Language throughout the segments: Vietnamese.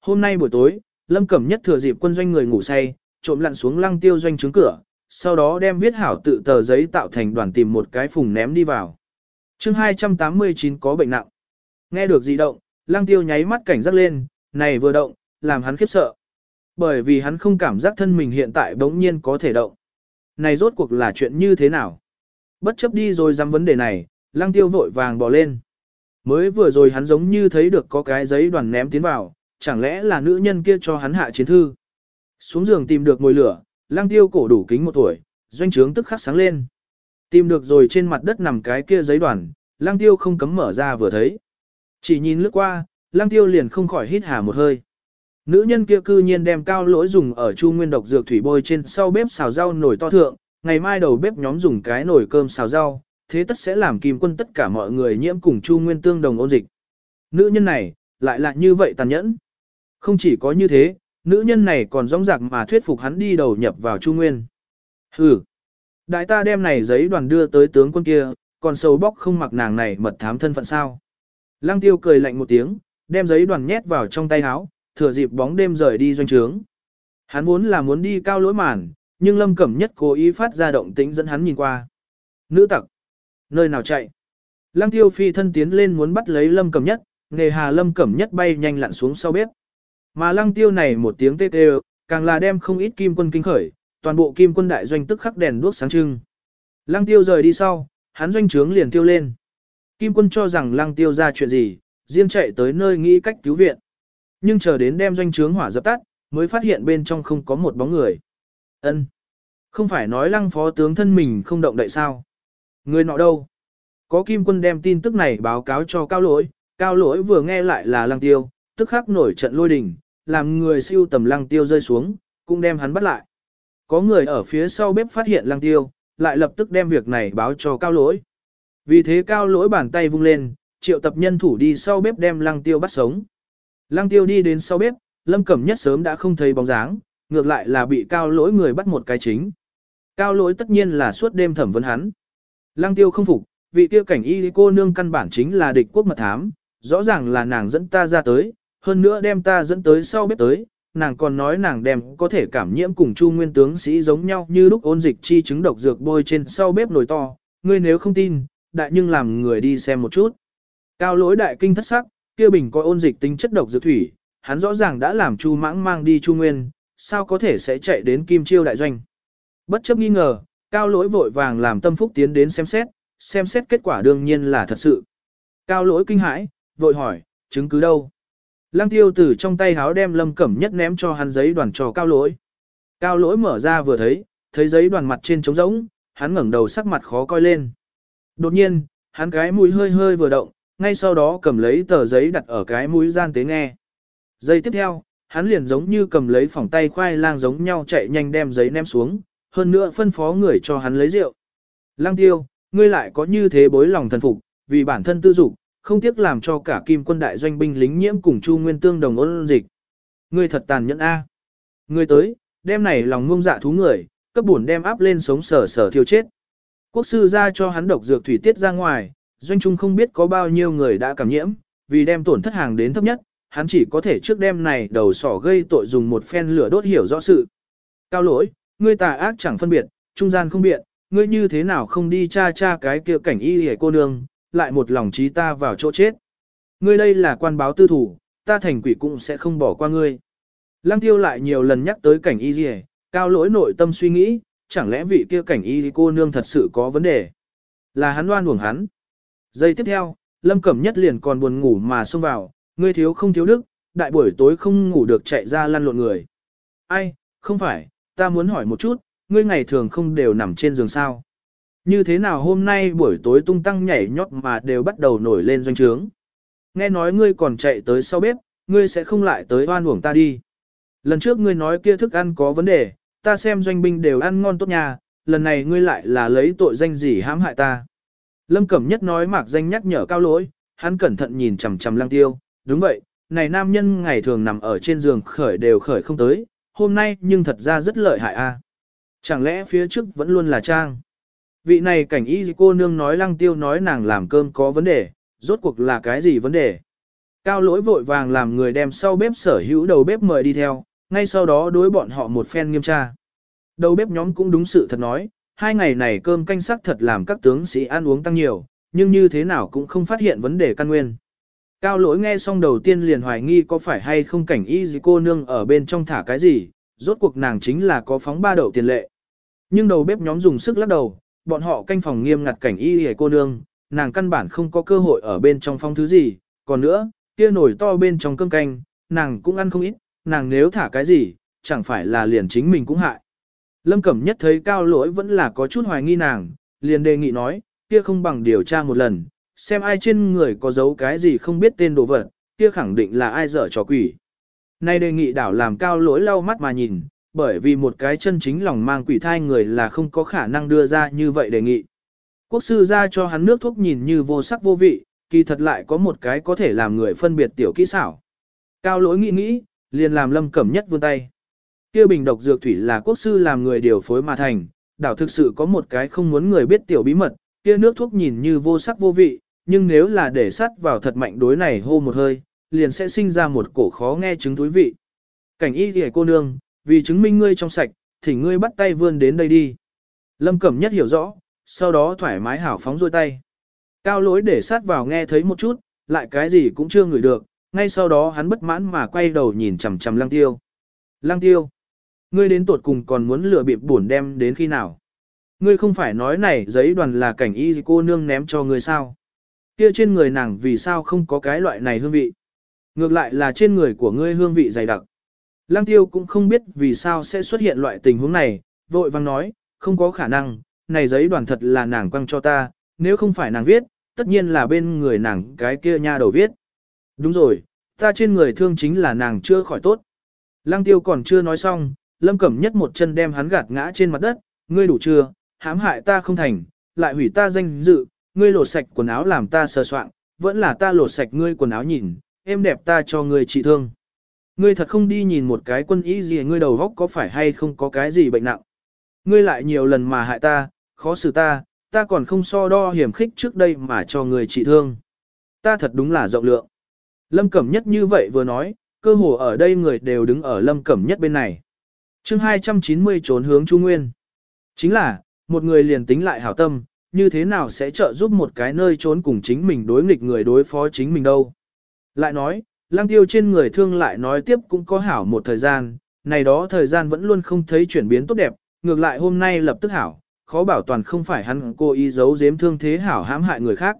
Hôm nay buổi tối, Lâm Cẩm Nhất thừa dịp quân doanh người ngủ say, trộm lặn xuống lăng tiêu doanh trướng cửa, sau đó đem viết hảo tự tờ giấy tạo thành đoàn tìm một cái phùng ném đi vào. chương 289 có bệnh nặng. Nghe được dị động, lăng tiêu nháy mắt cảnh giác lên, này vừa động, làm hắn khiếp sợ. Bởi vì hắn không cảm giác thân mình hiện tại bỗng nhiên có thể động. Này rốt cuộc là chuyện như thế nào? Bất chấp đi rồi dám vấn đề này, lăng tiêu vội vàng bỏ lên. Mới vừa rồi hắn giống như thấy được có cái giấy đoàn ném tiến vào, chẳng lẽ là nữ nhân kia cho hắn hạ chiến thư. Xuống giường tìm được ngồi lửa, Lang tiêu cổ đủ kính một tuổi, doanh trướng tức khắc sáng lên. Tìm được rồi trên mặt đất nằm cái kia giấy đoàn, Lang tiêu không cấm mở ra vừa thấy. Chỉ nhìn lướt qua, Lang tiêu liền không khỏi hít hà một hơi. Nữ nhân kia cư nhiên đem cao lỗi dùng ở chu nguyên độc dược thủy bôi trên sau bếp xào rau nồi to thượng, ngày mai đầu bếp nhóm dùng cái nồi cơm xào rau, thế tất sẽ làm kim quân tất cả mọi người nhiễm cùng chu nguyên tương đồng ôn dịch. Nữ nhân này, lại là như vậy tàn nhẫn. Không chỉ có như thế, nữ nhân này còn rong rạc mà thuyết phục hắn đi đầu nhập vào Chu Nguyên. Hừ. Đại ta đem này giấy đoàn đưa tới tướng quân kia, còn sầu bóc không mặc nàng này mật thám thân phận sao. Lăng tiêu cười lạnh một tiếng, đem giấy đoàn nhét vào trong tay áo, thừa dịp bóng đêm rời đi doanh trướng. Hắn vốn là muốn đi cao lỗi màn, nhưng Lâm Cẩm Nhất cố ý phát ra động tĩnh dẫn hắn nhìn qua. Nữ tặc. Nơi nào chạy? Lăng tiêu phi thân tiến lên muốn bắt lấy Lâm Cẩm Nhất, nghề hà Lâm Cẩm Nhất bay nhanh lặn xuống sau bếp. Mà lăng tiêu này một tiếng tê tê, càng là đem không ít kim quân kinh khởi, toàn bộ kim quân đại doanh tức khắc đèn đuốc sáng trưng. Lăng tiêu rời đi sau, hắn doanh trướng liền tiêu lên. Kim quân cho rằng lăng tiêu ra chuyện gì, riêng chạy tới nơi nghĩ cách cứu viện. Nhưng chờ đến đem doanh trướng hỏa dập tắt, mới phát hiện bên trong không có một bóng người. Ân, Không phải nói lăng phó tướng thân mình không động đậy sao? Người nọ đâu? Có kim quân đem tin tức này báo cáo cho cao lỗi, cao lỗi vừa nghe lại là lăng tiêu, tức khắc nổi trận lôi đình, làm người siêu tầm lăng tiêu rơi xuống, cũng đem hắn bắt lại. Có người ở phía sau bếp phát hiện lăng tiêu, lại lập tức đem việc này báo cho cao lỗi. Vì thế cao lỗi bàn tay vung lên, triệu tập nhân thủ đi sau bếp đem lăng tiêu bắt sống. Lăng tiêu đi đến sau bếp, lâm cẩm nhất sớm đã không thấy bóng dáng, ngược lại là bị cao lỗi người bắt một cái chính. Cao lỗi tất nhiên là suốt đêm thẩm vấn hắn. Lăng tiêu không phục, vị tiêu cảnh y cô nương căn bản chính là địch quốc mật thám, rõ ràng là nàng dẫn ta ra tới, hơn nữa đem ta dẫn tới sau bếp tới, nàng còn nói nàng đem có thể cảm nhiễm cùng Chu Nguyên tướng sĩ giống nhau như lúc ôn dịch chi chứng độc dược bôi trên sau bếp nồi to, ngươi nếu không tin, đại nhưng làm người đi xem một chút. Cao lỗi đại kinh thất sắc, kia bình có ôn dịch tính chất độc dược thủy, hắn rõ ràng đã làm Chu Mãng mang đi Chu Nguyên, sao có thể sẽ chạy đến Kim Chiêu đại doanh. Bất chấp nghi ngờ, Cao lỗi vội vàng làm tâm phúc tiến đến xem xét, xem xét kết quả đương nhiên là thật sự. Cao lỗi kinh hãi, vội hỏi, chứng cứ đâu? Lăng tiêu từ trong tay háo đem lâm cẩm nhất ném cho hắn giấy đoàn trò cao lỗi. Cao lỗi mở ra vừa thấy, thấy giấy đoàn mặt trên trống rỗng, hắn ngẩng đầu sắc mặt khó coi lên. Đột nhiên, hắn cái mũi hơi hơi vừa động, ngay sau đó cầm lấy tờ giấy đặt ở cái mũi gian tế nghe. Giây tiếp theo, hắn liền giống như cầm lấy phòng tay khoai lang giống nhau chạy nhanh đem giấy ném xuống, hơn nữa phân phó người cho hắn lấy rượu. Lăng tiêu, ngươi lại có như thế bối lòng thần phục, vì bản thân tư dục, không tiếc làm cho cả kim quân đại doanh binh lính nhiễm cùng Chu Nguyên tương đồng ôn dịch. Ngươi thật tàn nhẫn a. À. Ngươi tới, đem này lòng ngông dạ thú người, cấp bổn đem áp lên sống sở sở thiêu chết. Quốc sư ra cho hắn độc dược thủy tiết ra ngoài, doanh trung không biết có bao nhiêu người đã cảm nhiễm, vì đem tổn thất hàng đến thấp nhất, hắn chỉ có thể trước đem này đầu sỏ gây tội dùng một phen lửa đốt hiểu rõ sự. Cao lỗi, ngươi tà ác chẳng phân biệt, trung gian không biện, ngươi như thế nào không đi cha cha cái kia cảnh y hề cô nương, lại một lòng trí ta vào chỗ chết. Ngươi đây là quan báo tư thủ, ta thành quỷ cũng sẽ không bỏ qua ngươi. Lăng tiêu lại nhiều lần nhắc tới cảnh y gì cao lỗi nội tâm suy nghĩ, chẳng lẽ vị kia cảnh y cô nương thật sự có vấn đề. Là hắn oan uổng hắn. Giây tiếp theo, Lâm Cẩm Nhất liền còn buồn ngủ mà xông vào, ngươi thiếu không thiếu đức, đại buổi tối không ngủ được chạy ra lăn lộn người. Ai, không phải, ta muốn hỏi một chút, ngươi ngày thường không đều nằm trên giường sao. Như thế nào hôm nay buổi tối tung tăng nhảy nhót mà đều bắt đầu nổi lên doanh trướng. Nghe nói ngươi còn chạy tới sau bếp, ngươi sẽ không lại tới oan uổng ta đi. Lần trước ngươi nói kia thức ăn có vấn đề, ta xem doanh binh đều ăn ngon tốt nhà, lần này ngươi lại là lấy tội danh gì hãm hại ta. Lâm Cẩm Nhất nói mạc danh nhắc nhở cao lỗi, hắn cẩn thận nhìn chằm chằm lăng tiêu, đúng vậy, này nam nhân ngày thường nằm ở trên giường khởi đều khởi không tới, hôm nay nhưng thật ra rất lợi hại a. Chẳng lẽ phía trước vẫn luôn là trang? Vị này cảnh y cô nương nói lăng tiêu nói nàng làm cơm có vấn đề, rốt cuộc là cái gì vấn đề? Cao lỗi vội vàng làm người đem sau bếp sở hữu đầu bếp mời đi theo, ngay sau đó đối bọn họ một phen nghiêm tra. Đầu bếp nhóm cũng đúng sự thật nói, hai ngày này cơm canh sắc thật làm các tướng sĩ ăn uống tăng nhiều, nhưng như thế nào cũng không phát hiện vấn đề căn nguyên. Cao lỗi nghe xong đầu tiên liền hoài nghi có phải hay không cảnh y gì cô nương ở bên trong thả cái gì, rốt cuộc nàng chính là có phóng ba đậu tiền lệ. Nhưng đầu bếp nhóm dùng sức lắc đầu, bọn họ canh phòng nghiêm ngặt cảnh y hề cô nương, nàng căn bản không có cơ hội ở bên trong phong thứ gì, còn nữa, kia nổi to bên trong cơm canh, nàng cũng ăn không ít, nàng nếu thả cái gì, chẳng phải là liền chính mình cũng hại. Lâm Cẩm Nhất thấy cao lỗi vẫn là có chút hoài nghi nàng, liền đề nghị nói, kia không bằng điều tra một lần, xem ai trên người có giấu cái gì không biết tên đồ vật, kia khẳng định là ai dở trò quỷ. Nay đề nghị đảo làm cao lỗi lau mắt mà nhìn, bởi vì một cái chân chính lòng mang quỷ thai người là không có khả năng đưa ra như vậy đề nghị. Quốc sư ra cho hắn nước thuốc nhìn như vô sắc vô vị, kỳ thật lại có một cái có thể làm người phân biệt tiểu kỹ xảo. Cao lỗi nghĩ nghĩ, liền làm lâm cẩm nhất vươn tay. Kia bình độc dược thủy là quốc sư làm người điều phối mà thành, đảo thực sự có một cái không muốn người biết tiểu bí mật, kia nước thuốc nhìn như vô sắc vô vị, nhưng nếu là để sắt vào thật mạnh đối này hô một hơi, liền sẽ sinh ra một cổ khó nghe chứng thúi vị. Cảnh y thì cô nương, vì chứng minh ngươi trong sạch, thì ngươi bắt tay vươn đến đây đi. Lâm Cẩm Nhất hiểu rõ, sau đó thoải mái hảo phóng rôi tay. Cao lối để sát vào nghe thấy một chút, lại cái gì cũng chưa ngửi được, ngay sau đó hắn bất mãn mà quay đầu nhìn chằm chằm lăng tiêu. Lăng tiêu, ngươi đến tuột cùng còn muốn lừa bịp buồn đem đến khi nào? Ngươi không phải nói này giấy đoàn là cảnh y cô nương ném cho ngươi sao? Kia trên người nàng vì sao không có cái loại này hương vị? Ngược lại là trên người của ngươi hương vị dày đặc. Lăng tiêu cũng không biết vì sao sẽ xuất hiện loại tình huống này, vội vang nói, không có khả năng, này giấy đoàn thật là nàng quăng cho ta, nếu không phải nàng viết, tất nhiên là bên người nàng cái kia nha đầu viết. Đúng rồi, ta trên người thương chính là nàng chưa khỏi tốt. Lăng tiêu còn chưa nói xong, lâm cẩm nhất một chân đem hắn gạt ngã trên mặt đất, ngươi đủ chưa, hãm hại ta không thành, lại hủy ta danh dự, ngươi lột sạch quần áo làm ta sờ soạn, vẫn là ta lột sạch ngươi quần áo nhìn, em đẹp ta cho ngươi trị thương. Ngươi thật không đi nhìn một cái quân ý gì ngươi đầu góc có phải hay không có cái gì bệnh nặng. Ngươi lại nhiều lần mà hại ta, khó xử ta, ta còn không so đo hiểm khích trước đây mà cho người trị thương. Ta thật đúng là rộng lượng. Lâm Cẩm Nhất như vậy vừa nói, cơ hồ ở đây người đều đứng ở Lâm Cẩm Nhất bên này. chương 290 trốn hướng Trung Nguyên. Chính là, một người liền tính lại hảo tâm, như thế nào sẽ trợ giúp một cái nơi trốn cùng chính mình đối nghịch người đối phó chính mình đâu. Lại nói, lang tiêu trên người thương lại nói tiếp cũng có hảo một thời gian, này đó thời gian vẫn luôn không thấy chuyển biến tốt đẹp, ngược lại hôm nay lập tức hảo, khó bảo toàn không phải hắn cố ý giấu giếm thương thế hảo hãm hại người khác.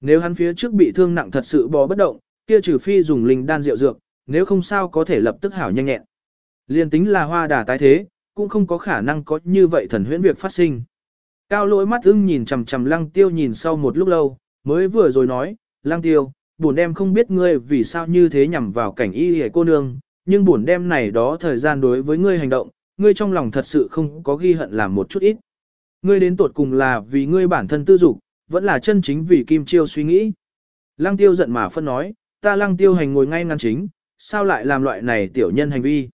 Nếu hắn phía trước bị thương nặng thật sự bò bất động, kia trừ phi dùng linh đan rượu dược, nếu không sao có thể lập tức hảo nhanh nhẹn. Liên tính là hoa đà tái thế, cũng không có khả năng có như vậy thần huyễn việc phát sinh. Cao lỗi mắt ưng nhìn chằm chằm lăng tiêu nhìn sau một lúc lâu, mới vừa rồi nói, lăng tiêu, buồn đem không biết ngươi vì sao như thế nhằm vào cảnh y hề cô nương, nhưng buồn đem này đó thời gian đối với ngươi hành động, ngươi trong lòng thật sự không có ghi hận làm một chút ít. Ngươi đến tuột cùng là vì ngươi bản thân tư dục, vẫn là chân chính vì Kim Chiêu suy nghĩ. Lăng tiêu giận mà phân nói, ta lăng tiêu hành ngồi ngay ngăn chính, sao lại làm loại này tiểu nhân hành vi.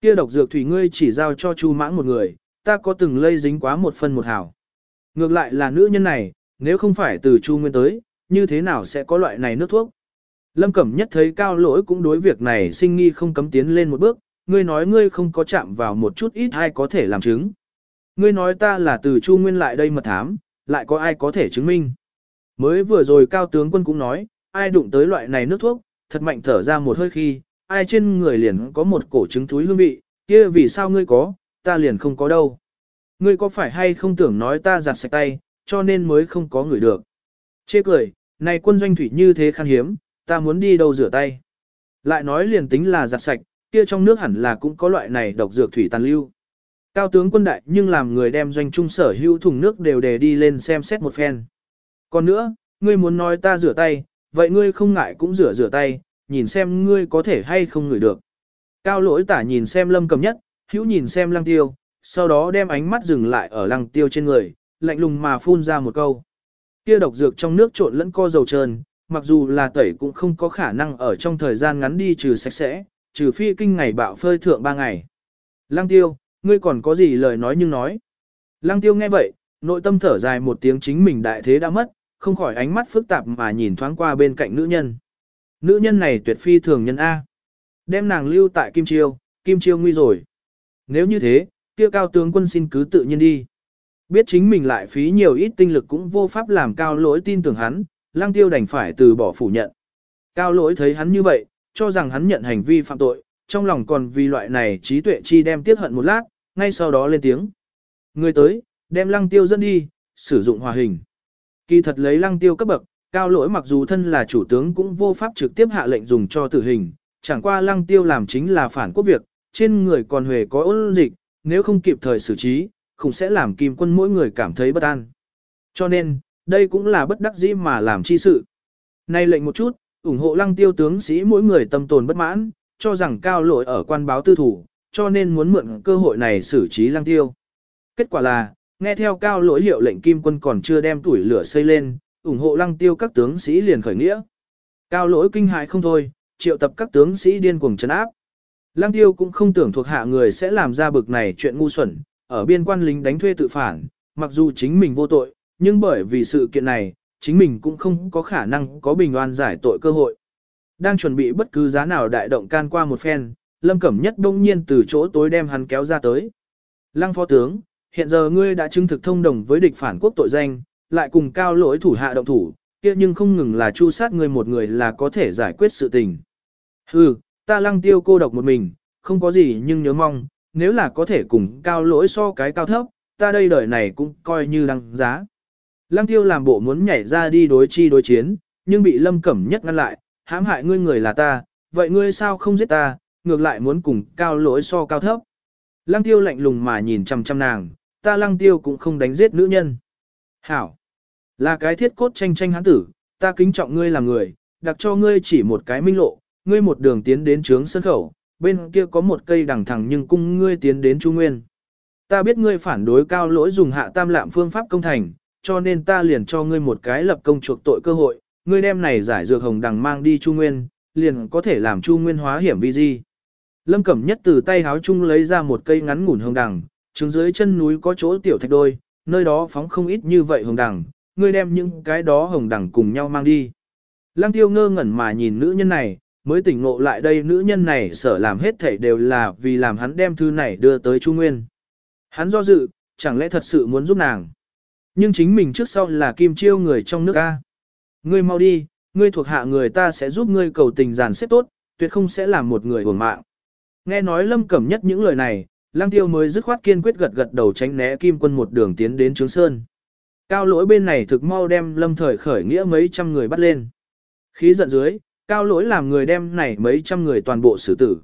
Kia độc dược thủy ngươi chỉ giao cho chu mãng một người, ta có từng lây dính quá một phân một hảo. Ngược lại là nữ nhân này, nếu không phải từ chu nguyên tới, như thế nào sẽ có loại này nước thuốc. Lâm Cẩm Nhất thấy cao lỗi cũng đối việc này sinh nghi không cấm tiến lên một bước, ngươi nói ngươi không có chạm vào một chút ít ai có thể làm chứng. Ngươi nói ta là từ Chu Nguyên lại đây mà thám, lại có ai có thể chứng minh. Mới vừa rồi cao tướng quân cũng nói, ai đụng tới loại này nước thuốc, thật mạnh thở ra một hơi khi, ai trên người liền có một cổ trứng túi hương vị, kia vì sao ngươi có, ta liền không có đâu. Ngươi có phải hay không tưởng nói ta giặt sạch tay, cho nên mới không có người được. Chê cười, này quân doanh thủy như thế khan hiếm, ta muốn đi đâu rửa tay. Lại nói liền tính là giặt sạch, kia trong nước hẳn là cũng có loại này độc dược thủy tàn lưu. Cao tướng quân đại nhưng làm người đem doanh trung sở hữu thùng nước đều để đi lên xem xét một phen. Còn nữa, ngươi muốn nói ta rửa tay, vậy ngươi không ngại cũng rửa rửa tay, nhìn xem ngươi có thể hay không ngửi được. Cao lỗi tả nhìn xem lâm cầm nhất, hữu nhìn xem lăng tiêu, sau đó đem ánh mắt dừng lại ở lăng tiêu trên người, lạnh lùng mà phun ra một câu. Kia độc dược trong nước trộn lẫn co dầu trơn, mặc dù là tẩy cũng không có khả năng ở trong thời gian ngắn đi trừ sạch sẽ, trừ phi kinh ngày bạo phơi thượng ba ngày. Lăng tiêu, ngươi còn có gì lời nói nhưng nói. Lăng tiêu nghe vậy, nội tâm thở dài một tiếng chính mình đại thế đã mất, không khỏi ánh mắt phức tạp mà nhìn thoáng qua bên cạnh nữ nhân. nữ nhân này tuyệt phi thường nhân A. Đem nàng lưu tại Kim Chiêu, Kim Chiêu nguy rồi. Nếu như thế, kia cao tướng quân xin cứ tự nhiên đi. Biết chính mình lại phí nhiều ít tinh lực cũng vô pháp làm cao lỗi tin tưởng hắn, lang tiêu đành phải từ bỏ phủ nhận. Cao lỗi thấy hắn như vậy, cho rằng hắn nhận hành vi phạm tội, trong lòng còn vì loại này trí tuệ chi đem tiết hận một lát, ngay sau đó lên tiếng. Người tới, đem lăng tiêu dẫn đi, sử dụng hòa hình. Kỳ thật lấy lăng tiêu cấp bậc, cao lỗi mặc dù thân là chủ tướng cũng vô pháp trực tiếp hạ lệnh dùng cho tử hình, chẳng qua lăng tiêu làm chính là phản quốc việc, trên người còn huề có ôn dịch, nếu không kịp thời xử trí, không sẽ làm kim quân mỗi người cảm thấy bất an. Cho nên, đây cũng là bất đắc dĩ mà làm chi sự. Nay lệnh một chút, ủng hộ lăng tiêu tướng sĩ mỗi người tâm tồn bất mãn, cho rằng cao lỗi ở quan báo tư thủ, cho nên muốn mượn cơ hội này xử trí lăng tiêu. Kết quả là, nghe theo cao lỗi hiệu lệnh kim quân còn chưa đem tuổi lửa xây lên, ủng hộ lăng tiêu các tướng sĩ liền khởi nghĩa. Cao lỗi kinh hại không thôi, triệu tập các tướng sĩ điên cuồng trấn áp. Lăng tiêu cũng không tưởng thuộc hạ người sẽ làm ra bực này chuyện ngu xuẩn, ở biên quan lính đánh thuê tự phản, mặc dù chính mình vô tội, nhưng bởi vì sự kiện này, chính mình cũng không có khả năng có bình oan giải tội cơ hội. Đang chuẩn bị bất cứ giá nào đại động can qua một phen, Lâm Cẩm Nhất đông nhiên từ chỗ tối đem hắn kéo ra tới. Lăng phó tướng, hiện giờ ngươi đã chứng thực thông đồng với địch phản quốc tội danh, lại cùng cao lỗi thủ hạ động thủ, kia nhưng không ngừng là chu sát ngươi một người là có thể giải quyết sự tình. Hừ, ta lăng tiêu cô độc một mình, không có gì nhưng nhớ mong, nếu là có thể cùng cao lỗi so cái cao thấp, ta đây đời này cũng coi như đăng giá. Lăng tiêu làm bộ muốn nhảy ra đi đối chi đối chiến, nhưng bị lâm cẩm nhất ngăn lại, hãm hại ngươi người là ta, vậy ngươi sao không giết ta, ngược lại muốn cùng cao lỗi so cao thấp. Lăng tiêu lạnh lùng mà nhìn chăm chăm nàng, ta lăng tiêu cũng không đánh giết nữ nhân. Hảo, là cái thiết cốt tranh tranh hán tử, ta kính trọng ngươi làm người, đặc cho ngươi chỉ một cái minh lộ, ngươi một đường tiến đến trướng sân khẩu, bên kia có một cây đằng thẳng nhưng cung ngươi tiến đến Trung Nguyên. Ta biết ngươi phản đối cao lỗi dùng hạ tam lạm phương pháp công thành, cho nên ta liền cho ngươi một cái lập công chuộc tội cơ hội, ngươi đem này giải dược hồng đằng mang đi Trung Nguyên, liền có thể làm Trung Nguyên hóa hiểm vi di. Lâm Cẩm Nhất từ tay háo chung lấy ra một cây ngắn ngủn hồng đằng, trứng dưới chân núi có chỗ tiểu thạch đôi, nơi đó phóng không ít như vậy hồng đằng, ngươi đem những cái đó hồng đằng cùng nhau mang đi. Lăng tiêu ngơ ngẩn mà nhìn nữ nhân này, mới tỉnh ngộ lại đây nữ nhân này sở làm hết thảy đều là vì làm hắn đem thư này đưa tới Chu Nguyên. Hắn do dự, chẳng lẽ thật sự muốn giúp nàng. Nhưng chính mình trước sau là kim chiêu người trong nước A. Ngươi mau đi, ngươi thuộc hạ người ta sẽ giúp ngươi cầu tình giàn xếp tốt, tuyệt không sẽ làm một người uổng mạng. Nghe nói lâm cẩm nhất những lời này, lang tiêu mới dứt khoát kiên quyết gật gật đầu tránh né kim quân một đường tiến đến Trướng Sơn. Cao lỗi bên này thực mau đem lâm thời khởi nghĩa mấy trăm người bắt lên. Khí giận dưới, cao lỗi làm người đem này mấy trăm người toàn bộ xử tử.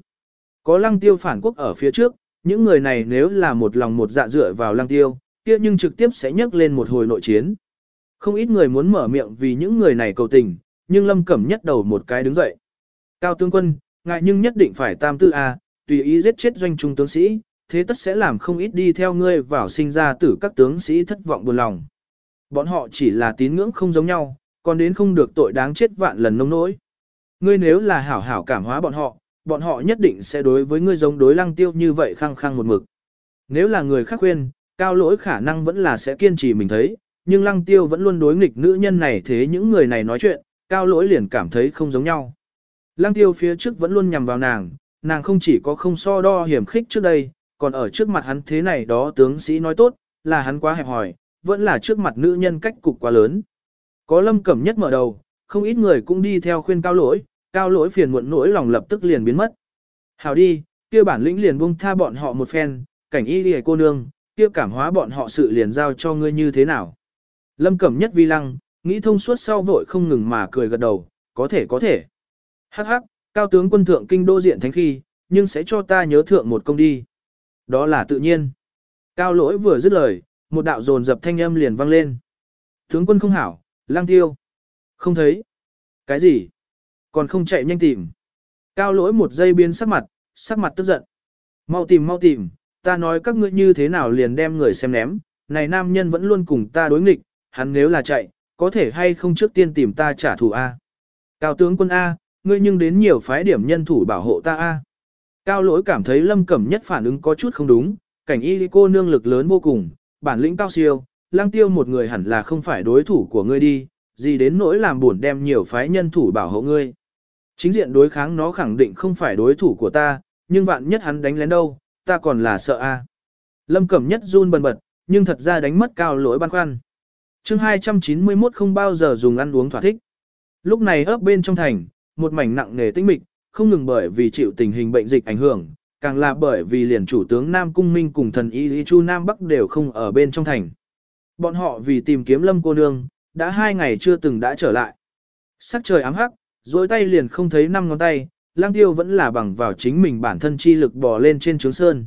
Có lăng tiêu phản quốc ở phía trước, những người này nếu là một lòng một dạ dựa vào lăng tiêu, kia nhưng trực tiếp sẽ nhấc lên một hồi nội chiến. Không ít người muốn mở miệng vì những người này cầu tình, nhưng lâm cẩm nhất đầu một cái đứng dậy. Cao tướng quân, ngại nhưng nhất định phải tam tư A, tùy ý giết chết doanh trung tướng sĩ, thế tất sẽ làm không ít đi theo ngươi vào sinh ra tử các tướng sĩ thất vọng buồn lòng. Bọn họ chỉ là tín ngưỡng không giống nhau, còn đến không được tội đáng chết vạn lần nông nỗi. Ngươi nếu là hảo hảo cảm hóa bọn họ, bọn họ nhất định sẽ đối với ngươi giống đối lăng tiêu như vậy khăng khăng một mực. Nếu là người khác khuyên, cao lỗi khả năng vẫn là sẽ kiên trì mình thấy, nhưng lăng tiêu vẫn luôn đối nghịch nữ nhân này thế những người này nói chuyện, cao lỗi liền cảm thấy không giống nhau. Lăng tiêu phía trước vẫn luôn nhằm vào nàng, nàng không chỉ có không so đo hiểm khích trước đây, còn ở trước mặt hắn thế này đó tướng sĩ nói tốt, là hắn quá hẹp hòi, vẫn là trước mặt nữ nhân cách cục quá lớn. Có lâm cẩm nhất mở đầu, không ít người cũng đi theo khuyên cao lỗi, cao lỗi phiền muộn nỗi lòng lập tức liền biến mất. Hào đi, kia bản lĩnh liền buông tha bọn họ một phen, cảnh y lìa cô nương, kia cảm hóa bọn họ sự liền giao cho ngươi như thế nào. Lâm cẩm nhất vi lăng, nghĩ thông suốt sau vội không ngừng mà cười gật đầu, có thể có thể. Hắc hắc, cao tướng quân thượng kinh đô diện thánh khi, nhưng sẽ cho ta nhớ thượng một công đi. Đó là tự nhiên. Cao lỗi vừa dứt lời, một đạo dồn dập thanh âm liền vang lên. Tướng quân không hảo, lang tiêu. Không thấy. Cái gì? Còn không chạy nhanh tìm. Cao lỗi một giây biến sắc mặt, sắc mặt tức giận. Mau tìm mau tìm, ta nói các ngươi như thế nào liền đem người xem ném, này nam nhân vẫn luôn cùng ta đối nghịch, hắn nếu là chạy, có thể hay không trước tiên tìm ta trả thù A. Cao tướng quân A, ngươi nhưng đến nhiều phái điểm nhân thủ bảo hộ ta A. Cao lỗi cảm thấy lâm cẩm nhất phản ứng có chút không đúng, cảnh y cô nương lực lớn vô cùng, bản lĩnh cao siêu, lang tiêu một người hẳn là không phải đối thủ của ngươi đi, gì đến nỗi làm buồn đem nhiều phái nhân thủ bảo hộ ngươi. Chính diện đối kháng nó khẳng định không phải đối thủ của ta, nhưng vạn nhất hắn đánh lén đâu, ta còn là sợ a. Lâm Cẩm Nhất run bần bật, nhưng thật ra đánh mất cao lỗi băn khoăn. chương 291 không bao giờ dùng ăn uống thỏa thích. Lúc này ấp bên trong thành, một mảnh nặng nề tĩnh mịch, không ngừng bởi vì chịu tình hình bệnh dịch ảnh hưởng, càng là bởi vì liền chủ tướng Nam Cung Minh cùng thần Y Lý Chu Nam Bắc đều không ở bên trong thành. Bọn họ vì tìm kiếm lâm cô nương, đã hai ngày chưa từng đã trở lại. Sắc trời ám hắc, dối tay liền không thấy năm ngón tay, lang tiêu vẫn là bằng vào chính mình bản thân chi lực bò lên trên trướng sơn.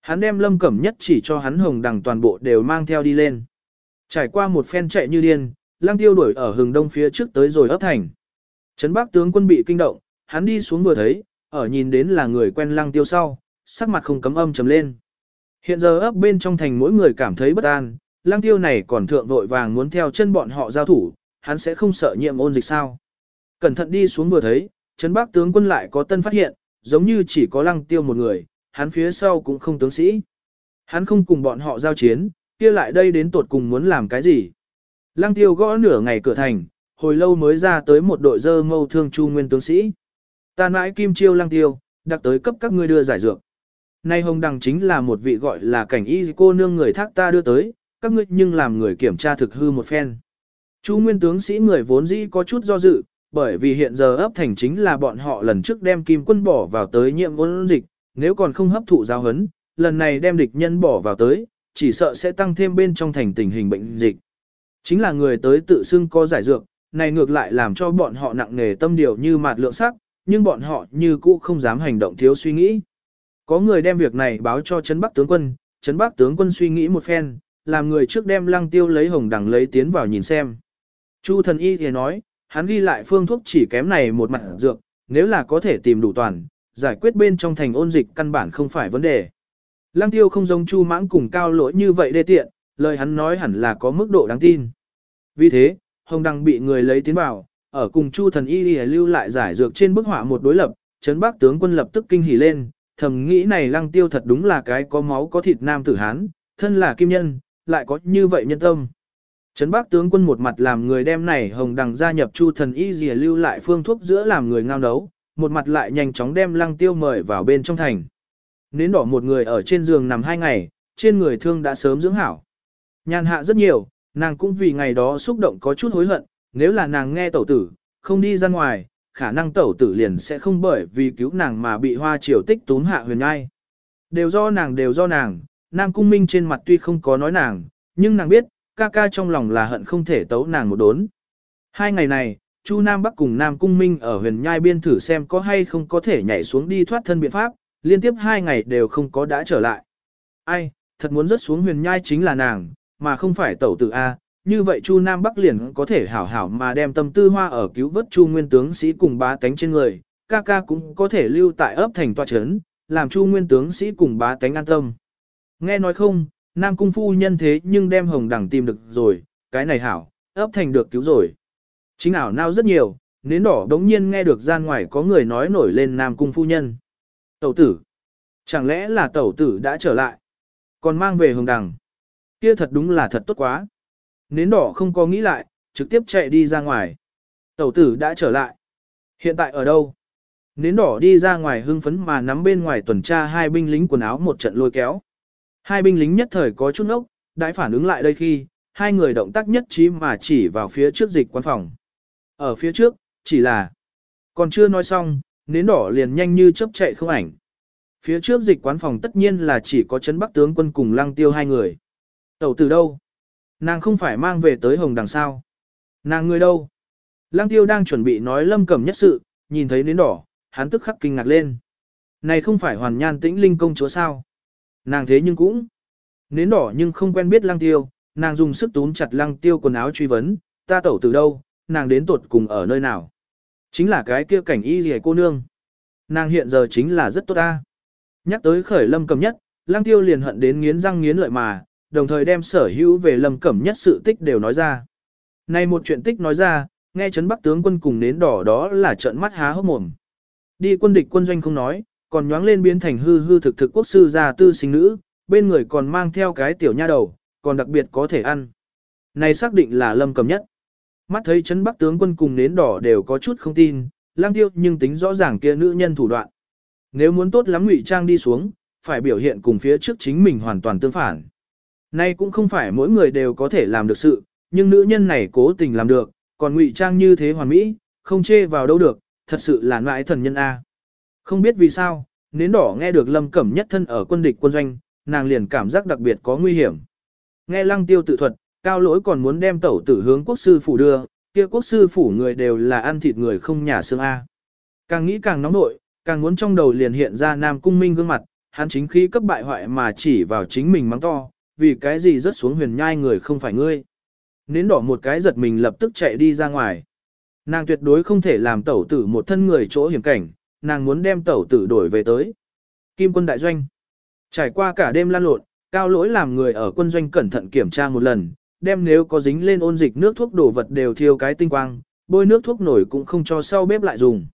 Hắn đem lâm cẩm nhất chỉ cho hắn hồng đằng toàn bộ đều mang theo đi lên. Trải qua một phen chạy như điên, lang tiêu đuổi ở hừng đông phía trước tới rồi ấp thành. Trấn Bắc tướng quân bị kinh động, hắn đi xuống vừa thấy, ở nhìn đến là người quen lang tiêu sau, sắc mặt không cấm âm trầm lên. Hiện giờ ấp bên trong thành mỗi người cảm thấy bất an, lang tiêu này còn thượng vội vàng muốn theo chân bọn họ giao thủ, hắn sẽ không sợ nhiễm ôn dịch sao. Cẩn thận đi xuống vừa thấy, Trấn Bắc tướng quân lại có tân phát hiện, giống như chỉ có lăng tiêu một người, hắn phía sau cũng không tướng sĩ. Hắn không cùng bọn họ giao chiến, kia lại đây đến tột cùng muốn làm cái gì. Lăng tiêu gõ nửa ngày cửa thành, hồi lâu mới ra tới một đội dơ mâu thương chu nguyên tướng sĩ. Ta mãi kim chiêu lăng tiêu, đặc tới cấp các ngươi đưa giải dược. Nay hồng đằng chính là một vị gọi là cảnh y cô nương người thác ta đưa tới, các ngươi nhưng làm người kiểm tra thực hư một phen. Chu nguyên tướng sĩ người vốn dĩ có chút do dự, bởi vì hiện giờ ấp thành chính là bọn họ lần trước đem kim quân bỏ vào tới nhiệm ôn dịch, nếu còn không hấp thụ giáo hấn, lần này đem địch nhân bỏ vào tới, chỉ sợ sẽ tăng thêm bên trong thành tình hình bệnh dịch. Chính là người tới tự xưng có giải dược, này ngược lại làm cho bọn họ nặng nề tâm điều như mạt lượng sắc, nhưng bọn họ như cũ không dám hành động thiếu suy nghĩ. Có người đem việc này báo cho Trấn Bắc tướng quân, Trấn Bắc tướng quân suy nghĩ một phen, làm người trước đem lăng tiêu lấy hồng đằng lấy tiến vào nhìn xem. Chu thần y thì nói, hắn ghi lại phương thuốc chỉ kém này một mặt dược, nếu là có thể tìm đủ toàn, giải quyết bên trong thành ôn dịch căn bản không phải vấn đề. Lăng tiêu không giống chu mãng cùng cao lỗi như vậy đê tiện, lời hắn nói hẳn là có mức độ đáng tin. Vì thế, hồng đằng bị người lấy tiến vào, ở cùng chu thần y thì lưu lại giải dược trên bức họa một đối lập, chấn bác tướng quân lập tức kinh hỉ lên, thầm nghĩ này lăng tiêu thật đúng là cái có máu có thịt nam tử hán, thân là kim nhân, lại có như vậy nhân tâm. Trấn Bắc tướng quân một mặt làm người đem này hồng đằng gia nhập chu thần y dìa lưu lại phương thuốc giữa làm người ngao nấu, một mặt lại nhanh chóng đem lăng tiêu mời vào bên trong thành. Nến đỏ một người ở trên giường nằm hai ngày, trên người thương đã sớm dưỡng hảo. Nhàn hạ rất nhiều, nàng cũng vì ngày đó xúc động có chút hối hận, nếu là nàng nghe tẩu tử, không đi ra ngoài, khả năng tẩu tử liền sẽ không bởi vì cứu nàng mà bị hoa triều tích tốn hạ huyền ai, Đều do nàng đều do nàng, Nam Cung Minh trên mặt tuy không có nói nàng, nhưng nàng biết, ca ca trong lòng là hận không thể tấu nàng một đốn. Hai ngày này, Chu Nam Bắc cùng Nam Cung Minh ở huyền nhai biên thử xem có hay không có thể nhảy xuống đi thoát thân biện pháp, liên tiếp hai ngày đều không có đã trở lại. Ai, thật muốn rớt xuống huyền nhai chính là nàng, mà không phải tẩu tử A, như vậy Chu Nam Bắc liền có thể hảo hảo mà đem tâm tư hoa ở cứu vớt Chu Nguyên tướng sĩ cùng bá tánh trên người, ca ca cũng có thể lưu tại ấp thành tòa chấn, làm Chu Nguyên tướng sĩ cùng bá tánh an tâm. Nghe nói không, Nam Cung phu nhân thế nhưng đem hồng đằng tìm được rồi, cái này hảo, ấp thành được cứu rồi. Chính ảo nao rất nhiều, nến đỏ đống nhiên nghe được gian ngoài có người nói nổi lên Nam Cung phu nhân. Tẩu tử. Chẳng lẽ là tẩu tử đã trở lại? Còn mang về hồng đằng. Kia thật đúng là thật tốt quá. Nến đỏ không có nghĩ lại, trực tiếp chạy đi ra ngoài. Tẩu tử đã trở lại. Hiện tại ở đâu? Nến đỏ đi ra ngoài hưng phấn mà nắm bên ngoài tuần tra hai binh lính quần áo một trận lôi kéo. Hai binh lính nhất thời có chút ốc, đãi phản ứng lại đây khi, hai người động tác nhất trí mà chỉ vào phía trước dịch quán phòng. Ở phía trước, chỉ là, còn chưa nói xong, nến đỏ liền nhanh như chớp chạy không ảnh. Phía trước dịch quán phòng tất nhiên là chỉ có chấn bắc tướng quân cùng lăng tiêu hai người. Tẩu từ đâu? Nàng không phải mang về tới hồng đằng sao? Nàng người đâu? Lăng tiêu đang chuẩn bị nói lâm cẩm nhất sự, nhìn thấy nến đỏ, hắn tức khắc kinh ngạc lên. Này không phải hoàn nhan tĩnh linh công chúa sao? Nàng thế nhưng cũng, nến đỏ nhưng không quen biết lăng tiêu, nàng dùng sức túm chặt lăng tiêu quần áo truy vấn, ta tẩu từ đâu, nàng đến tuột cùng ở nơi nào. Chính là cái kia cảnh y rìa cô nương. Nàng hiện giờ chính là rất tốt ta. Nhắc tới khởi lâm cầm nhất, lăng tiêu liền hận đến nghiến răng nghiến lợi mà, đồng thời đem sở hữu về lâm cẩm nhất sự tích đều nói ra. nay một chuyện tích nói ra, nghe chấn bắc tướng quân cùng nến đỏ đó là trợn mắt há hốc mồm. Đi quân địch quân doanh không nói, còn nhoáng lên biến thành hư hư thực thực quốc sư gia tư sinh nữ, bên người còn mang theo cái tiểu nha đầu, còn đặc biệt có thể ăn. Này xác định là lâm cầm nhất. Mắt thấy chấn bắc tướng quân cùng nến đỏ đều có chút không tin, lang tiêu nhưng tính rõ ràng kia nữ nhân thủ đoạn. Nếu muốn tốt lắm ngụy trang đi xuống, phải biểu hiện cùng phía trước chính mình hoàn toàn tương phản. Nay cũng không phải mỗi người đều có thể làm được sự, nhưng nữ nhân này cố tình làm được, còn ngụy trang như thế hoàn mỹ, không chê vào đâu được, thật sự là ngại thần nhân A. Không biết vì sao, nến đỏ nghe được lâm cẩm nhất thân ở quân địch quân doanh, nàng liền cảm giác đặc biệt có nguy hiểm. Nghe lăng tiêu tự thuật, cao lỗi còn muốn đem tẩu tử hướng quốc sư phủ đưa, kia quốc sư phủ người đều là ăn thịt người không nhà xương A. Càng nghĩ càng nóng nội, càng muốn trong đầu liền hiện ra nam cung minh gương mặt, hắn chính khí cấp bại hoại mà chỉ vào chính mình mắng to, vì cái gì rớt xuống huyền nhai người không phải ngươi. Nến đỏ một cái giật mình lập tức chạy đi ra ngoài. Nàng tuyệt đối không thể làm tẩu tử một thân người chỗ hiểm cảnh, nàng muốn đem tẩu tử đổi về tới. Kim quân đại doanh. Trải qua cả đêm lan lộn, cao lỗi làm người ở quân doanh cẩn thận kiểm tra một lần, đem nếu có dính lên ôn dịch nước thuốc đổ vật đều thiêu cái tinh quang, bôi nước thuốc nổi cũng không cho sau bếp lại dùng.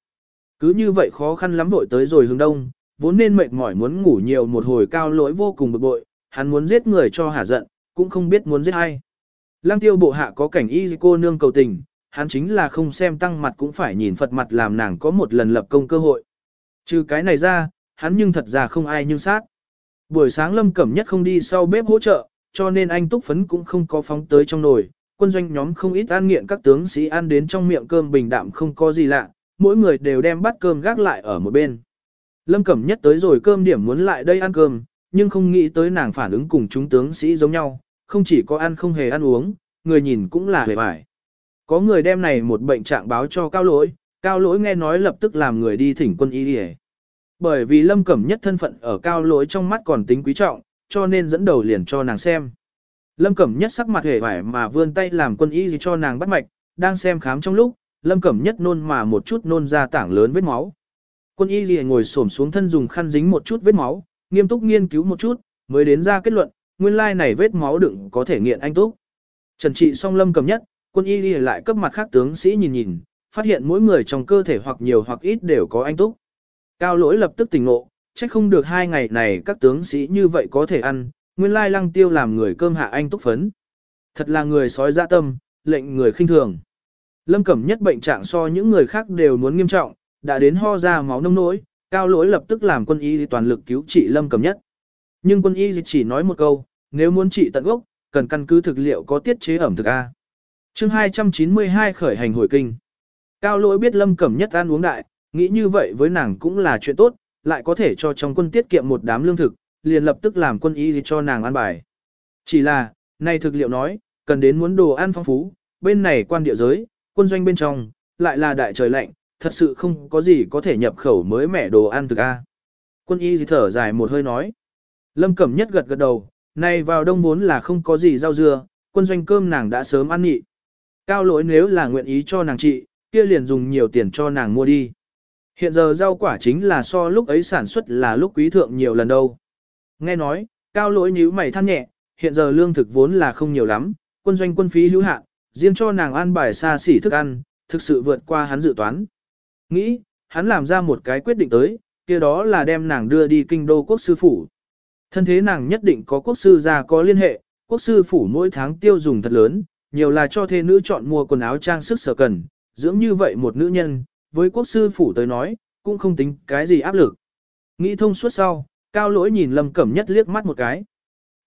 Cứ như vậy khó khăn lắm vội tới rồi hướng đông, vốn nên mệt mỏi muốn ngủ nhiều một hồi cao lỗi vô cùng bực bội, hắn muốn giết người cho hả giận, cũng không biết muốn giết ai. Lăng tiêu bộ hạ có cảnh y cô nương cầu tình, hắn chính là không xem tăng mặt cũng phải nhìn Phật mặt làm nàng có một lần lập công cơ hội. Trừ cái này ra, hắn nhưng thật ra không ai nhưng sát. Buổi sáng lâm cẩm nhất không đi sau bếp hỗ trợ, cho nên anh túc phấn cũng không có phóng tới trong nồi. Quân doanh nhóm không ít ăn nghiện các tướng sĩ ăn đến trong miệng cơm bình đạm không có gì lạ, mỗi người đều đem bát cơm gác lại ở một bên. Lâm Cẩm Nhất tới rồi cơm điểm muốn lại đây ăn cơm, nhưng không nghĩ tới nàng phản ứng cùng chúng tướng sĩ giống nhau, không chỉ có ăn không hề ăn uống, người nhìn cũng là hề bại. Có người đem này một bệnh trạng báo cho cao lỗi, cao lỗi nghe nói lập tức làm người đi thỉnh quân y đi Bởi vì lâm cẩm nhất thân phận ở cao lỗi trong mắt còn tính quý trọng, cho nên dẫn đầu liền cho nàng xem. Lâm cẩm nhất sắc mặt hề vải mà vươn tay làm quân y gì cho nàng bắt mạch, đang xem khám trong lúc, lâm cẩm nhất nôn mà một chút nôn ra tảng lớn vết máu. Quân y gì ngồi xổm xuống thân dùng khăn dính một chút vết máu, nghiêm túc nghiên cứu một chút, mới đến ra kết luận, nguyên lai này vết máu đựng có thể nghiện anh túc. Trần trị song lâm cầm nhất, quân y ghi lại cấp mặt khác tướng sĩ nhìn nhìn, phát hiện mỗi người trong cơ thể hoặc nhiều hoặc ít đều có anh túc. Cao lỗi lập tức tỉnh ngộ, trách không được hai ngày này các tướng sĩ như vậy có thể ăn, nguyên lai lăng tiêu làm người cơm hạ anh túc phấn. Thật là người sói dạ tâm, lệnh người khinh thường. Lâm Cẩm nhất bệnh trạng so những người khác đều muốn nghiêm trọng, đã đến ho ra máu nông nỗi, cao lỗi lập tức làm quân y toàn lực cứu trị Lâm Cẩm nhất. Nhưng quân y chỉ nói một câu, nếu muốn trị tận gốc, cần căn cứ thực liệu có tiết chế ẩm thực A chương 292 khởi hành hồi kinh. Cao lỗi biết lâm cẩm nhất ăn uống đại, nghĩ như vậy với nàng cũng là chuyện tốt, lại có thể cho trong quân tiết kiệm một đám lương thực, liền lập tức làm quân y cho nàng ăn bài. Chỉ là, này thực liệu nói, cần đến muốn đồ ăn phong phú, bên này quan địa giới, quân doanh bên trong, lại là đại trời lạnh, thật sự không có gì có thể nhập khẩu mới mẻ đồ ăn thực A. Quân y thở dài một hơi nói. Lâm Cẩm Nhất gật gật đầu, này vào đông vốn là không có gì rau dưa, quân doanh cơm nàng đã sớm ăn nhị. Cao lỗi nếu là nguyện ý cho nàng trị, kia liền dùng nhiều tiền cho nàng mua đi. Hiện giờ rau quả chính là so lúc ấy sản xuất là lúc quý thượng nhiều lần đâu. Nghe nói, cao lỗi nhíu mày than nhẹ, hiện giờ lương thực vốn là không nhiều lắm, quân doanh quân phí hữu hạn, riêng cho nàng ăn bài xa xỉ thức ăn, thực sự vượt qua hắn dự toán. Nghĩ, hắn làm ra một cái quyết định tới, kia đó là đem nàng đưa đi kinh đô quốc sư phủ. Thân thế nàng nhất định có quốc sư gia có liên hệ, quốc sư phủ mỗi tháng tiêu dùng thật lớn, nhiều là cho thê nữ chọn mua quần áo trang sức sở cần, dưỡng như vậy một nữ nhân, với quốc sư phủ tới nói, cũng không tính cái gì áp lực. Nghĩ thông suốt sau, cao lỗi nhìn lâm cẩm nhất liếc mắt một cái.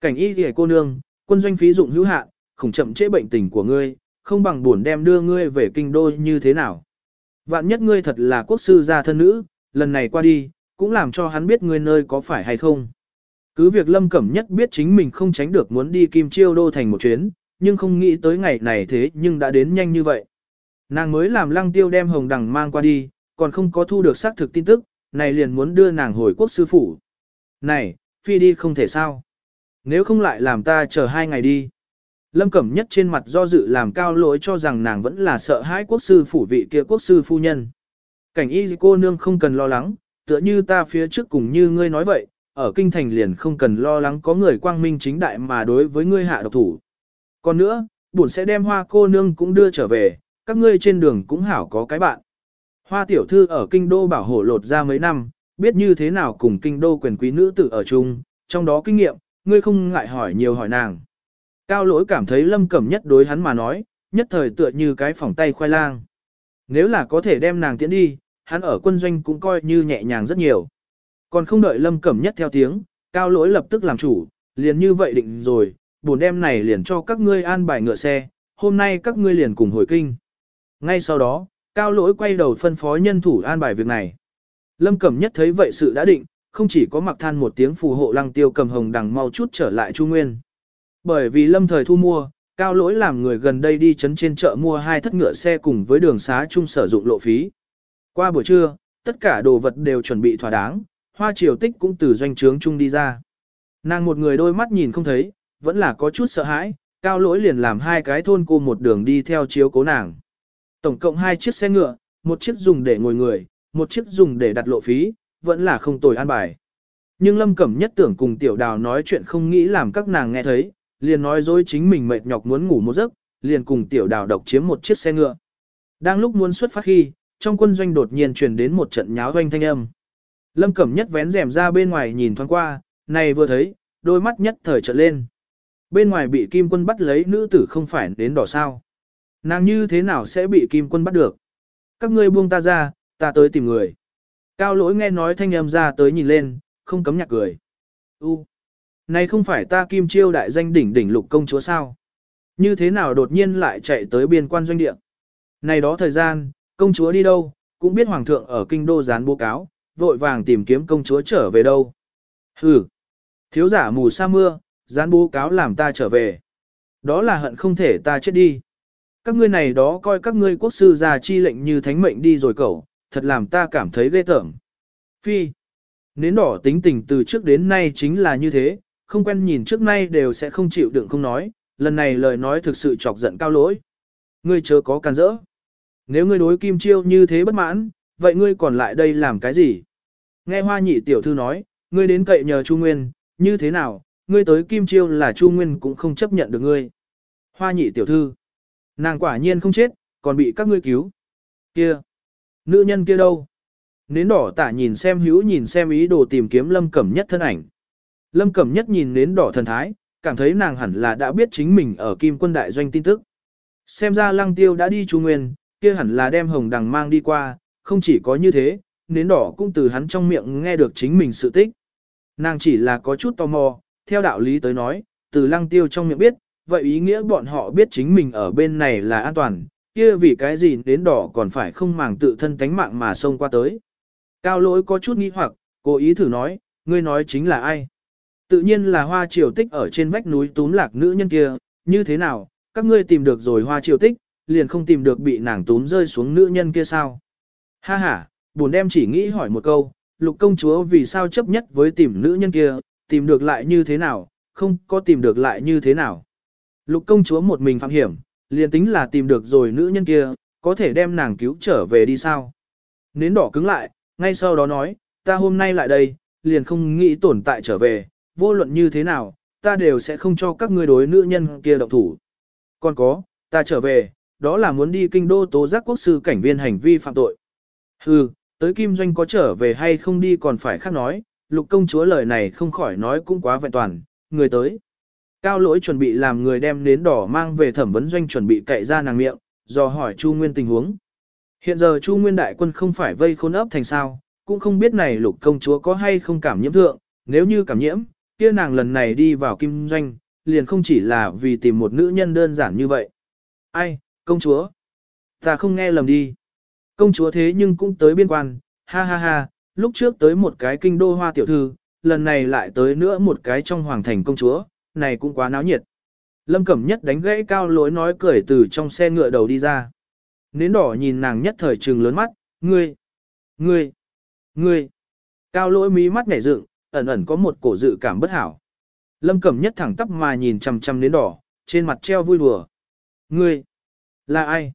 Cảnh y kìa cô nương, quân doanh phí dụng hữu hạn, khủng chậm chế bệnh tình của ngươi, không bằng buồn đem đưa ngươi về kinh đô như thế nào. Vạn nhất ngươi thật là quốc sư gia thân nữ, lần này qua đi, cũng làm cho hắn biết ngươi nơi có phải hay không. Cứ việc Lâm Cẩm Nhất biết chính mình không tránh được muốn đi Kim Chiêu Đô thành một chuyến, nhưng không nghĩ tới ngày này thế nhưng đã đến nhanh như vậy. Nàng mới làm lăng tiêu đem hồng đằng mang qua đi, còn không có thu được xác thực tin tức, này liền muốn đưa nàng hồi quốc sư phủ. Này, phi đi không thể sao. Nếu không lại làm ta chờ hai ngày đi. Lâm Cẩm Nhất trên mặt do dự làm cao lỗi cho rằng nàng vẫn là sợ hãi quốc sư phủ vị kia quốc sư phu nhân. Cảnh y cô nương không cần lo lắng, tựa như ta phía trước cùng như ngươi nói vậy, ở kinh thành liền không cần lo lắng có người quang minh chính đại mà đối với ngươi hạ độc thủ. Còn nữa, bổn sẽ đem hoa cô nương cũng đưa trở về, các ngươi trên đường cũng hảo có cái bạn. Hoa tiểu thư ở kinh đô bảo hộ lột ra mấy năm, biết như thế nào cùng kinh đô quyền quý nữ tử ở chung, trong đó kinh nghiệm, ngươi không ngại hỏi nhiều hỏi nàng. Cao lỗi cảm thấy lâm cẩm nhất đối hắn mà nói, nhất thời tựa như cái phỏng tay khoai lang. Nếu là có thể đem nàng tiễn đi, hắn ở quân doanh cũng coi như nhẹ nhàng rất nhiều. Còn không đợi Lâm Cẩm Nhất theo tiếng, cao lỗi lập tức làm chủ, liền như vậy định rồi, buồn đem này liền cho các ngươi an bài ngựa xe, hôm nay các ngươi liền cùng hồi kinh. Ngay sau đó, cao lỗi quay đầu phân phó nhân thủ an bài việc này. Lâm Cẩm Nhất thấy vậy sự đã định, không chỉ có mặc than một tiếng phù hộ lăng tiêu cầm hồng đằng mau chút trở lại Trung Nguyên. Bởi vì lâm thời thu mua, cao lỗi làm người gần đây đi chấn trên chợ mua hai thất ngựa xe cùng với đường xá chung sử dụng lộ phí. Qua buổi trưa, tất cả đồ vật đều chuẩn bị thỏa đáng, hoa triều tích cũng từ doanh trướng chung đi ra. Nàng một người đôi mắt nhìn không thấy, vẫn là có chút sợ hãi, cao lỗi liền làm hai cái thôn cô một đường đi theo chiếu cố nàng. Tổng cộng hai chiếc xe ngựa, một chiếc dùng để ngồi người, một chiếc dùng để đặt lộ phí, vẫn là không tồi an bài. Nhưng Lâm Cẩm nhất tưởng cùng tiểu đào nói chuyện không nghĩ làm các nàng nghe thấy, liền nói dối chính mình mệt nhọc muốn ngủ một giấc, liền cùng tiểu đào độc chiếm một chiếc xe ngựa. Đang lúc muốn xuất phát khi, trong quân doanh đột nhiên truyền đến một trận nháo doanh thanh âm. Lâm Cẩm nhất vén rèm ra bên ngoài nhìn thoáng qua, này vừa thấy, đôi mắt nhất thời trợn lên. Bên ngoài bị kim quân bắt lấy nữ tử không phải đến đỏ sao. Nàng như thế nào sẽ bị kim quân bắt được? Các ngươi buông ta ra, ta tới tìm người. Cao lỗi nghe nói thanh âm ra tới nhìn lên, không cấm nhạc cười. U, này không phải ta kim chiêu đại danh đỉnh đỉnh lục công chúa sao? Như thế nào đột nhiên lại chạy tới biên quan doanh địa? Này đó thời gian, công chúa đi đâu, cũng biết hoàng thượng ở kinh đô gián bố cáo, vội vàng tìm kiếm công chúa trở về đâu. Hừ, thiếu giả mù sa mưa, gián bố cáo làm ta trở về. Đó là hận không thể ta chết đi. Các ngươi này đó coi các ngươi quốc sư già chi lệnh như thánh mệnh đi rồi cậu, thật làm ta cảm thấy ghê tởm. Phi, nến đỏ tính tình từ trước đến nay chính là như thế, không quen nhìn trước nay đều sẽ không chịu đựng không nói, lần này lời nói thực sự chọc giận cao lỗi. Ngươi chớ có can rỡ. Nếu ngươi đối kim chiêu như thế bất mãn, vậy ngươi còn lại đây làm cái gì? Nghe hoa nhị tiểu thư nói, ngươi đến cậy nhờ Chu Nguyên, như thế nào, ngươi tới kim chiêu là Chu Nguyên cũng không chấp nhận được ngươi. Hoa nhị tiểu thư, nàng quả nhiên không chết, còn bị các ngươi cứu. Kia, nữ nhân kia đâu? Nến đỏ tả nhìn xem hữu nhìn xem ý đồ tìm kiếm lâm cẩm nhất thân ảnh. Lâm Cẩm Nhất nhìn Nến đỏ thần thái, cảm thấy nàng hẳn là đã biết chính mình ở Kim quân đại doanh tin tức. Xem ra Lăng Tiêu đã đi Chu Nguyên, kia hẳn là đem hồng đằng mang đi qua, không chỉ có như thế, nến đỏ cũng từ hắn trong miệng nghe được chính mình sự tích. Nàng chỉ là có chút tò mò, theo đạo lý tới nói, từ Lăng Tiêu trong miệng biết, vậy ý nghĩa bọn họ biết chính mình ở bên này là an toàn, kia vì cái gì đến đỏ còn phải không màng tự thân tánh mạng mà xông qua tới. Cao lỗi có chút nghi hoặc, cố ý thử nói, ngươi nói chính là ai? Tự nhiên là hoa triều tích ở trên vách núi túm lạc nữ nhân kia, như thế nào, các ngươi tìm được rồi hoa triều tích, liền không tìm được bị nàng túm rơi xuống nữ nhân kia sao. Ha ha, buồn đem chỉ nghĩ hỏi một câu, lục công chúa vì sao chấp nhất với tìm nữ nhân kia, tìm được lại như thế nào, không có tìm được lại như thế nào. Lục công chúa một mình phạm hiểm, liền tính là tìm được rồi nữ nhân kia, có thể đem nàng cứu trở về đi sao. Nến đỏ cứng lại, ngay sau đó nói, ta hôm nay lại đây, liền không nghĩ tồn tại trở về, vô luận như thế nào, ta đều sẽ không cho các ngươi đối nữ nhân kia động thủ. Còn có, ta trở về, đó là muốn đi kinh đô tố giác quốc sư cảnh viên hành vi phạm tội. Hừ, tới kim doanh có trở về hay không đi còn phải khác nói, lục công chúa lời này không khỏi nói cũng quá vẹn toàn, người tới. Cao lỗi chuẩn bị làm người đem nến đỏ mang về thẩm vấn doanh chuẩn bị cậy ra nàng miệng, do hỏi Chu Nguyên tình huống. Hiện giờ Chu Nguyên đại quân không phải vây khôn ấp thành sao, cũng không biết này lục công chúa có hay không cảm nhiễm thượng, nếu như cảm nhiễm, kia nàng lần này đi vào kim doanh, liền không chỉ là vì tìm một nữ nhân đơn giản như vậy. Ai, công chúa? Ta không nghe lầm đi. Công chúa thế nhưng cũng tới biên quan, ha ha ha, lúc trước tới một cái kinh đô hoa tiểu thư, lần này lại tới nữa một cái trong hoàng thành công chúa, này cũng quá náo nhiệt. Lâm Cẩm Nhất đánh gãy cao lối nói cười từ trong xe ngựa đầu đi ra. Nến đỏ nhìn nàng nhất thời trừng lớn mắt, ngươi, ngươi, ngươi. Cao lỗi mí mắt nhảy dựng, ẩn ẩn có một cổ dự cảm bất hảo. Lâm Cẩm nhất thẳng tắp mà nhìn chằm chằm nến đỏ, trên mặt treo vui đùa. Ngươi, là ai?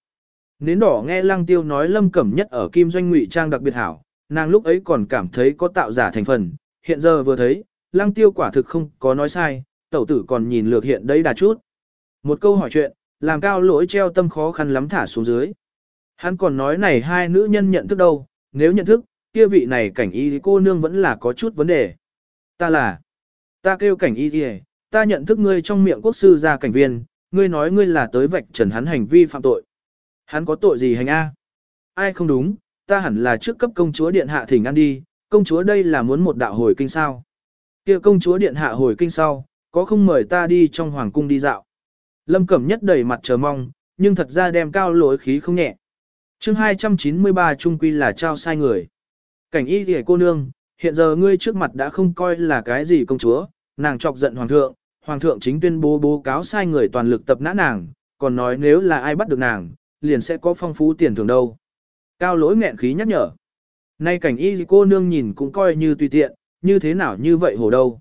Nến đỏ nghe Lăng Tiêu nói Lâm Cẩm nhất ở Kim Doanh Ngụy Trang đặc biệt hảo, nàng lúc ấy còn cảm thấy có tạo giả thành phần, hiện giờ vừa thấy, Lăng Tiêu quả thực không có nói sai, tẩu tử còn nhìn lược hiện đấy đà chút. Một câu hỏi chuyện, làm cao lỗi treo tâm khó khăn lắm thả xuống dưới. Hắn còn nói này hai nữ nhân nhận thức đâu, nếu nhận thức, kia vị này cảnh y cô nương vẫn là có chút vấn đề. Ta là, ta kêu cảnh y thì ta nhận thức ngươi trong miệng quốc sư ra cảnh viên, ngươi nói ngươi là tới vạch trần hắn hành vi phạm tội. Hắn có tội gì hành A? ai không đúng, ta hẳn là trước cấp công chúa điện hạ thỉnh ăn đi, công chúa đây là muốn một đạo hồi kinh sao. kia công chúa điện hạ hồi kinh sau, có không mời ta đi trong hoàng cung đi dạo. Lâm Cẩm Nhất đầy mặt chờ mong, nhưng thật ra đem cao lỗi khí không nhẹ. chương 293 trung quy là trao sai người. Cảnh y kìa cô nương, hiện giờ ngươi trước mặt đã không coi là cái gì công chúa, nàng chọc giận hoàng thượng, hoàng thượng chính tuyên bố bố cáo sai người toàn lực tập nã nàng, còn nói nếu là ai bắt được nàng, liền sẽ có phong phú tiền thưởng đâu. Cao lỗi nghẹn khí nhắc nhở. Nay cảnh y cô nương nhìn cũng coi như tùy tiện, như thế nào như vậy hồ đâu.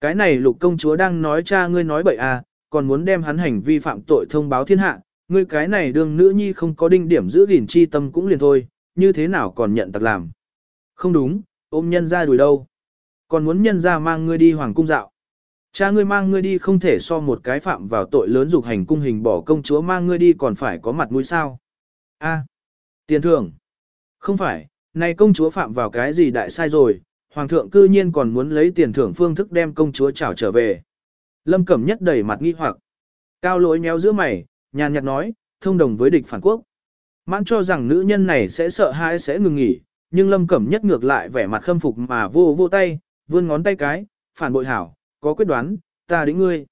Cái này lục công chúa đang nói cha ngươi nói bậy à, còn muốn đem hắn hành vi phạm tội thông báo thiên hạ, ngươi cái này đương nữ nhi không có đinh điểm giữ gìn chi tâm cũng liền thôi, như thế nào còn nhận tặc làm. Không đúng, ôm nhân ra đuổi đâu. Còn muốn nhân ra mang ngươi đi hoàng cung dạo. Cha ngươi mang ngươi đi không thể so một cái phạm vào tội lớn dục hành cung hình bỏ công chúa mang ngươi đi còn phải có mặt mũi sao. A, tiền thưởng. Không phải, này công chúa phạm vào cái gì đại sai rồi, hoàng thượng cư nhiên còn muốn lấy tiền thưởng phương thức đem công chúa trảo trở về. Lâm Cẩm Nhất đầy mặt nghi hoặc. Cao lỗi méo giữa mày, nhàn nhạt nói, thông đồng với địch phản quốc. Mãn cho rằng nữ nhân này sẽ sợ hãi sẽ ngừng nghỉ, nhưng Lâm Cẩm Nhất ngược lại vẻ mặt khâm phục mà vô vô tay, vươn ngón tay cái, phản bội hảo, có quyết đoán, ta đĩnh ngươi.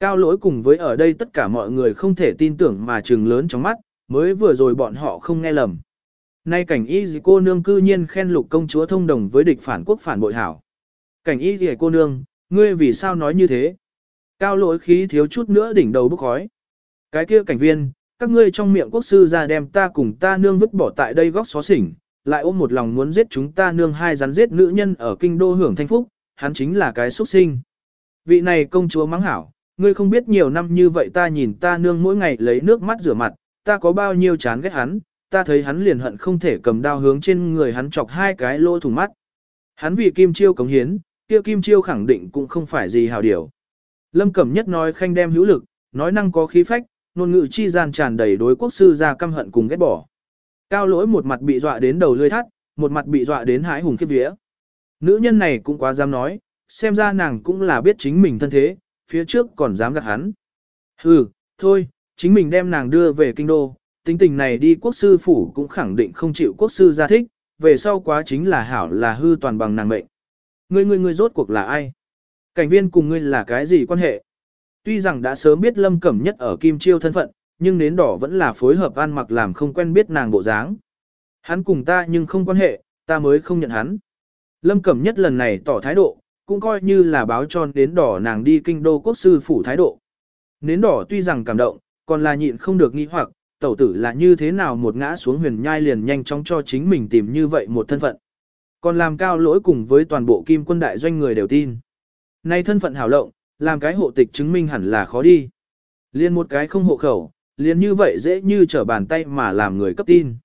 Cao lỗi cùng với ở đây tất cả mọi người không thể tin tưởng mà trừng lớn trong mắt, mới vừa rồi bọn họ không nghe lầm. Nay cảnh y gì cô nương cư nhiên khen lục công chúa thông đồng với địch phản quốc phản bội hảo. Cảnh y gì cô nương, ngươi vì sao nói như thế? Cao lỗi khí thiếu chút nữa đỉnh đầu bốc khói. Cái kia cảnh viên, các ngươi trong miệng quốc sư ra đem ta cùng ta nương vứt bỏ tại đây góc xó xỉnh, lại ôm một lòng muốn giết chúng ta nương hai rắn giết nữ nhân ở kinh đô hưởng thanh phúc, hắn chính là cái xuất sinh. Vị này công chúa mắng hảo, ngươi không biết nhiều năm như vậy ta nhìn ta nương mỗi ngày lấy nước mắt rửa mặt, ta có bao nhiêu chán ghét hắn, ta thấy hắn liền hận không thể cầm đao hướng trên người hắn chọc hai cái lỗ thủng mắt. Hắn vì kim chiêu cống hiến, kia kim chiêu khẳng định cũng không phải gì hào điều. Lâm Cẩm Nhất nói khanh đem hữu lực, nói năng có khí phách, ngôn ngữ chi gian tràn đầy đối quốc sư ra căm hận cùng ghét bỏ. Cao lỗi một mặt bị dọa đến đầu lươi thắt, một mặt bị dọa đến hãi hùng khiếp vía. Nữ nhân này cũng quá dám nói, xem ra nàng cũng là biết chính mình thân thế, phía trước còn dám gạt hắn. Hừ, thôi, chính mình đem nàng đưa về kinh đô, tính tình này đi quốc sư phủ cũng khẳng định không chịu quốc sư ra thích, về sau quá chính là hảo là hư toàn bằng nàng mệnh. Ngươi ngươi ngươi rốt cuộc là ai? Cảnh viên cùng ngươi là cái gì quan hệ? Tuy rằng đã sớm biết Lâm Cẩm Nhất ở Kim Chiêu thân phận, nhưng nến đỏ vẫn là phối hợp ăn mặc làm không quen biết nàng bộ dáng. Hắn cùng ta nhưng không quan hệ, ta mới không nhận hắn. Lâm Cẩm Nhất lần này tỏ thái độ, cũng coi như là báo cho nến đỏ nàng đi kinh đô quốc sư phủ thái độ. Nến đỏ tuy rằng cảm động, còn là nhịn không được nghi hoặc, tẩu tử là như thế nào một ngã xuống huyền nhai liền nhanh chóng cho chính mình tìm như vậy một thân phận. Còn làm cao lỗi cùng với toàn bộ kim quân đại doanh người đều tin. Nay thân phận hảo lộng, làm cái hộ tịch chứng minh hẳn là khó đi. Liên một cái không hộ khẩu, liền như vậy dễ như trở bàn tay mà làm người cấp tin.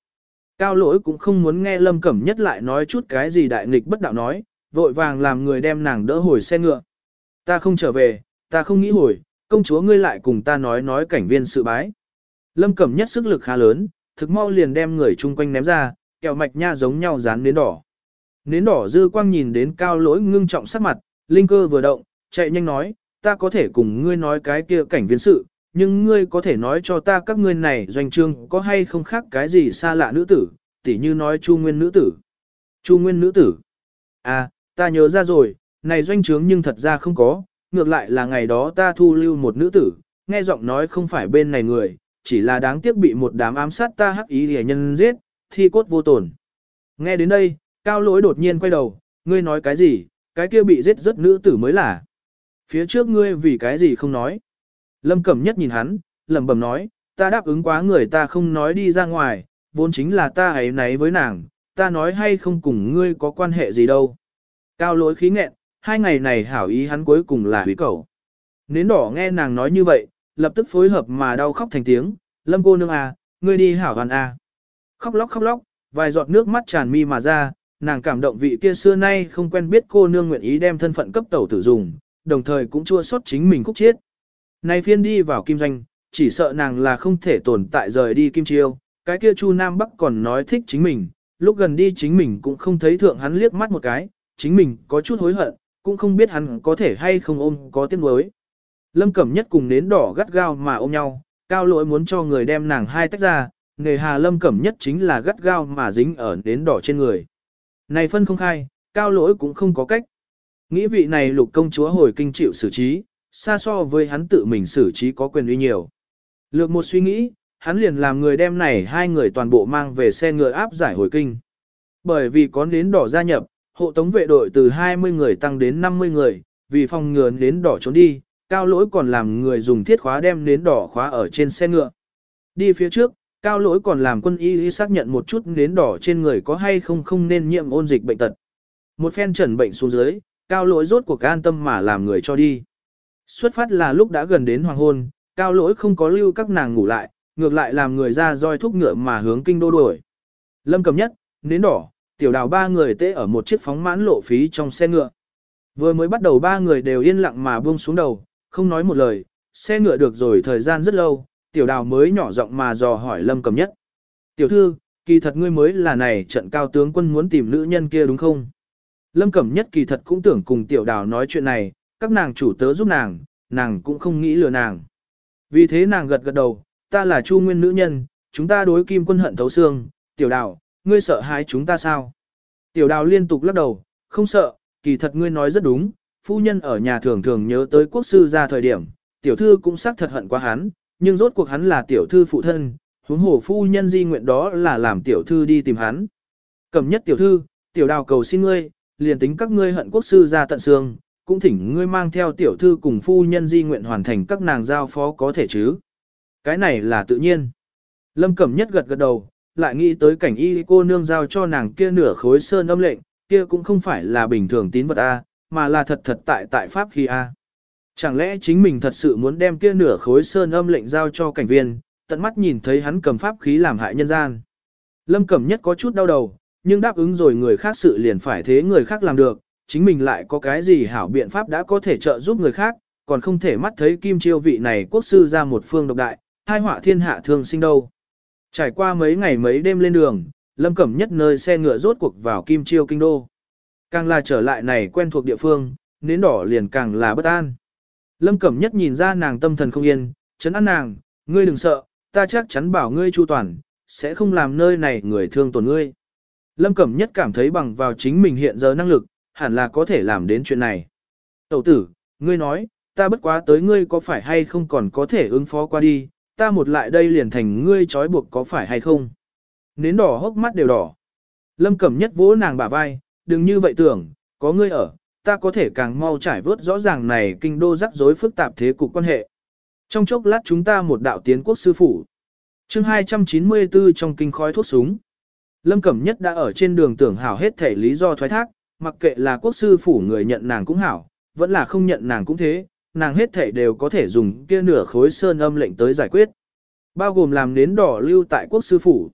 Cao lỗi cũng không muốn nghe lâm cẩm nhất lại nói chút cái gì đại nghịch bất đạo nói, vội vàng làm người đem nàng đỡ hồi xe ngựa. Ta không trở về, ta không nghĩ hồi, công chúa ngươi lại cùng ta nói nói cảnh viên sự bái. Lâm cẩm nhất sức lực khá lớn, thực mau liền đem người chung quanh ném ra, kẹo mạch nha giống nhau dán nến đỏ. Nến đỏ dư quang nhìn đến cao lỗi ngưng trọng sắc mặt, linh cơ vừa động, chạy nhanh nói, ta có thể cùng ngươi nói cái kia cảnh viên sự, nhưng ngươi có thể nói cho ta các ngươi này doanh trương có hay không khác cái gì xa lạ nữ tử, tỉ như nói chu nguyên nữ tử. Chu nguyên nữ tử. À, ta nhớ ra rồi, này doanh trướng nhưng thật ra không có, ngược lại là ngày đó ta thu lưu một nữ tử, nghe giọng nói không phải bên này người, chỉ là đáng tiếc bị một đám ám sát ta hắc ý hề nhân giết, thi cốt vô tổn. Nghe đến đây, cao lỗi đột nhiên quay đầu, ngươi nói cái gì, cái kia bị giết rất nữ tử mới là. Phía trước ngươi vì cái gì không nói. Lâm Cẩm Nhất nhìn hắn, lẩm bẩm nói, ta đáp ứng quá người ta không nói đi ra ngoài, vốn chính là ta ấy nấy với nàng, ta nói hay không cùng ngươi có quan hệ gì đâu. Cao lỗi khí nghẹn, hai ngày này hảo ý hắn cuối cùng là hủy cầu. Nến đỏ nghe nàng nói như vậy, lập tức phối hợp mà đau khóc thành tiếng, lâm cô nương à, ngươi đi hảo hoàn à. Khóc lóc khóc lóc, vài giọt nước mắt tràn mi mà ra, nàng cảm động vị kia xưa nay không quen biết cô nương nguyện ý đem thân phận cấp tẩu tử dùng, đồng thời cũng chua xót chính mình khúc chiết. Nay phiên đi vào kim doanh, chỉ sợ nàng là không thể tồn tại rời đi kim chiêu, cái kia Chu Nam Bắc còn nói thích chính mình, lúc gần đi chính mình cũng không thấy thượng hắn liếc mắt một cái, chính mình có chút hối hận, cũng không biết hắn có thể hay không ôm có tiếng mới. Lâm Cẩm Nhất cùng nến đỏ gắt gao mà ôm nhau, cao lỗi muốn cho người đem nàng hai tách ra, nghề hà lâm cẩm nhất chính là gắt gao mà dính ở nến đỏ trên người. Này phân không khai, cao lỗi cũng không có cách. Nghĩ vị này lục công chúa hồi kinh chịu xử trí, xa so với hắn tự mình xử trí có quyền uy nhiều. Lược một suy nghĩ, hắn liền làm người đem này hai người toàn bộ mang về xe ngựa áp giải hồi kinh. Bởi vì có nến đỏ gia nhập, hộ tống vệ đội từ 20 người tăng đến 50 người, vì phòng ngừa nến đỏ trốn đi, cao lỗi còn làm người dùng thiết khóa đem nến đỏ khóa ở trên xe ngựa. Đi phía trước, cao lỗi còn làm quân y xác nhận một chút nến đỏ trên người có hay không không nên nhiễm ôn dịch bệnh tật. Một phen trần bệnh xuống dưới, cao lỗi rốt cuộc an tâm mà làm người cho đi. Xuất phát là lúc đã gần đến hoàng hôn, cao lỗi không có lưu các nàng ngủ lại, ngược lại làm người ra roi thúc ngựa mà hướng kinh đô đuổi. Lâm cầm nhất, nến đỏ, tiểu đào ba người tê ở một chiếc phóng mãn lộ phí trong xe ngựa. Vừa mới bắt đầu ba người đều yên lặng mà buông xuống đầu, không nói một lời, xe ngựa được rồi thời gian rất lâu, tiểu đào mới nhỏ giọng mà dò hỏi lâm cầm nhất. Tiểu thư, kỳ thật ngươi mới là này trận cao tướng quân muốn tìm nữ nhân kia đúng không? Lâm Cẩm Nhất kỳ thật cũng tưởng cùng tiểu đào nói chuyện này, các nàng chủ tớ giúp nàng, nàng cũng không nghĩ lừa nàng. Vì thế nàng gật gật đầu, ta là Chu Nguyên nữ nhân, chúng ta đối kim quân hận thấu xương, tiểu đào, ngươi sợ hãi chúng ta sao? Tiểu đào liên tục lắc đầu, không sợ, kỳ thật ngươi nói rất đúng, phu nhân ở nhà thường thường nhớ tới quốc sư ra thời điểm, tiểu thư cũng xác thật hận quá hắn, nhưng rốt cuộc hắn là tiểu thư phụ thân, huống hồ phu nhân di nguyện đó là làm tiểu thư đi tìm hắn. Cẩm nhất tiểu thư, tiểu đào cầu xin ngươi, liền tính các ngươi hận quốc sư ra tận xương, cũng thỉnh ngươi mang theo tiểu thư cùng phu nhân di nguyện hoàn thành các nàng giao phó có thể chứ. Cái này là tự nhiên. Lâm Cẩm Nhất gật gật đầu, lại nghĩ tới cảnh y cô nương giao cho nàng kia nửa khối sơn âm lệnh, kia cũng không phải là bình thường tín vật A, mà là thật thật tại tại pháp khi A. Chẳng lẽ chính mình thật sự muốn đem kia nửa khối sơn âm lệnh giao cho cảnh viên, tận mắt nhìn thấy hắn cầm pháp khí làm hại nhân gian. Lâm Cẩm Nhất có chút đau đầu, nhưng đáp ứng rồi người khác sự liền phải thế người khác làm được, chính mình lại có cái gì hảo biện pháp đã có thể trợ giúp người khác, còn không thể mắt thấy kim chiêu vị này quốc sư ra một phương độc đại, hai họa thiên hạ thương sinh đâu. Trải qua mấy ngày mấy đêm lên đường, Lâm Cẩm Nhất nơi xe ngựa rốt cuộc vào kim chiêu kinh đô. Càng là trở lại này quen thuộc địa phương, nến đỏ liền càng là bất an. Lâm Cẩm Nhất nhìn ra nàng tâm thần không yên, chấn an nàng, ngươi đừng sợ, ta chắc chắn bảo ngươi chu toàn, sẽ không làm nơi này người thương tổn ngươi. Lâm Cẩm Nhất cảm thấy bằng vào chính mình hiện giờ năng lực, hẳn là có thể làm đến chuyện này. Tẩu tử, ngươi nói, ta bất quá tới ngươi có phải hay không còn có thể ứng phó qua đi, ta một lại đây liền thành ngươi trói buộc có phải hay không. Nến đỏ hốc mắt đều đỏ. Lâm Cẩm Nhất vỗ nàng bả vai, đừng như vậy tưởng, có ngươi ở, ta có thể càng mau trải vớt rõ ràng này kinh đô rắc rối phức tạp thế cục quan hệ. Trong chốc lát chúng ta một đạo tiến quốc sư phủ. chương 294 trong kinh khói thuốc súng. Lâm Cẩm Nhất đã ở trên đường tưởng hảo hết thể lý do thoái thác, mặc kệ là quốc sư phủ người nhận nàng cũng hảo, vẫn là không nhận nàng cũng thế, nàng hết thể đều có thể dùng kia nửa khối sơn âm lệnh tới giải quyết. Bao gồm làm nến đỏ lưu tại quốc sư phủ.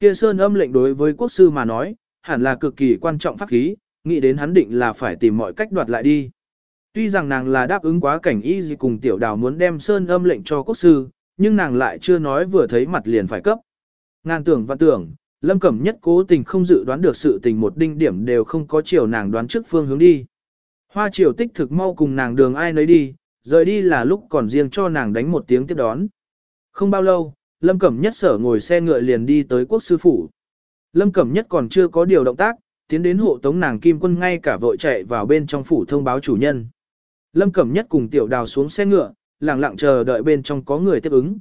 Kia sơn âm lệnh đối với quốc sư mà nói, hẳn là cực kỳ quan trọng pháp khí, nghĩ đến hắn định là phải tìm mọi cách đoạt lại đi. Tuy rằng nàng là đáp ứng quá cảnh y gì cùng tiểu đào muốn đem sơn âm lệnh cho quốc sư, nhưng nàng lại chưa nói vừa thấy mặt liền phải cấp. Ngàn tưởng và tưởng, Lâm Cẩm Nhất cố tình không dự đoán được sự tình một đinh điểm đều không có chiều nàng đoán trước phương hướng đi. Hoa triều tích thực mau cùng nàng đường ai nấy đi, rời đi là lúc còn riêng cho nàng đánh một tiếng tiếp đón. Không bao lâu, Lâm Cẩm Nhất sở ngồi xe ngựa liền đi tới quốc sư phủ. Lâm Cẩm Nhất còn chưa có điều động tác, tiến đến hộ tống nàng kim quân ngay cả vội chạy vào bên trong phủ thông báo chủ nhân. Lâm Cẩm Nhất cùng tiểu đào xuống xe ngựa, lặng lặng chờ đợi bên trong có người tiếp ứng.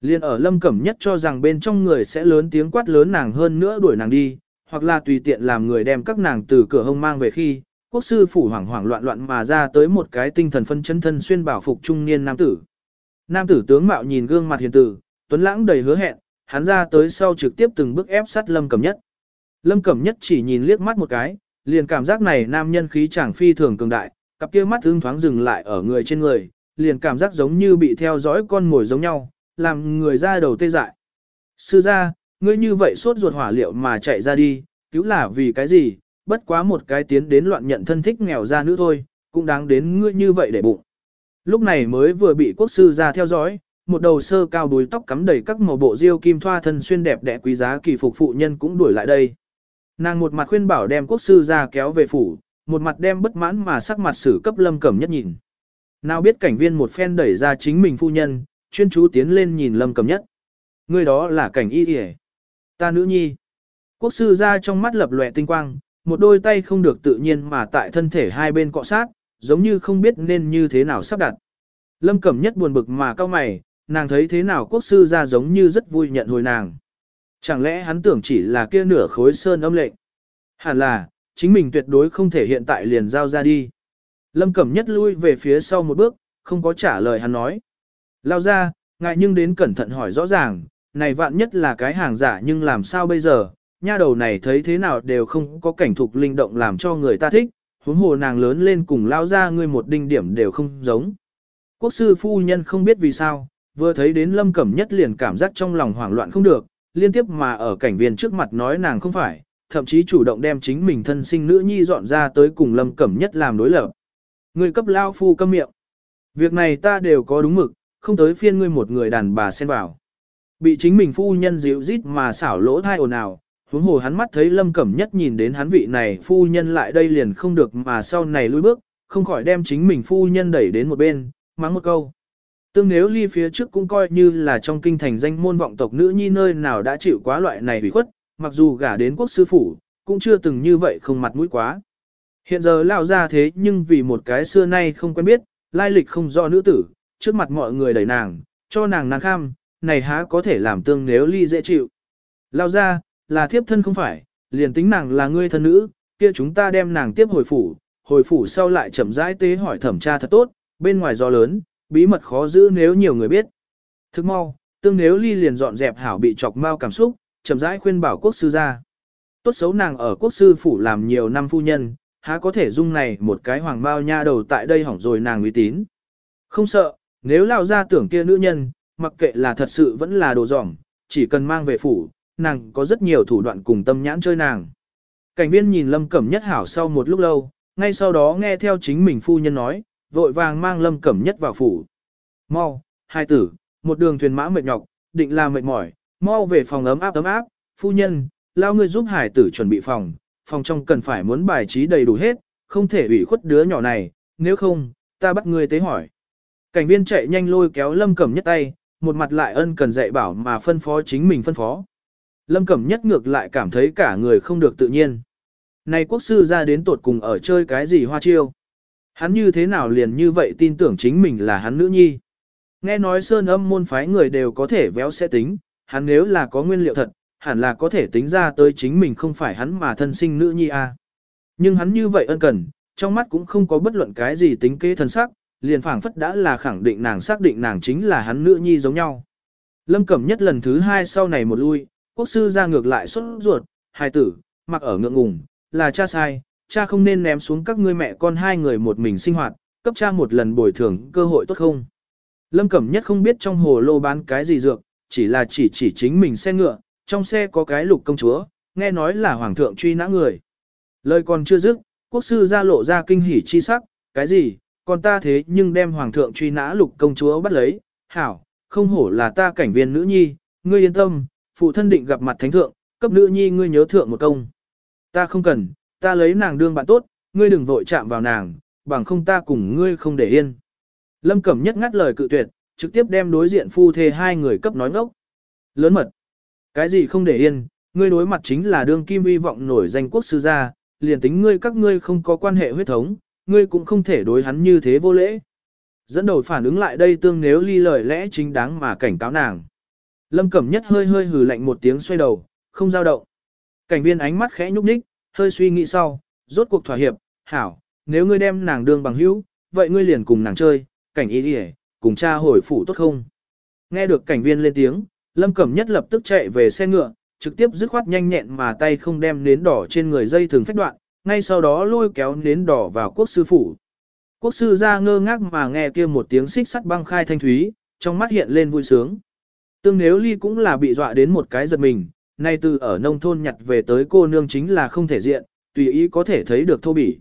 Liên ở Lâm Cẩm Nhất cho rằng bên trong người sẽ lớn tiếng quát lớn nàng hơn nữa đuổi nàng đi, hoặc là tùy tiện làm người đem các nàng từ cửa hông mang về khi, quốc sư phủ hoảng hoảng loạn loạn mà ra tới một cái tinh thần phân chân thân xuyên bảo phục trung niên nam tử. Nam tử tướng mạo nhìn gương mặt hiền tử, tuấn lãng đầy hứa hẹn, hắn ra tới sau trực tiếp từng bước ép sát Lâm Cẩm Nhất. Lâm Cẩm Nhất chỉ nhìn liếc mắt một cái, liền cảm giác này nam nhân khí chẳng phi thường cường đại, cặp kia mắt thương thoáng dừng lại ở người trên người, liền cảm giác giống như bị theo dõi con mồi giống nhau, làm người ra đầu tê dại. Sư gia, ngươi như vậy suốt ruột hỏa liệu mà chạy ra đi, cứu là vì cái gì, bất quá một cái tiến đến loạn nhận thân thích nghèo ra nữ thôi, cũng đáng đến ngươi như vậy để bụng. Lúc này mới vừa bị quốc sư ra theo dõi, một đầu sơ cao đuôi tóc cắm đầy các màu bộ diêu kim thoa thân xuyên đẹp đẽ quý giá kỳ phục phụ nhân cũng đuổi lại đây. Nàng một mặt khuyên bảo đem quốc sư ra kéo về phủ, một mặt đem bất mãn mà sắc mặt xử cấp lâm cẩm nhất nhìn. Nào biết cảnh viên một phen đẩy ra chính mình phu nhân, chuyên chú tiến lên nhìn lâm cẩm nhất. người đó là cảnh y hề. Ta nữ nhi. Quốc sư ra trong mắt lập lòe tinh quang, một đôi tay không được tự nhiên mà tại thân thể hai bên cọ sát, giống như không biết nên như thế nào sắp đặt. Lâm Cẩm nhất buồn bực mà cao mày, nàng thấy thế nào quốc sư ra giống như rất vui nhận hồi nàng. Chẳng lẽ hắn tưởng chỉ là kia nửa khối sơn âm lệnh? Hẳn là, chính mình tuyệt đối không thể hiện tại liền giao ra đi. Lâm Cẩm nhất lui về phía sau một bước, không có trả lời hắn nói. Lao ra, ngại nhưng đến cẩn thận hỏi rõ ràng, này vạn nhất là cái hàng giả nhưng làm sao bây giờ, nha đầu này thấy thế nào đều không có cảnh thục linh động làm cho người ta thích, huống hồ nàng lớn lên cùng lao ra ngươi một đinh điểm đều không giống. Quốc sư phu nhân không biết vì sao, vừa thấy đến lâm cẩm nhất liền cảm giác trong lòng hoảng loạn không được, liên tiếp mà ở cảnh viên trước mặt nói nàng không phải, thậm chí chủ động đem chính mình thân sinh nữ nhi dọn ra tới cùng lâm cẩm nhất làm đối lập. Người cấp lao phu câm miệng. Việc này ta đều có đúng mực, không tới phiên ngươi một người đàn bà xen vào. Bị chính mình phu nhân dịu rít mà xảo lỗ thai ồn ào, huống hồ hắn mắt thấy lâm cẩm nhất nhìn đến hắn vị này phu nhân lại đây liền không được mà sau này lui bước, không khỏi đem chính mình phu nhân đẩy đến một bên, mắng một câu. Tương nếu ly phía trước cũng coi như là trong kinh thành danh môn vọng tộc nữ nhi nơi nào đã chịu quá loại này hủy khuất, mặc dù gả đến quốc sư phủ, cũng chưa từng như vậy không mặt mũi quá. Hiện giờ lao ra thế nhưng vì một cái xưa nay không quen biết, lai lịch không rõ nữ tử, trước mặt mọi người đẩy nàng, cho nàng nàng kham, này há có thể làm tương nếu ly dễ chịu. Lao ra, là thiếp thân không phải, liền tính nàng là ngươi thân nữ, kia chúng ta đem nàng tiếp hồi phủ, hồi phủ sau lại chậm rãi tế hỏi thẩm tra thật tốt, bên ngoài gió lớn, bí mật khó giữ nếu nhiều người biết. Thức mau, tương nếu ly liền dọn dẹp hảo bị chọc mau cảm xúc, chậm rãi khuyên bảo quốc sư ra. Tốt xấu nàng ở quốc sư phủ làm nhiều năm phu nhân, há có thể dung này một cái hoàng bao nha đầu tại đây hỏng rồi nàng uy tín. Không sợ, nếu lao ra tưởng kia nữ nhân, mặc kệ là thật sự vẫn là đồ dỏng, chỉ cần mang về phủ, nàng có rất nhiều thủ đoạn cùng tâm nhãn chơi nàng. Cảnh viên nhìn Lâm Cẩm Nhất hảo sau một lúc lâu, ngay sau đó nghe theo chính mình phu nhân nói, vội vàng mang Lâm Cẩm Nhất vào phủ. Mau, hai tử, một đường thuyền mã mệt nhọc, định là mệt mỏi, mau về phòng ấm áp ấm áp, phu nhân, lao ngươi giúp hải tử chuẩn bị phòng, phòng trong cần phải muốn bài trí đầy đủ hết, không thể ủy khuất đứa nhỏ này, nếu không, ta bắt ngươi tế hỏi. Cảnh viên chạy nhanh lôi kéo Lâm Cẩm Nhất tay, một mặt lại ân cần dạy bảo mà phân phó chính mình phân phó. Lâm Cẩm Nhất ngược lại cảm thấy cả người không được tự nhiên. Này quốc sư ra đến tột cùng ở chơi cái gì hoa chiêu. Hắn như thế nào liền như vậy tin tưởng chính mình là hắn nữ nhi. Nghe nói sơn âm môn phái người đều có thể véo sẽ tính, hắn nếu là có nguyên liệu thật, hẳn là có thể tính ra tới chính mình không phải hắn mà thân sinh nữ nhi a. Nhưng hắn như vậy ân cần, trong mắt cũng không có bất luận cái gì tính kế thân sắc, liền phảng phất đã là khẳng định nàng xác định nàng chính là hắn nữ nhi giống nhau. Lâm Cẩm nhất lần thứ hai sau này một lui, quốc sư ra ngược lại xuất ruột, hài tử, mặc ở ngượng ngùng, là cha sai, cha không nên ném xuống các ngươi mẹ con hai người một mình sinh hoạt, cấp cha một lần bồi thường cơ hội tốt không. Lâm Cẩm nhất không biết trong hồ lô bán cái gì dược, chỉ là chỉ chỉ chính mình xe ngựa, trong xe có cái lục công chúa, nghe nói là hoàng thượng truy nã người. Lời còn chưa dứt, quốc sư ra lộ ra kinh hỉ chi sắc, cái gì, còn ta thế nhưng đem hoàng thượng truy nã lục công chúa bắt lấy, hảo, không hổ là ta cảnh viên nữ nhi, ngươi yên tâm, phụ thân định gặp mặt thánh thượng, cấp nữ nhi ngươi nhớ thượng một công. Ta không cần, ta lấy nàng đương bạn tốt, ngươi đừng vội chạm vào nàng, bằng không ta cùng ngươi không để yên. Lâm Cẩm nhất ngắt lời cự tuyệt, trực tiếp đem đối diện phu thê hai người cấp nói ngốc. Lớn mật. Cái gì không để yên, ngươi đối mặt chính là đương kim uy vọng nổi danh quốc sư gia, liền tính ngươi các ngươi không có quan hệ huyết thống, ngươi cũng không thể đối hắn như thế vô lễ. Dẫn đầu phản ứng lại đây tương nếu ly lời lẽ chính đáng mà cảnh cáo nàng. Lâm Cẩm Nhất hơi hơi hừ lạnh một tiếng xoay đầu, không giao động. Cảnh viên ánh mắt khẽ nhúc nhích, hơi suy nghĩ sau, rốt cuộc thỏa hiệp, hảo, nếu ngươi đem nàng đương bằng hữu, vậy ngươi liền cùng nàng chơi, cảnh ý đi cùng cha hồi phủ tốt không? Nghe được cảnh viên lên tiếng, Lâm Cẩm Nhất lập tức chạy về xe ngựa, trực tiếp dứt khoát nhanh nhẹn mà tay không đem nến đỏ trên người dây thường phách đoạn, ngay sau đó lôi kéo nến đỏ vào quốc sư phủ. Quốc sư ra ngơ ngác mà nghe kia một tiếng xích sắt băng khai thanh thúy, trong mắt hiện lên vui sướng. Tương nếu ly cũng là bị dọa đến một cái giật mình, nay từ ở nông thôn nhặt về tới cô nương chính là không thể diện, tùy ý có thể thấy được thô bỉ.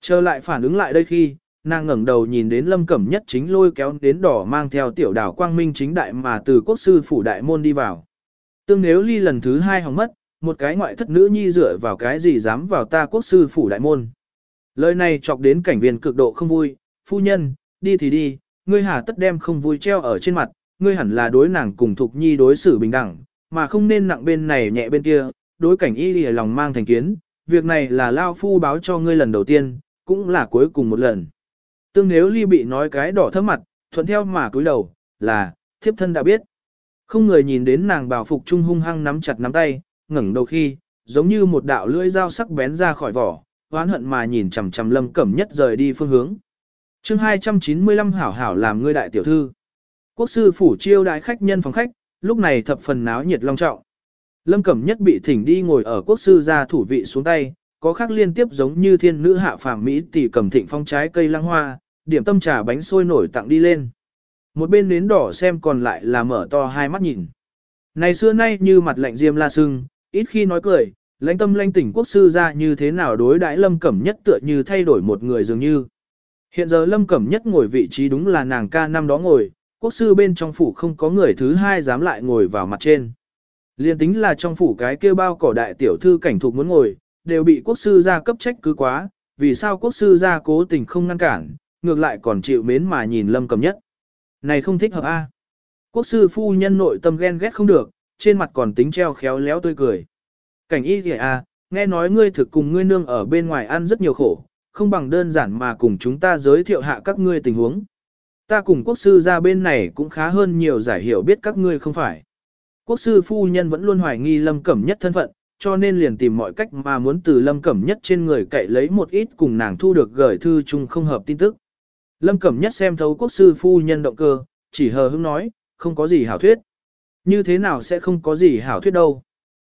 Trở lại phản ứng lại đây khi, nàng ngẩng đầu nhìn đến lâm cẩm nhất chính lôi kéo đến đỏ mang theo tiểu đảo quang minh chính đại mà từ quốc sư phủ đại môn đi vào. Tương nếu ly lần thứ hai hỏng mất, một cái ngoại thất nữ nhi dựa vào cái gì dám vào ta quốc sư phủ đại môn. Lời này chọc đến cảnh viên cực độ không vui, phu nhân, đi thì đi, ngươi hà tất đem không vui treo ở trên mặt, ngươi hẳn là đối nàng cùng Thục Nhi đối xử bình đẳng, mà không nên nặng bên này nhẹ bên kia, đối cảnh y lìa lòng mang thành kiến, việc này là Lao Phu báo cho ngươi lần đầu tiên, cũng là cuối cùng một lần. Tương nếu ly bị nói cái đỏ thấp mặt, thuận theo mà cúi đầu, là, thiếp thân đã biết. Không người nhìn đến nàng bảo phục trung hung hăng nắm chặt nắm tay, ngẩng đầu khi, giống như một đạo lưỡi dao sắc bén ra khỏi vỏ, oán hận mà nhìn chằm chằm lâm cẩm nhất rời đi phương hướng. chương 295 hảo hảo làm ngươi đại tiểu thư. Quốc sư phủ chiêu đại khách nhân phòng khách, lúc này thập phần náo nhiệt long trọng. Lâm Cẩm Nhất bị thỉnh đi ngồi ở quốc sư gia thủ vị xuống tay, có khác liên tiếp giống như thiên nữ hạ phàm mỹ tỷ cầm thịnh phong trái cây lăng hoa, điểm tâm trà bánh sôi nổi tặng đi lên. Một bên nến đỏ xem còn lại là mở to hai mắt nhìn. Này xưa nay như mặt lạnh diêm la sưng, ít khi nói cười, lãnh tâm lãnh tỉnh quốc sư ra như thế nào đối đãi lâm cẩm nhất tựa như thay đổi một người dường như. Hiện giờ lâm cẩm nhất ngồi vị trí đúng là nàng ca năm đó ngồi, quốc sư bên trong phủ không có người thứ hai dám lại ngồi vào mặt trên. Liên tính là trong phủ cái kia bao cỏ đại tiểu thư cảnh thuộc muốn ngồi, đều bị quốc sư ra cấp trách cứ quá, vì sao quốc sư ra cố tình không ngăn cản, ngược lại còn chịu mến mà nhìn lâm cầm nhất. Này không thích hợp a. Quốc sư phu nhân nội tâm ghen ghét không được, trên mặt còn tính treo khéo léo tươi cười. Cảnh y kìa a, nghe nói ngươi thực cùng ngươi nương ở bên ngoài ăn rất nhiều khổ, không bằng đơn giản mà cùng chúng ta giới thiệu hạ các ngươi tình huống. Ta cùng quốc sư ra bên này cũng khá hơn nhiều giải hiểu biết các ngươi không phải. Quốc sư phu nhân vẫn luôn hoài nghi lâm cẩm nhất thân phận, cho nên liền tìm mọi cách mà muốn từ lâm cẩm nhất trên người cậy lấy một ít cùng nàng thu được gửi thư chung không hợp tin tức. Lâm Cẩm Nhất xem thấu quốc sư phu nhân động cơ, chỉ hờ hững nói, không có gì hảo thuyết. Như thế nào sẽ không có gì hảo thuyết đâu.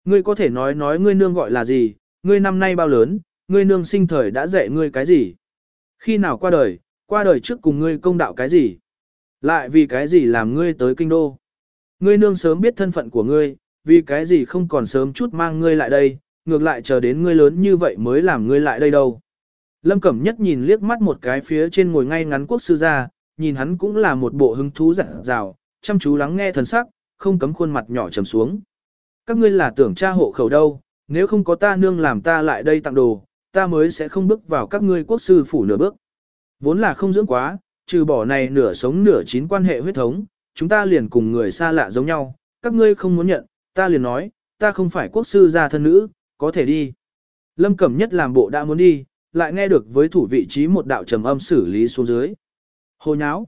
Ngươi có thể nói nói ngươi nương gọi là gì, ngươi năm nay bao lớn, ngươi nương sinh thời đã dạy ngươi cái gì. Khi nào qua đời, qua đời trước cùng ngươi công đạo cái gì. Lại vì cái gì làm ngươi tới kinh đô. Ngươi nương sớm biết thân phận của ngươi, vì cái gì không còn sớm chút mang ngươi lại đây, ngược lại chờ đến ngươi lớn như vậy mới làm ngươi lại đây đâu. Lâm Cẩm Nhất nhìn liếc mắt một cái phía trên ngồi ngay ngắn quốc sư ra, nhìn hắn cũng là một bộ hứng thú dặn dào, chăm chú lắng nghe thần sắc, không cấm khuôn mặt nhỏ trầm xuống. Các ngươi là tưởng cha hộ khẩu đâu, nếu không có ta nương làm ta lại đây tặng đồ, ta mới sẽ không bước vào các ngươi quốc sư phủ nửa bước. Vốn là không dưỡng quá, trừ bỏ này nửa sống nửa chín quan hệ huyết thống, chúng ta liền cùng người xa lạ giống nhau, các ngươi không muốn nhận, ta liền nói, ta không phải quốc sư gia thân nữ, có thể đi. Lâm Cẩm Nhất làm bộ đã muốn đi, lại nghe được với thủ vị trí một đạo trầm âm xử lý xuống dưới. Hồ nháo!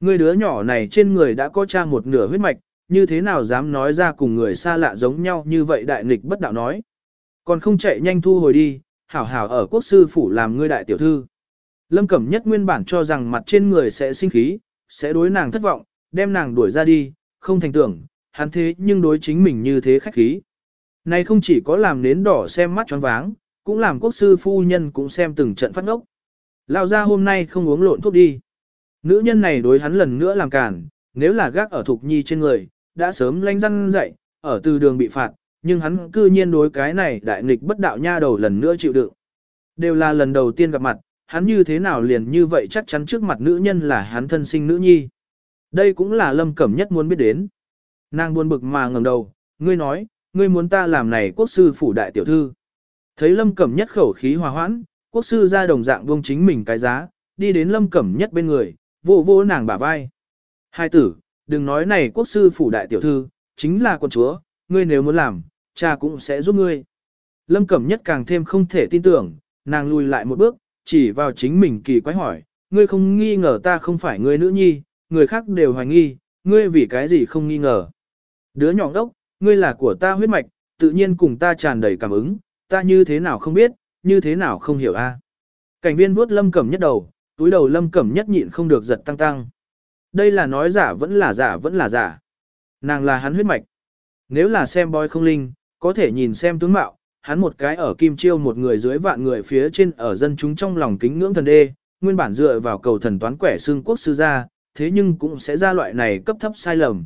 Người đứa nhỏ này trên người đã có cha một nửa huyết mạch, như thế nào dám nói ra cùng người xa lạ giống nhau như vậy đại nghịch bất đạo nói. Còn không chạy nhanh thu hồi đi, hảo hảo ở quốc sư phủ làm ngươi đại tiểu thư. Lâm Cẩm Nhất nguyên bản cho rằng mặt trên người sẽ sinh khí, sẽ đối nàng thất vọng, đem nàng đuổi ra đi, không thành tưởng, hắn thế nhưng đối chính mình như thế khách khí. Này không chỉ có làm nến đỏ xem mắt choáng váng, cũng làm quốc sư phu nhân cũng xem từng trận phát ngốc. Lão ra hôm nay không uống lộn thuốc đi. Nữ nhân này đối hắn lần nữa làm cản, nếu là gác ở thục nhi trên người, đã sớm lanh răng dậy, ở từ đường bị phạt, nhưng hắn cư nhiên đối cái này đại nghịch bất đạo nha đầu lần nữa chịu đựng. Đều là lần đầu tiên gặp mặt, hắn như thế nào liền như vậy chắc chắn trước mặt nữ nhân là hắn thân sinh nữ nhi. Đây cũng là lâm cẩm nhất muốn biết đến. Nàng buồn bực mà ngẩng đầu, ngươi nói, ngươi muốn ta làm này quốc sư phủ đại tiểu thư. Thấy Lâm Cẩm Nhất khẩu khí hòa hoãn, quốc sư ra đồng dạng buông chính mình cái giá, đi đến Lâm Cẩm Nhất bên người, vô vô nàng bả vai. Hai tử, đừng nói này quốc sư phủ đại tiểu thư, chính là con chúa, ngươi nếu muốn làm, cha cũng sẽ giúp ngươi. Lâm Cẩm Nhất càng thêm không thể tin tưởng, nàng lùi lại một bước, chỉ vào chính mình kỳ quái hỏi, ngươi không nghi ngờ ta không phải ngươi nữ nhi, người khác đều hoài nghi, ngươi vì cái gì không nghi ngờ. Đứa nhỏ đốc, ngươi là của ta huyết mạch, tự nhiên cùng ta tràn đầy cảm ứng, ta như thế nào không biết, như thế nào không hiểu a. Cảnh viên vuốt lâm cẩm nhất đầu, túi đầu lâm cẩm nhất nhịn không được giật tăng tăng. Đây là nói giả vẫn là giả vẫn là giả. Nàng là hắn huyết mạch. Nếu là xem bói không linh, có thể nhìn xem tướng mạo, hắn một cái ở kim chiêu một người dưới vạn người phía trên ở dân chúng trong lòng kính ngưỡng thần đê, nguyên bản dựa vào cầu thần toán quẻ xương quốc sư gia, thế nhưng cũng sẽ ra loại này cấp thấp sai lầm.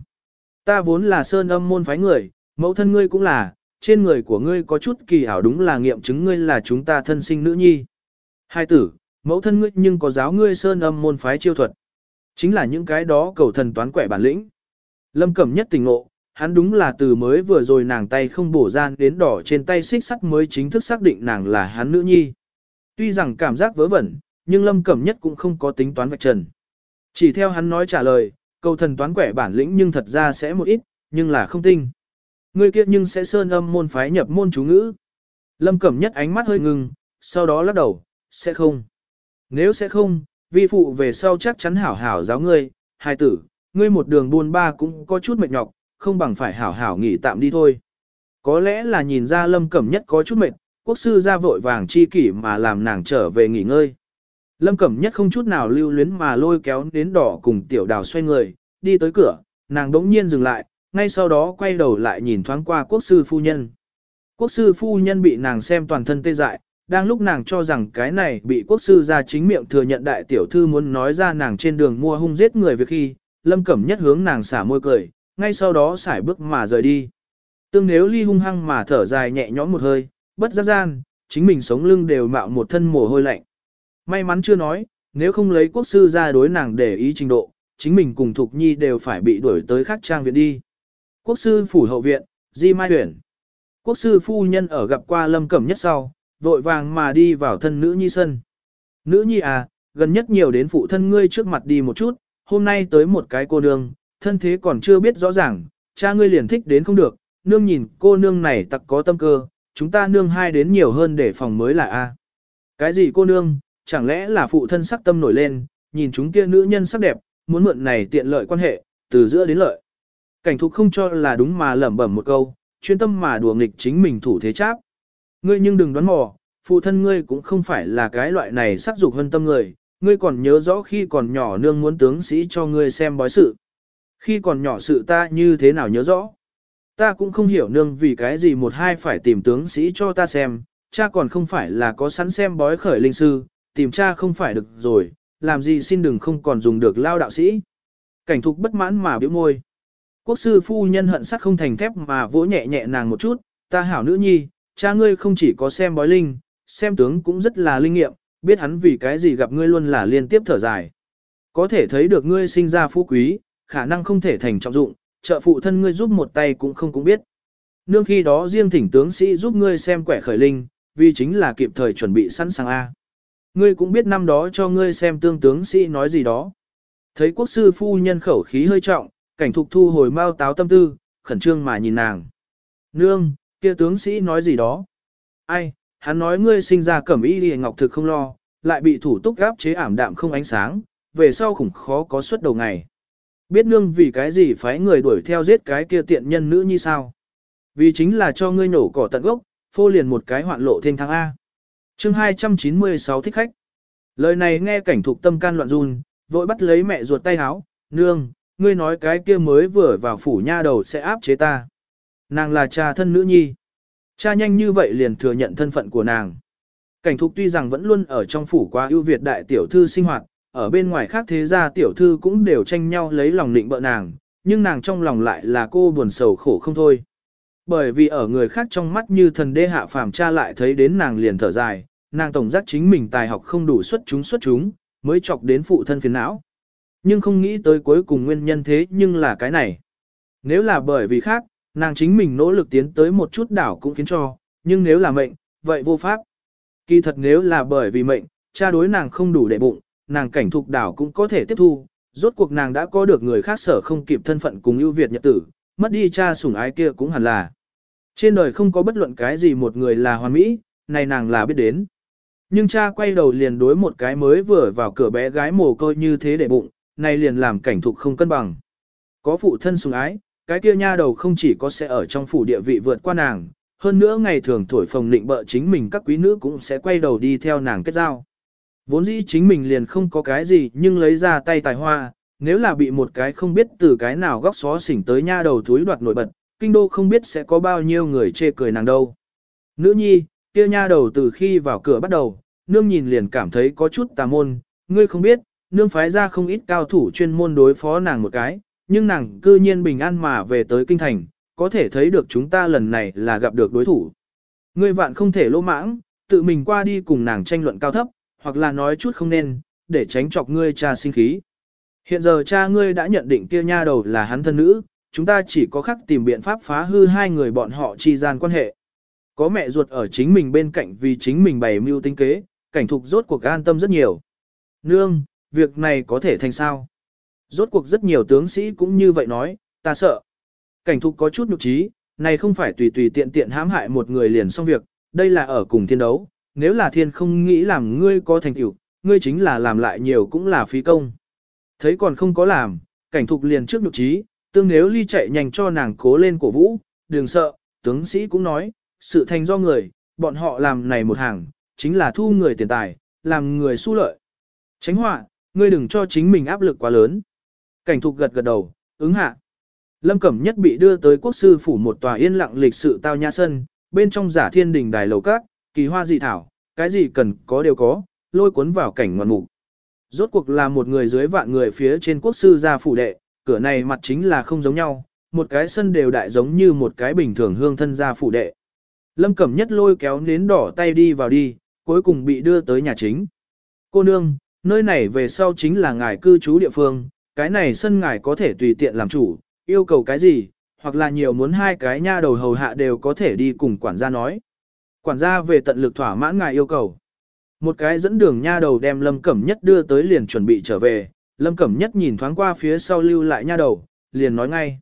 Ta vốn là sơn âm môn phái người, mẫu thân ngươi cũng là, trên người của ngươi có chút kỳ ảo đúng là nghiệm chứng ngươi là chúng ta thân sinh nữ nhi. Hai tử, mẫu thân ngươi nhưng có giáo ngươi sơn âm môn phái chiêu thuật. Chính là những cái đó cầu thần toán quẻ bản lĩnh. Lâm Cẩm nhất tình ngộ, hắn đúng là từ mới vừa rồi nàng tay không bổ gian đến đỏ trên tay xích sắt mới chính thức xác định nàng là hắn nữ nhi. Tuy rằng cảm giác vớ vẩn, nhưng Lâm Cẩm nhất cũng không có tính toán vạch trần. Chỉ theo hắn nói trả lời, Câu thần toán quẻ bản lĩnh nhưng thật ra sẽ một ít, nhưng là không tinh. Ngươi kia nhưng sẽ sơn âm môn phái nhập môn chú ngữ. Lâm Cẩm Nhất ánh mắt hơi ngừng, sau đó lắc đầu, sẽ không. Nếu sẽ không, vi phụ về sau chắc chắn hảo hảo giáo ngươi, hai tử, ngươi một đường buôn ba cũng có chút mệt nhọc, không bằng phải hảo hảo nghỉ tạm đi thôi. Có lẽ là nhìn ra Lâm Cẩm Nhất có chút mệt, quốc sư ra vội vàng chi kỷ mà làm nàng trở về nghỉ ngơi. Lâm Cẩm Nhất không chút nào lưu luyến mà lôi kéo đến đỏ cùng tiểu đào xoay người, đi tới cửa, nàng đống nhiên dừng lại, ngay sau đó quay đầu lại nhìn thoáng qua quốc sư phu nhân. Quốc sư phu nhân bị nàng xem toàn thân tê dại, đang lúc nàng cho rằng cái này bị quốc sư ra chính miệng thừa nhận đại tiểu thư muốn nói ra nàng trên đường mua hung giết người việc khi, lâm cẩm nhất hướng nàng xả môi cười, ngay sau đó xải bước mà rời đi. Tương nếu ly hung hăng mà thở dài nhẹ nhõm một hơi, bất giác gian, chính mình sống lưng đều mạo một thân mồ hôi lạnh. May mắn chưa nói, nếu không lấy quốc sư ra đối nàng để ý trình độ, chính mình cùng Thục Nhi đều phải bị đuổi tới khác trang viện đi. Quốc sư phủ hậu viện, Di Mai Huyền. Quốc sư phu nhân ở gặp qua Lâm Cẩm Nhất sau, vội vàng mà đi vào thân nữ nhi sân. Nữ nhi à, gần nhất nhiều đến phụ thân ngươi trước mặt đi một chút, hôm nay tới một cái cô nương, thân thế còn chưa biết rõ ràng, cha ngươi liền thích đến không được, nương nhìn cô nương này tặc có tâm cơ, chúng ta nương hai đến nhiều hơn để phòng mới là a. Cái gì cô nương, chẳng lẽ là phụ thân sắc tâm nổi lên, nhìn chúng kia nữ nhân sắc đẹp, muốn mượn này tiện lợi quan hệ, từ giữa đến lợi. Cảnh thục không cho là đúng mà lẩm bẩm một câu, chuyên tâm mà đùa nghịch chính mình thủ thế cháp. Ngươi nhưng đừng đoán mò, phụ thân ngươi cũng không phải là cái loại này sắc dục hơn tâm người, ngươi còn nhớ rõ khi còn nhỏ nương muốn tướng sĩ cho ngươi xem bói sự. Khi còn nhỏ sự ta như thế nào nhớ rõ. Ta cũng không hiểu nương vì cái gì một hai phải tìm tướng sĩ cho ta xem, cha còn không phải là có sẵn xem bói khởi linh sư, tìm cha không phải được rồi, làm gì xin đừng không còn dùng được lao đạo sĩ. Cảnh thục bất mãn mà biểu môi. Quốc sư phu nhân hận sắt không thành thép mà vỗ nhẹ nhẹ nàng một chút, ta hảo nữ nhi, cha ngươi không chỉ có xem bói linh, xem tướng cũng rất là linh nghiệm, biết hắn vì cái gì gặp ngươi luôn là liên tiếp thở dài. Có thể thấy được ngươi sinh ra phú quý, khả năng không thể thành trọng dụng, trợ phụ thân ngươi giúp một tay cũng không cũng biết. Nương khi đó riêng thỉnh tướng sĩ giúp ngươi xem quẻ khởi linh, vì chính là kịp thời chuẩn bị sẵn sàng A. Ngươi cũng biết năm đó cho ngươi xem tương tướng sĩ nói gì đó. Thấy quốc sư phu nhân khẩu khí hơi trọng, cảnh thục thu hồi mau táo tâm tư, khẩn trương mà nhìn nàng. Nương, kia tướng sĩ nói gì đó? Ai, hắn nói ngươi sinh ra cẩm y đi ngọc thực không lo, lại bị thủ túc gáp chế ảm đạm không ánh sáng, về sau khủng khó có suất đầu ngày. Biết nương vì cái gì phái người đuổi theo giết cái kia tiện nhân nữ như sao? Vì chính là cho ngươi nổ cỏ tận gốc, phô liền một cái hoạn lộ thiên thắng A. chương 296 thích khách. Lời này nghe cảnh thục tâm can loạn run, vội bắt lấy mẹ ruột tay háo, nương, ngươi nói cái kia mới vừa vào phủ nha đầu sẽ áp chế ta. Nàng là cha thân nữ nhi. Cha nhanh như vậy liền thừa nhận thân phận của nàng. Cảnh thục tuy rằng vẫn luôn ở trong phủ qua ưu việt đại tiểu thư sinh hoạt, ở bên ngoài khác thế gia tiểu thư cũng đều tranh nhau lấy lòng định bợ nàng, nhưng nàng trong lòng lại là cô buồn sầu khổ không thôi. Bởi vì ở người khác trong mắt như thần đê hạ phàm cha lại thấy đến nàng liền thở dài, nàng tổng giác chính mình tài học không đủ xuất chúng xuất chúng, mới chọc đến phụ thân phiền não. Nhưng không nghĩ tới cuối cùng nguyên nhân thế nhưng là cái này. Nếu là bởi vì khác, nàng chính mình nỗ lực tiến tới một chút đảo cũng khiến cho, nhưng nếu là mệnh, vậy vô pháp. Kỳ thật nếu là bởi vì mệnh, cha đối nàng không đủ để bụng, nàng cảnh thục đảo cũng có thể tiếp thu, rốt cuộc nàng đã có được người khác sở không kịp thân phận cùng ưu việt nhật tử, mất đi cha sủng ái kia cũng hẳn là. Trên đời không có bất luận cái gì một người là hoàn mỹ, này nàng là biết đến. Nhưng cha quay đầu liền đối một cái mới vừa vào cửa bé gái mồ côi như thế để bụng, này liền làm cảnh thục không cân bằng. Có phụ thân sủng ái, cái kia nha đầu không chỉ có sẽ ở trong phủ địa vị vượt qua nàng, hơn nữa ngày thường thổi phồng định bợ chính mình các quý nữ cũng sẽ quay đầu đi theo nàng kết giao. Vốn dĩ chính mình liền không có cái gì nhưng lấy ra tay tài hoa, nếu là bị một cái không biết từ cái nào góc xó xỉnh tới nha đầu túi đoạt nổi bật, kinh đô không biết sẽ có bao nhiêu người chê cười nàng đâu. Nữ nhi, kia nha đầu từ khi vào cửa bắt đầu, nương nhìn liền cảm thấy có chút tà môn, ngươi không biết, nương phái ra không ít cao thủ chuyên môn đối phó nàng một cái, nhưng nàng cư nhiên bình an mà về tới kinh thành, có thể thấy được chúng ta lần này là gặp được đối thủ. Ngươi vạn không thể lỗ mãng, tự mình qua đi cùng nàng tranh luận cao thấp, hoặc là nói chút không nên, để tránh chọc ngươi cha sinh khí. Hiện giờ cha ngươi đã nhận định kia nha đầu là hắn thân nữ, chúng ta chỉ có khắc tìm biện pháp phá hư hai người bọn họ chi gian quan hệ. Có mẹ ruột ở chính mình bên cạnh vì chính mình bày mưu tính kế, cảnh thục rốt cuộc an tâm rất nhiều. Nương, việc này có thể thành sao? Rốt cuộc rất nhiều tướng sĩ cũng như vậy nói, ta sợ. Cảnh thục có chút nhục trí, này không phải tùy tùy tiện tiện hãm hại một người liền xong việc, đây là ở cùng thiên đấu, nếu là thiên không nghĩ làm ngươi có thành tựu, ngươi chính là làm lại nhiều cũng là phí công. Thấy còn không có làm, cảnh thục liền trước nhục trí, tương nếu ly chạy nhanh cho nàng cố lên cổ vũ, đừng sợ, tướng sĩ cũng nói, sự thành do người, bọn họ làm này một hàng, chính là thu người tiền tài, làm người su lợi. Tránh họa, ngươi đừng cho chính mình áp lực quá lớn. Cảnh thục gật gật đầu, ứng hạ. Lâm Cẩm Nhất bị đưa tới quốc sư phủ một tòa yên lặng lịch sự tao nhã sân, bên trong giả thiên đình đài lầu cát, kỳ hoa dị thảo, cái gì cần có đều có, lôi cuốn vào cảnh ngoạn mục. Rốt cuộc là một người dưới vạn người phía trên quốc sư gia phủ đệ, cửa này mặt chính là không giống nhau, một cái sân đều đại giống như một cái bình thường hương thân gia phủ đệ. Lâm Cẩm Nhất lôi kéo nến đỏ tay đi vào đi, cuối cùng bị đưa tới nhà chính. Cô nương, nơi này về sau chính là ngài cư trú địa phương, cái này sân ngài có thể tùy tiện làm chủ, yêu cầu cái gì, hoặc là nhiều muốn hai cái nha đầu hầu hạ đều có thể đi cùng quản gia nói. Quản gia về tận lực thỏa mãn ngài yêu cầu. Một cái dẫn đường nha đầu đem Lâm Cẩm Nhất đưa tới liền chuẩn bị trở về, Lâm Cẩm Nhất nhìn thoáng qua phía sau lưu lại nha đầu, liền nói ngay.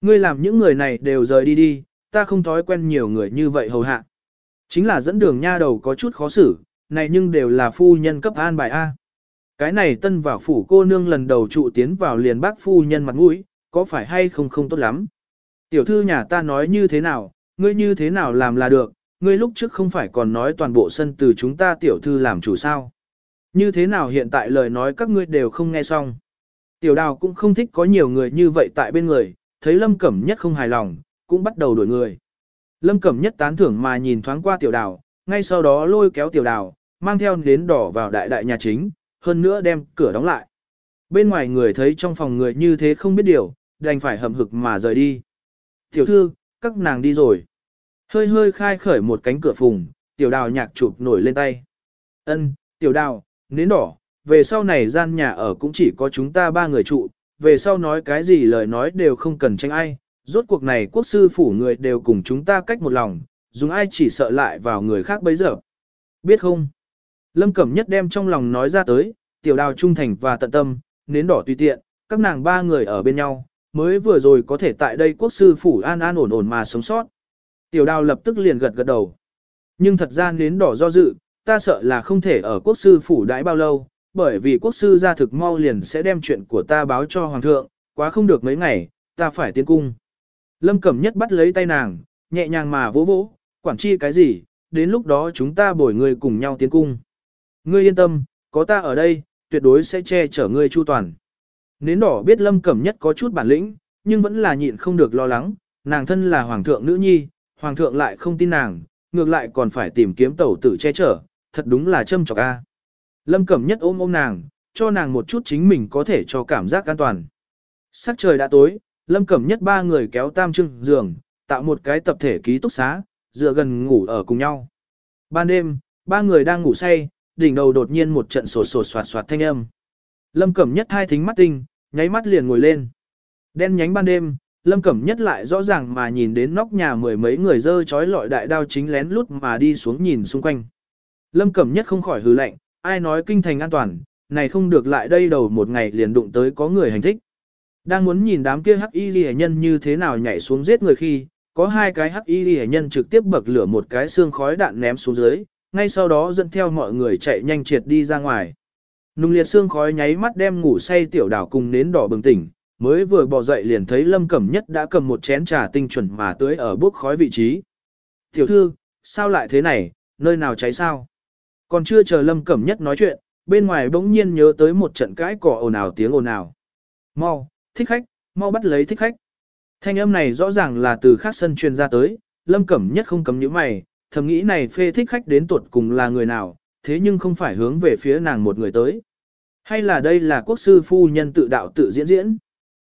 Ngươi làm những người này đều rời đi đi, ta không thói quen nhiều người như vậy hầu hạ. Chính là dẫn đường nha đầu có chút khó xử, này nhưng đều là phu nhân cấp an bài A. Cái này tân vào phủ cô nương lần đầu trụ tiến vào liền bác phu nhân mặt mũi, có phải hay không không tốt lắm. Tiểu thư nhà ta nói như thế nào, ngươi như thế nào làm là được, ngươi lúc trước không phải còn nói toàn bộ sân từ chúng ta tiểu thư làm chủ sao. Như thế nào hiện tại lời nói các ngươi đều không nghe xong. Tiểu đào cũng không thích có nhiều người như vậy tại bên người, thấy lâm cẩm nhất không hài lòng, cũng bắt đầu đuổi người. Lâm cẩm nhất tán thưởng mà nhìn thoáng qua tiểu đào, ngay sau đó lôi kéo tiểu đào, mang theo đến đỏ vào đại đại nhà chính, hơn nữa đem cửa đóng lại. Bên ngoài người thấy trong phòng người như thế không biết điều, đành phải hầm hực mà rời đi. Tiểu thư, các nàng đi rồi. Hơi hơi khai khởi một cánh cửa phùng, tiểu đào nhạc chụp nổi lên tay. Ân, tiểu đào, nến đỏ, về sau này gian nhà ở cũng chỉ có chúng ta ba người trụ, về sau nói cái gì lời nói đều không cần tranh ai, rốt cuộc này quốc sư phủ người đều cùng chúng ta cách một lòng, dùng ai chỉ sợ lại vào người khác bấy giờ. Biết không? Lâm Cẩm Nhất đem trong lòng nói ra tới, tiểu đào trung thành và tận tâm, nến đỏ tùy tiện, các nàng ba người ở bên nhau, mới vừa rồi có thể tại đây quốc sư phủ an an ổn ổn mà sống sót. Tiểu đào lập tức liền gật gật đầu. Nhưng thật ra nến đỏ do dự, ta sợ là không thể ở quốc sư phủ đãi bao lâu, bởi vì quốc sư ra thực mau liền sẽ đem chuyện của ta báo cho hoàng thượng, quá không được mấy ngày, ta phải tiến cung. Lâm Cẩm Nhất bắt lấy tay nàng, nhẹ nhàng mà vỗ vỗ, quản chi cái gì, đến lúc đó chúng ta bồi người cùng nhau tiến cung. Ngươi yên tâm, có ta ở đây, tuyệt đối sẽ che chở ngươi chu toàn. Nến đỏ biết Lâm Cẩm Nhất có chút bản lĩnh, nhưng vẫn là nhịn không được lo lắng, nàng thân là hoàng thượng nữ nhi, hoàng thượng lại không tin nàng, ngược lại còn phải tìm kiếm tẩu tử che chở, thật đúng là châm trọc a. Lâm Cẩm Nhất ôm ôm nàng, cho nàng một chút chính mình có thể cho cảm giác an toàn. Sắc trời đã tối, Lâm Cẩm Nhất ba người kéo tam trưng giường, tạo một cái tập thể ký túc xá, dựa gần ngủ ở cùng nhau. Ban đêm, ba người đang ngủ say, đỉnh đầu đột nhiên một trận sột sột soạt soạt thanh âm. Lâm Cẩm Nhất hai thính mắt tinh, nháy mắt liền ngồi lên. Đen nhánh ban đêm, Lâm Cẩm Nhất lại rõ ràng mà nhìn đến nóc nhà mười mấy người dơ chói lọi đại đao chính lén lút mà đi xuống nhìn xung quanh. Lâm Cẩm Nhất không khỏi hừ lạnh, ai nói kinh thành an toàn, này không được lại đây đầu một ngày liền đụng tới có người hành thích. Đang muốn nhìn đám kia hắc y ghi nhân như thế nào nhảy xuống giết người khi, có hai cái hắc y ghi nhân trực tiếp bậc lửa một cái xương khói đạn ném xuống dưới, ngay sau đó dẫn theo mọi người chạy nhanh triệt đi ra ngoài. Nung liệt xương khói nháy mắt đem ngủ say tiểu đảo cùng nến đỏ bừng tỉnh, mới vừa bỏ dậy liền thấy Lâm Cẩm Nhất đã cầm một chén trà tinh chuẩn mà tưới ở bốc khói vị trí. Tiểu thư, sao lại thế này, nơi nào cháy sao? Còn chưa chờ Lâm Cẩm Nhất nói chuyện, bên ngoài bỗng nhiên nhớ tới một trận cãi cỏ ồn ào tiếng ồn ào. Mau, thích khách, mau bắt lấy thích khách. Thanh âm này rõ ràng là từ khác sân truyền ra tới, Lâm Cẩm Nhất không cấm những mày, thầm nghĩ này phê thích khách đến tuột cùng là người nào, thế nhưng không phải hướng về phía nàng một người tới. Hay là đây là quốc sư phu nhân tự đạo tự diễn diễn.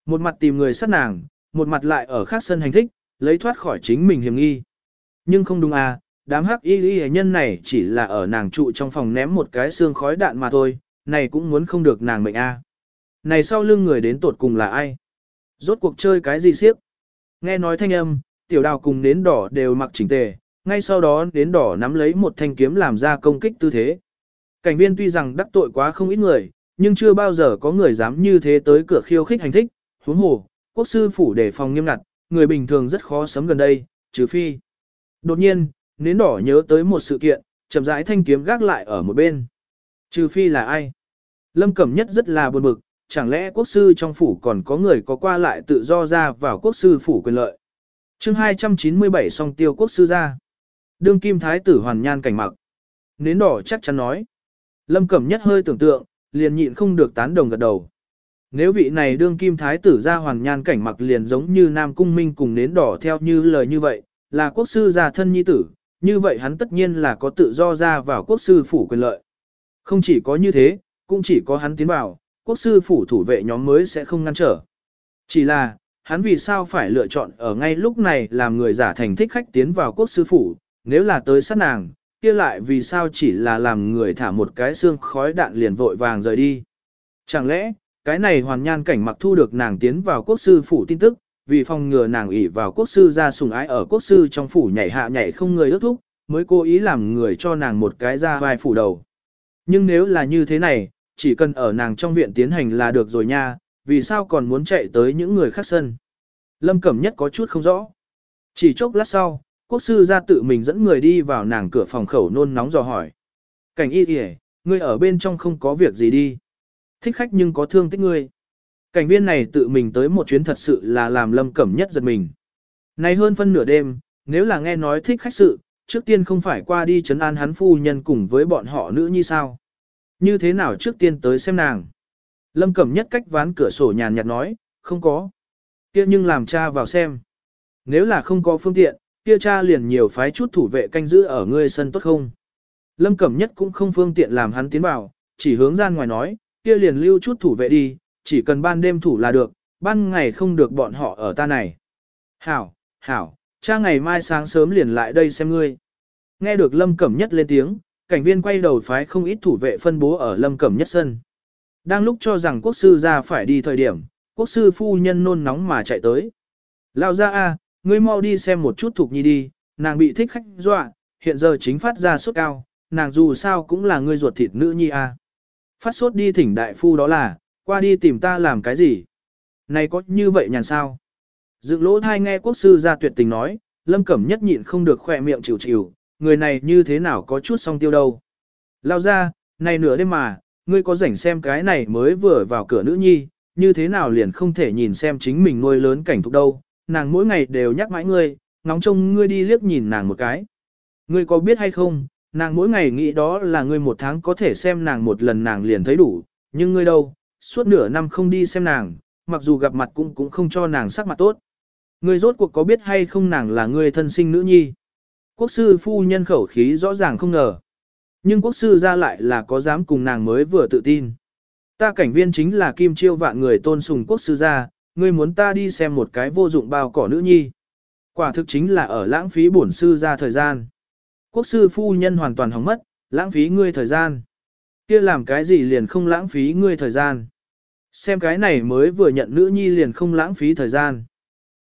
Một mặt tìm người sát nàng, một mặt lại ở khác sân hành thích, lấy thoát khỏi chính mình hiểm nghi. Nhưng không đúng à, đám hắc y y nhân này chỉ là ở nàng trụ trong phòng ném một cái xương khói đạn mà thôi, này cũng muốn không được nàng mệnh a. À. Này sau lưng người đến tột cùng là ai? Rốt cuộc chơi cái gì siếp? Nghe nói thanh âm, tiểu đào cùng nến đỏ đều mặc chỉnh tề, ngay sau đó nến đỏ nắm lấy một thanh kiếm làm ra công kích tư thế. Cảnh viên tuy rằng đắc tội quá không ít người, Nhưng chưa bao giờ có người dám như thế tới cửa khiêu khích hành thích, huống hồ, quốc sư phủ đề phòng nghiêm ngặt, người bình thường rất khó sấm gần đây, trừ phi. Đột nhiên, nến đỏ nhớ tới một sự kiện, chậm rãi thanh kiếm gác lại ở một bên. Trừ phi là ai? Lâm Cẩm Nhất rất là buồn bực, chẳng lẽ quốc sư trong phủ còn có người có qua lại tự do ra vào quốc sư phủ quyền lợi. chương 297 song tiêu quốc sư ra. Đương kim thái tử hoàn nhan cảnh mặc. Nến đỏ chắc chắn nói. Lâm Cẩm Nhất hơi tưởng tượng, liền nhịn không được tán đồng gật đầu. Nếu vị này đương kim thái tử ra hoàn nhan cảnh mặc liền giống như Nam Cung Minh cùng nến đỏ theo như lời như vậy, là quốc sư gia thân nhi tử, như vậy hắn tất nhiên là có tự do ra vào quốc sư phủ quyền lợi. Không chỉ có như thế, cũng chỉ có hắn tiến vào, quốc sư phủ thủ vệ nhóm mới sẽ không ngăn trở. Chỉ là, hắn vì sao phải lựa chọn ở ngay lúc này làm người giả thành thích khách tiến vào quốc sư phủ, nếu là tới sát nàng, kia lại vì sao chỉ là làm người thả một cái xương khói đạn liền vội vàng rời đi. Chẳng lẽ, cái này hoàn nhan cảnh mặc thu được nàng tiến vào quốc sư phủ tin tức, vì phòng ngừa nàng ỷ vào quốc sư ra sùng ái ở quốc sư trong phủ nhảy hạ nhảy không người ước thúc, mới cố ý làm người cho nàng một cái ra vai phủ đầu. Nhưng nếu là như thế này, chỉ cần ở nàng trong viện tiến hành là được rồi nha, vì sao còn muốn chạy tới những người khác sân. Lâm Cẩm Nhất có chút không rõ. Chỉ chốc lát sau, quốc sư ra tự mình dẫn người đi vào nàng cửa phòng khẩu nôn nóng dò hỏi. Cảnh y kìa, ngươi ở bên trong không có việc gì đi. Thích khách nhưng có thương tích ngươi. Cảnh viên này tự mình tới một chuyến thật sự là làm lâm cẩm nhất giật mình. Này hơn phân nửa đêm, nếu là nghe nói thích khách sự, trước tiên không phải qua đi chấn an hắn phu nhân cùng với bọn họ nữ như sao. Như thế nào trước tiên tới xem nàng. Lâm cẩm nhất cách ván cửa sổ nhàn nhạt nói, không có. kia nhưng làm cha vào xem. Nếu là không có phương tiện, kia cha liền nhiều phái chút thủ vệ canh giữ ở ngươi sân tốt không. Lâm cẩm nhất cũng không phương tiện làm hắn tiến vào, chỉ hướng ra ngoài nói, kia liền lưu chút thủ vệ đi, chỉ cần ban đêm thủ là được, ban ngày không được bọn họ ở ta này. Hảo, hảo, cha ngày mai sáng sớm liền lại đây xem ngươi. Nghe được Lâm Cẩm Nhất lên tiếng, cảnh viên quay đầu phái không ít thủ vệ phân bố ở Lâm Cẩm Nhất sân. Đang lúc cho rằng quốc sư ra phải đi thời điểm, quốc sư phu nhân nôn nóng mà chạy tới. Lao ra a, ngươi mau đi xem một chút thuộc nhi đi, nàng bị thích khách dọa, hiện giờ chính phát ra sốt cao, nàng dù sao cũng là ngươi ruột thịt nữ nhi a. Phát sốt đi thỉnh đại phu đó là, qua đi tìm ta làm cái gì? Này có như vậy nhàn sao? Dựng lỗ thai nghe quốc sư ra tuyệt tình nói, lâm cẩm nhất nhịn không được khỏe miệng chịu chịu, người này như thế nào có chút song tiêu đâu. Lao ra, này nửa đêm mà, ngươi có rảnh xem cái này mới vừa vào cửa nữ nhi, như thế nào liền không thể nhìn xem chính mình nuôi lớn cảnh thục đâu, nàng mỗi ngày đều nhắc mãi ngươi, ngóng trông ngươi đi liếc nhìn nàng một cái. Ngươi có biết hay không, nàng mỗi ngày nghĩ đó là ngươi một tháng có thể xem nàng một lần nàng liền thấy đủ, nhưng ngươi đâu, suốt nửa năm không đi xem nàng, mặc dù gặp mặt cũng cũng không cho nàng sắc mặt tốt. Ngươi rốt cuộc có biết hay không nàng là ngươi thân sinh nữ nhi. Quốc sư phu nhân khẩu khí rõ ràng không ngờ. Nhưng quốc sư ra lại là có dám cùng nàng mới vừa tự tin. Ta cảnh viên chính là kim chiêu vạn người tôn sùng quốc sư ra, ngươi muốn ta đi xem một cái vô dụng bao cỏ nữ nhi. Quả thực chính là ở lãng phí bổn sư ra thời gian. Quốc sư phu nhân hoàn toàn hỏng mất, lãng phí ngươi thời gian. kia làm cái gì liền không lãng phí ngươi thời gian. Xem cái này mới vừa nhận nữ nhi liền không lãng phí thời gian.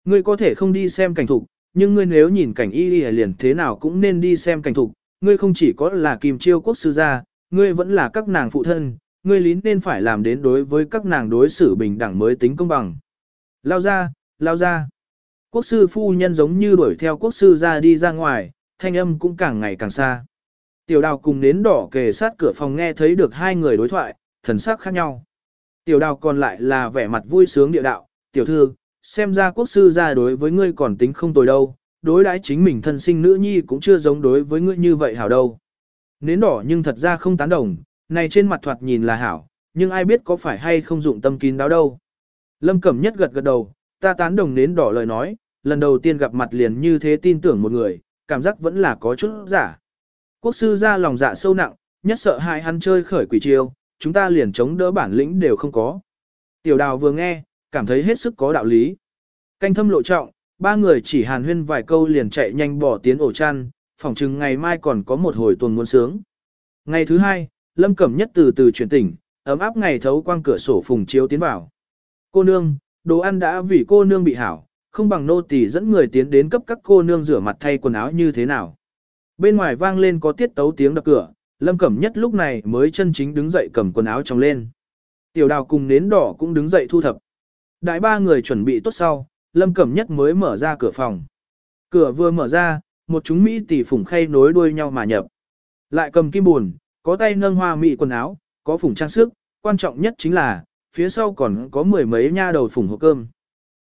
Ngươi có thể không đi xem cảnh thục, nhưng ngươi nếu nhìn cảnh y liền thế nào cũng nên đi xem cảnh thục. Ngươi không chỉ có là kim chiêu quốc sư gia, ngươi vẫn là các nàng phụ thân, ngươi lý nên phải làm đến đối với các nàng đối xử bình đẳng mới tính công bằng. Lao ra, lao ra. Quốc sư phu nhân giống như đuổi theo quốc sư ra đi ra ngoài, thanh âm cũng càng ngày càng xa. Tiểu đào cùng nến đỏ kề sát cửa phòng nghe thấy được hai người đối thoại, thần sắc khác nhau. Tiểu đào còn lại là vẻ mặt vui sướng địa đạo, tiểu thư, xem ra quốc sư ra đối với ngươi còn tính không tồi đâu, đối đãi chính mình thân sinh nữ nhi cũng chưa giống đối với ngươi như vậy hảo đâu. Nến đỏ nhưng thật ra không tán đồng, này trên mặt thoạt nhìn là hảo, nhưng ai biết có phải hay không dụng tâm kín đáo đâu. Lâm Cẩm Nhất gật gật đầu, ta tán đồng nến đỏ lời nói, lần đầu tiên gặp mặt liền như thế tin tưởng một người, cảm giác vẫn là có chút giả. Quốc sư ra lòng dạ sâu nặng, nhất sợ hai hắn chơi khởi quỷ chiêu, chúng ta liền chống đỡ bản lĩnh đều không có. Tiểu đào vừa nghe, cảm thấy hết sức có đạo lý. Canh thâm lộ trọng, ba người chỉ hàn huyên vài câu liền chạy nhanh bỏ tiến ổ chăn, phỏng chừng ngày mai còn có một hồi tuần muốn sướng. Ngày thứ hai, Lâm Cẩm Nhất từ từ chuyển tỉnh, ấm áp ngày thấu quang cửa sổ phùng chiếu tiến vào. Cô nương, đồ ăn đã vì cô nương bị hảo, không bằng nô tỳ dẫn người tiến đến cấp các cô nương rửa mặt thay quần áo như thế nào. Bên ngoài vang lên có tiết tấu tiếng đập cửa, Lâm Cẩm Nhất lúc này mới chân chính đứng dậy cầm quần áo trong lên. Tiểu đào cùng nến đỏ cũng đứng dậy thu thập. Đại ba người chuẩn bị tốt sau, Lâm Cẩm Nhất mới mở ra cửa phòng. Cửa vừa mở ra, một chúng Mỹ tỷ phủng khay nối đuôi nhau mà nhập. Lại cầm kim buồn, có tay nâng hoa mỹ quần áo, có phủng trang sức, quan trọng nhất chính là, phía sau còn có mười mấy nha đầu phủng hộp cơm.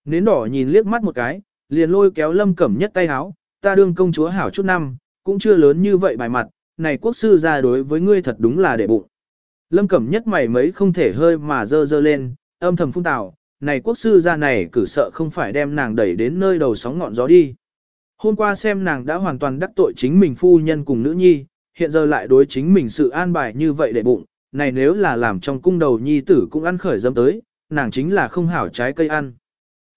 Nến đỏ nhìn liếc mắt một cái, liền lôi kéo Lâm Cẩm Nhất tay háo, ta đương công chúa hảo chút năm, cũng chưa lớn như vậy bài mặt, này quốc sư ra đối với ngươi thật đúng là để bụng. Lâm Cẩm Nhất mày mấy không thể hơi mà dơ dơ lên, âm thầm phung tào, này quốc sư ra này cử sợ không phải đem nàng đẩy đến nơi đầu sóng ngọn gió đi. Hôm qua xem nàng đã hoàn toàn đắc tội chính mình phu nhân cùng nữ nhi, hiện giờ lại đối chính mình sự an bài như vậy để bụng, này nếu là làm trong cung đầu nhi tử cũng ăn khởi dâm tới, nàng chính là không hảo trái cây ăn.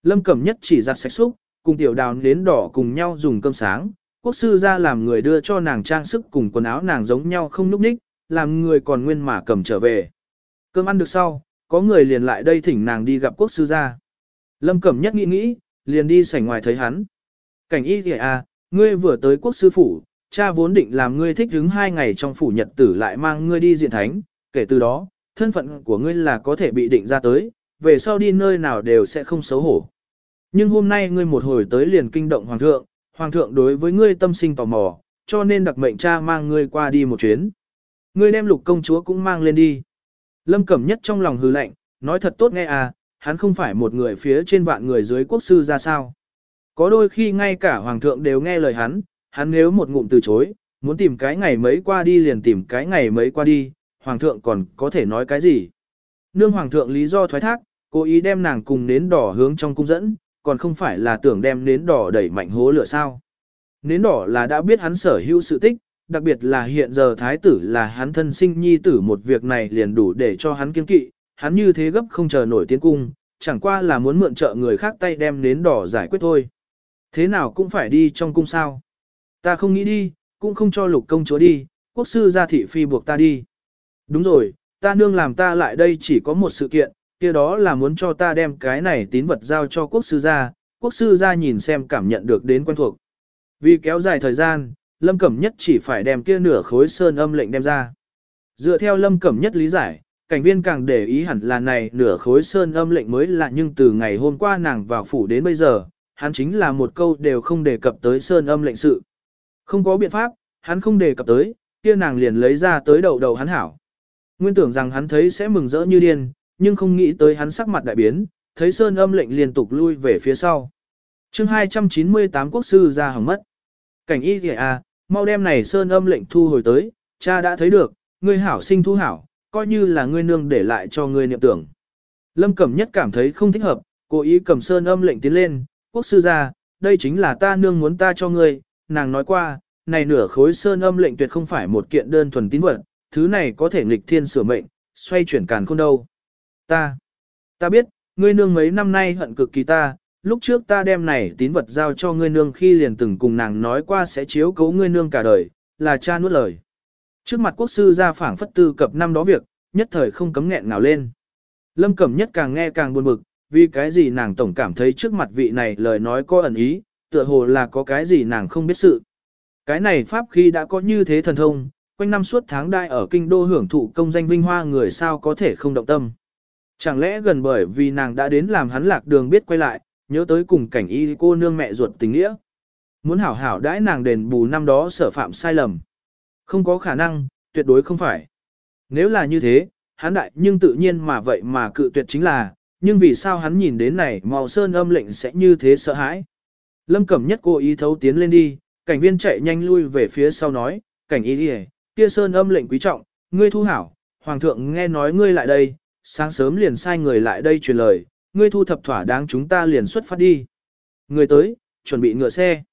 Lâm Cẩm Nhất chỉ giặt sạch xúc, cùng tiểu đào nến đỏ cùng nhau dùng cơm sáng, quốc sư ra làm người đưa cho nàng trang sức cùng quần áo nàng giống nhau không núp ních, làm người còn nguyên mà cầm trở về. Cơm ăn được sau, có người liền lại đây thỉnh nàng đi gặp quốc sư ra. Lâm Cẩm Nhất nghĩ nghĩ, liền đi sảnh ngoài thấy hắn. Cảnh y kìa à, ngươi vừa tới quốc sư phủ, cha vốn định làm ngươi thích đứng hai ngày trong phủ nhật tử lại mang ngươi đi diện thánh, kể từ đó, thân phận của ngươi là có thể bị định ra tới, về sau đi nơi nào đều sẽ không xấu hổ. Nhưng hôm nay ngươi một hồi tới liền kinh động hoàng thượng, hoàng thượng đối với ngươi tâm sinh tò mò, cho nên đặc mệnh cha mang ngươi qua đi một chuyến. Ngươi đem lục công chúa cũng mang lên đi. Lâm Cẩm Nhất trong lòng hừ lạnh, nói thật tốt nghe à, hắn không phải một người phía trên vạn người dưới quốc sư ra sao. Có đôi khi ngay cả hoàng thượng đều nghe lời hắn, hắn nếu một ngụm từ chối, muốn tìm cái ngày mấy qua đi liền tìm cái ngày mấy qua đi, hoàng thượng còn có thể nói cái gì. Nương hoàng thượng lý do thoái thác, cố ý đem nàng cùng nến đỏ hướng trong cung dẫn, còn không phải là tưởng đem nến đỏ đẩy mạnh hố lửa sao. Nến đỏ là đã biết hắn sở hữu sự tích, đặc biệt là hiện giờ thái tử là hắn thân sinh nhi tử một việc này liền đủ để cho hắn kiên kỵ, hắn như thế gấp không chờ nổi tiến cung, chẳng qua là muốn mượn trợ người khác tay đem nến đỏ giải quyết thôi. Thế nào cũng phải đi trong cung sao. Ta không nghĩ đi, cũng không cho lục công chúa đi, quốc sư gia thị phi buộc ta đi. Đúng rồi, ta nương làm ta lại đây chỉ có một sự kiện, kia đó là muốn cho ta đem cái này tín vật giao cho quốc sư gia, quốc sư gia nhìn xem cảm nhận được đến quen thuộc. Vì kéo dài thời gian, Lâm Cẩm Nhất chỉ phải đem kia nửa khối sơn âm lệnh đem ra. Dựa theo Lâm Cẩm Nhất lý giải, cảnh viên càng để ý hẳn là này nửa khối sơn âm lệnh mới là nhưng từ ngày hôm qua nàng vào phủ đến bây giờ, hắn chính là một câu đều không đề cập tới sơn âm lệnh sự. Không có biện pháp, hắn không đề cập tới, kia nàng liền lấy ra tới đầu đầu hắn hảo. Nguyên tưởng rằng hắn thấy sẽ mừng rỡ như điên, nhưng không nghĩ tới hắn sắc mặt đại biến, thấy sơn âm lệnh liên tục lui về phía sau. chương 298 quốc sư ra hỏng mất. Cảnh y kìa à, mau đem này sơn âm lệnh thu hồi tới, cha đã thấy được, ngươi hảo sinh thu hảo, coi như là ngươi nương để lại cho ngươi niệm tưởng. Lâm Cẩm Nhất cảm thấy không thích hợp, cố ý cầm sơn âm lệnh tiến lên, quốc sư ra, đây chính là ta nương muốn ta cho ngươi, nàng nói qua, này nửa khối sơn âm lệnh tuyệt không phải một kiện đơn thuần tín vật, thứ này có thể nghịch thiên sửa mệnh, xoay chuyển càn khôn đâu. Ta, ta biết, ngươi nương mấy năm nay hận cực kỳ ta, lúc trước ta đem này tín vật giao cho ngươi nương khi liền từng cùng nàng nói qua sẽ chiếu cố ngươi nương cả đời, là cha nuốt lời. Trước mặt quốc sư ra phảng phất tư cập năm đó việc, nhất thời không cấm nghẹn ngào lên. Lâm Cẩm Nhất càng nghe càng buồn bực, vì cái gì nàng tổng cảm thấy trước mặt vị này lời nói có ẩn ý, tựa hồ là có cái gì nàng không biết sự. Cái này pháp khi đã có như thế thần thông, quanh năm suốt tháng đai ở kinh đô hưởng thụ công danh vinh hoa người sao có thể không động tâm. Chẳng lẽ gần bởi vì nàng đã đến làm hắn lạc đường biết quay lại, nhớ tới cùng cảnh y cô nương mẹ ruột tình nghĩa. Muốn hảo hảo đãi nàng đền bù năm đó sở phạm sai lầm. Không có khả năng, tuyệt đối không phải. Nếu là như thế, hắn đại nhưng tự nhiên mà vậy mà cự tuyệt chính là, nhưng vì sao hắn nhìn đến này màu sơn âm lệnh sẽ như thế sợ hãi. Lâm Cẩm Nhất cố ý thấu tiến lên đi, cảnh viên chạy nhanh lui về phía sau nói, cảnh y đi kia sơn âm lệnh quý trọng, ngươi thu hảo, hoàng thượng nghe nói ngươi lại đây, sáng sớm liền sai người lại đây truyền lời, ngươi thu thập thỏa đáng chúng ta liền xuất phát đi. Người tới, chuẩn bị ngựa xe.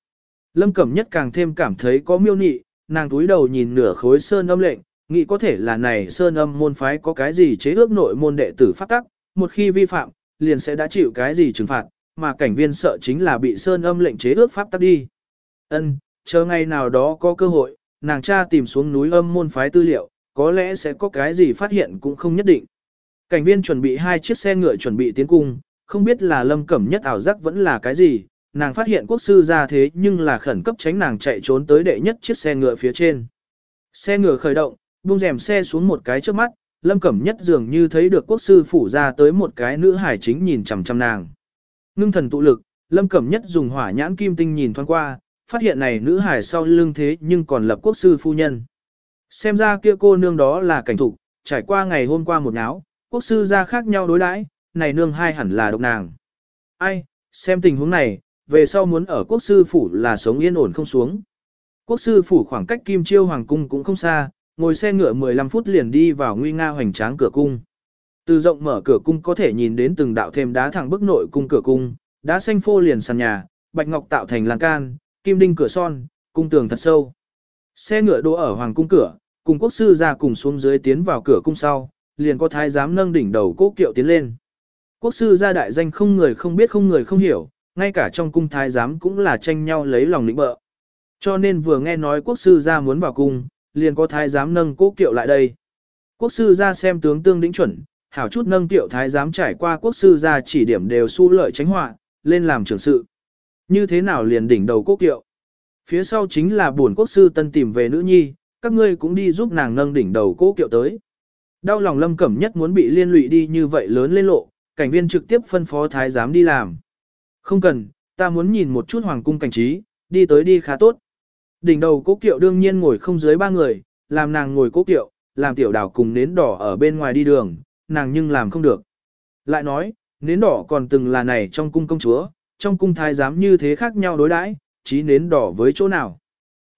Lâm Cẩm Nhất càng thêm cảm thấy có miêu nị, nàng túi đầu nhìn nửa khối sơn âm lệnh, nghĩ có thể là này sơn âm môn phái có cái gì chế ước nội môn đệ tử phát tắc, một khi vi phạm, liền sẽ đã chịu cái gì trừng phạt, mà cảnh viên sợ chính là bị sơn âm lệnh chế ước pháp tắc đi. Ân, chờ ngày nào đó có cơ hội, nàng cha tìm xuống núi âm môn phái tư liệu, có lẽ sẽ có cái gì phát hiện cũng không nhất định. Cảnh viên chuẩn bị hai chiếc xe ngựa chuẩn bị tiến cung, không biết là lâm cẩm nhất ảo giác vẫn là cái gì, nàng phát hiện quốc sư ra thế nhưng là khẩn cấp tránh nàng chạy trốn tới đệ nhất chiếc xe ngựa phía trên. Xe ngựa khởi động, buông rèm xe xuống một cái trước mắt, Lâm Cẩm Nhất dường như thấy được quốc sư phủ ra tới một cái nữ hải chính nhìn chằm chằm nàng. Ngưng thần tụ lực, Lâm Cẩm Nhất dùng hỏa nhãn kim tinh nhìn thoáng qua, phát hiện này nữ hải sau lưng thế nhưng còn lập quốc sư phu nhân. Xem ra kia cô nương đó là cảnh thục, trải qua ngày hôm qua một náo, quốc sư ra khác nhau đối đãi, này nương hai hẳn là độc nàng. Ai, xem tình huống này, về sau muốn ở quốc sư phủ là sống yên ổn không xuống. Quốc sư phủ khoảng cách Kim Chiêu Hoàng Cung cũng không xa, ngồi xe ngựa 15 phút liền đi vào nguy nga hoành tráng cửa cung. Từ rộng mở cửa cung có thể nhìn đến từng đạo thêm đá thẳng bức nội cung cửa cung, đá xanh phô liền sàn nhà, bạch ngọc tạo thành lan can, kim đinh cửa son, cung tường thật sâu. Xe ngựa đỗ ở hoàng cung cửa, cùng quốc sư ra cùng xuống dưới tiến vào cửa cung sau, liền có thái giám nâng đỉnh đầu cố kiệu tiến lên. Quốc sư ra đại danh không người không biết không người không hiểu, ngay cả trong cung thái giám cũng là tranh nhau lấy lòng lĩnh bợ. Cho nên vừa nghe nói quốc sư ra muốn vào cung, liền có thái giám nâng cố kiệu lại đây. Quốc sư ra xem tướng tương đỉnh chuẩn, hảo chút nâng tiệu thái giám trải qua quốc sư ra chỉ điểm đều su lợi tránh họa, lên làm trưởng sự. Như thế nào liền đỉnh đầu quốc kiệu? Phía sau chính là buồn quốc sư tân tìm về nữ nhi, các ngươi cũng đi giúp nàng nâng đỉnh đầu cố kiệu tới. Đau lòng lâm cẩm nhất muốn bị liên lụy đi như vậy lớn lên lộ, cảnh viên trực tiếp phân phó thái giám đi làm. Không cần, ta muốn nhìn một chút hoàng cung cảnh trí, đi tới đi khá tốt. Đỉnh đầu cố kiệu đương nhiên ngồi không dưới ba người, làm nàng ngồi cố kiệu, làm tiểu đảo cùng nến đỏ ở bên ngoài đi đường, nàng nhưng làm không được. Lại nói, nến đỏ còn từng là này trong cung công chúa, trong cung thái giám như thế khác nhau đối đãi, chí nến đỏ với chỗ nào.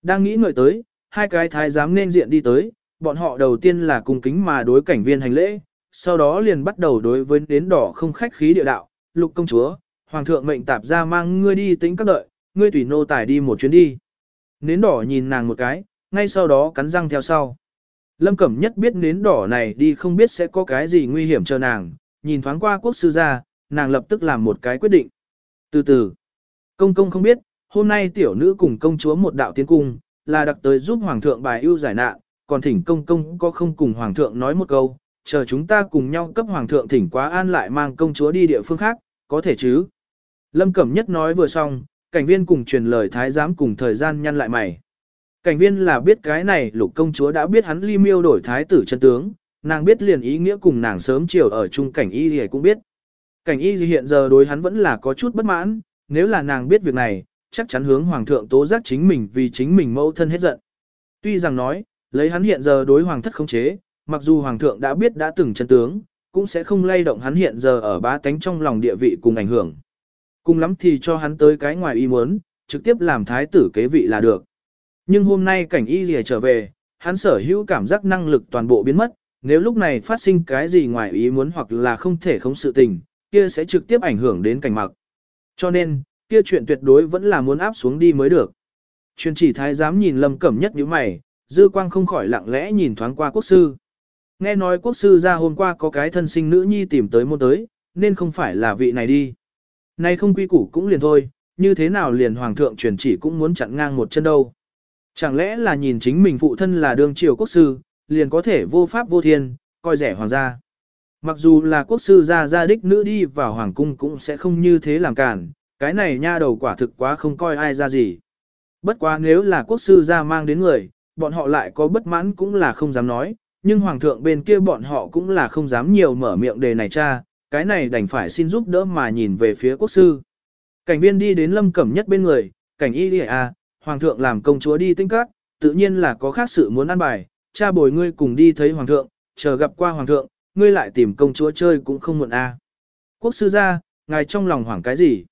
Đang nghĩ ngợi tới, hai cái thái giám nên diện đi tới, bọn họ đầu tiên là cung kính mà đối cảnh viên hành lễ, sau đó liền bắt đầu đối với nến đỏ không khách khí địa đạo, lục công chúa, hoàng thượng mệnh tạp ra mang ngươi đi tính các đợi, ngươi tùy nô tài đi một chuyến đi. Nến đỏ nhìn nàng một cái, ngay sau đó cắn răng theo sau. Lâm Cẩm Nhất biết nến đỏ này đi không biết sẽ có cái gì nguy hiểm cho nàng, nhìn thoáng qua quốc sư ra, nàng lập tức làm một cái quyết định. Từ từ, công công không biết, hôm nay tiểu nữ cùng công chúa một đạo tiến cung, là đặc tới giúp hoàng thượng bài ưu giải nạn, còn thỉnh công công có không cùng hoàng thượng nói một câu, chờ chúng ta cùng nhau cấp hoàng thượng thỉnh quá an lại mang công chúa đi địa phương khác, có thể chứ. Lâm Cẩm Nhất nói vừa xong, cảnh viên cùng truyền lời thái giám cùng thời gian nhăn lại mày. Cảnh viên là biết cái này lục công chúa đã biết hắn ly miêu đổi thái tử chân tướng, nàng biết liền ý nghĩa cùng nàng sớm chiều ở chung cảnh y gì cũng biết. Cảnh y gì hiện giờ đối hắn vẫn là có chút bất mãn, nếu là nàng biết việc này, chắc chắn hướng hoàng thượng tố giác chính mình vì chính mình mâu thân hết giận. Tuy rằng nói, lấy hắn hiện giờ đối hoàng thất không chế, mặc dù hoàng thượng đã biết đã từng chân tướng, cũng sẽ không lay động hắn hiện giờ ở bá tánh trong lòng địa vị cùng ảnh hưởng. Cùng lắm thì cho hắn tới cái ngoài ý muốn, trực tiếp làm thái tử kế vị là được. Nhưng hôm nay cảnh y lìa trở về, hắn sở hữu cảm giác năng lực toàn bộ biến mất, nếu lúc này phát sinh cái gì ngoài ý muốn hoặc là không thể không sự tình, kia sẽ trực tiếp ảnh hưởng đến cảnh mặc. Cho nên, kia chuyện tuyệt đối vẫn là muốn áp xuống đi mới được. Truyền chỉ thái giám nhìn lâm cẩm nhất như mày, dư quang không khỏi lặng lẽ nhìn thoáng qua quốc sư. Nghe nói quốc sư ra hôm qua có cái thân sinh nữ nhi tìm tới môn tới, nên không phải là vị này đi. Nay không quy củ cũng liền thôi, như thế nào liền hoàng thượng truyền chỉ cũng muốn chặn ngang một chân đâu. Chẳng lẽ là nhìn chính mình phụ thân là đương triều quốc sư, liền có thể vô pháp vô thiên, coi rẻ hoàng gia. Mặc dù là quốc sư gia gia đích nữ đi vào hoàng cung cũng sẽ không như thế làm cản, cái này nha đầu quả thực quá không coi ai ra gì. Bất quá nếu là quốc sư gia mang đến người, bọn họ lại có bất mãn cũng là không dám nói, nhưng hoàng thượng bên kia bọn họ cũng là không dám nhiều mở miệng đề này cha, cái này đành phải xin giúp đỡ mà nhìn về phía quốc sư. Cảnh viên đi đến lâm cẩm nhất bên người, cảnh y đi à, hoàng thượng làm công chúa đi tinh cát, tự nhiên là có khác sự muốn ăn bài, cha bồi ngươi cùng đi thấy hoàng thượng, chờ gặp qua hoàng thượng, ngươi lại tìm công chúa chơi cũng không muộn a. À. Quốc sư ra, ngài trong lòng hoảng cái gì?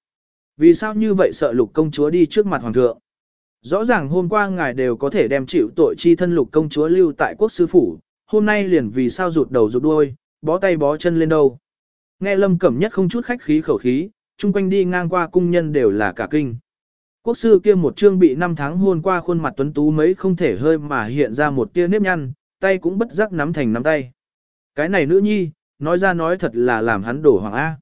Vì sao như vậy sợ lục công chúa đi trước mặt hoàng thượng? Rõ ràng hôm qua ngài đều có thể đem chịu tội chi thân lục công chúa lưu tại quốc sư phủ, hôm nay liền vì sao rụt đầu rụt đuôi, bó tay bó chân lên đâu. Nghe lâm cẩm nhất không chút khách khí khẩu khí, chung quanh đi ngang qua cung nhân đều là cả kinh. Quốc sư kia một trương bị năm tháng hôn qua khuôn mặt tuấn tú mấy không thể hơi mà hiện ra một tia nếp nhăn, tay cũng bất giác nắm thành nắm tay. Cái này nữ nhi, nói ra nói thật là làm hắn đổ hoàng A.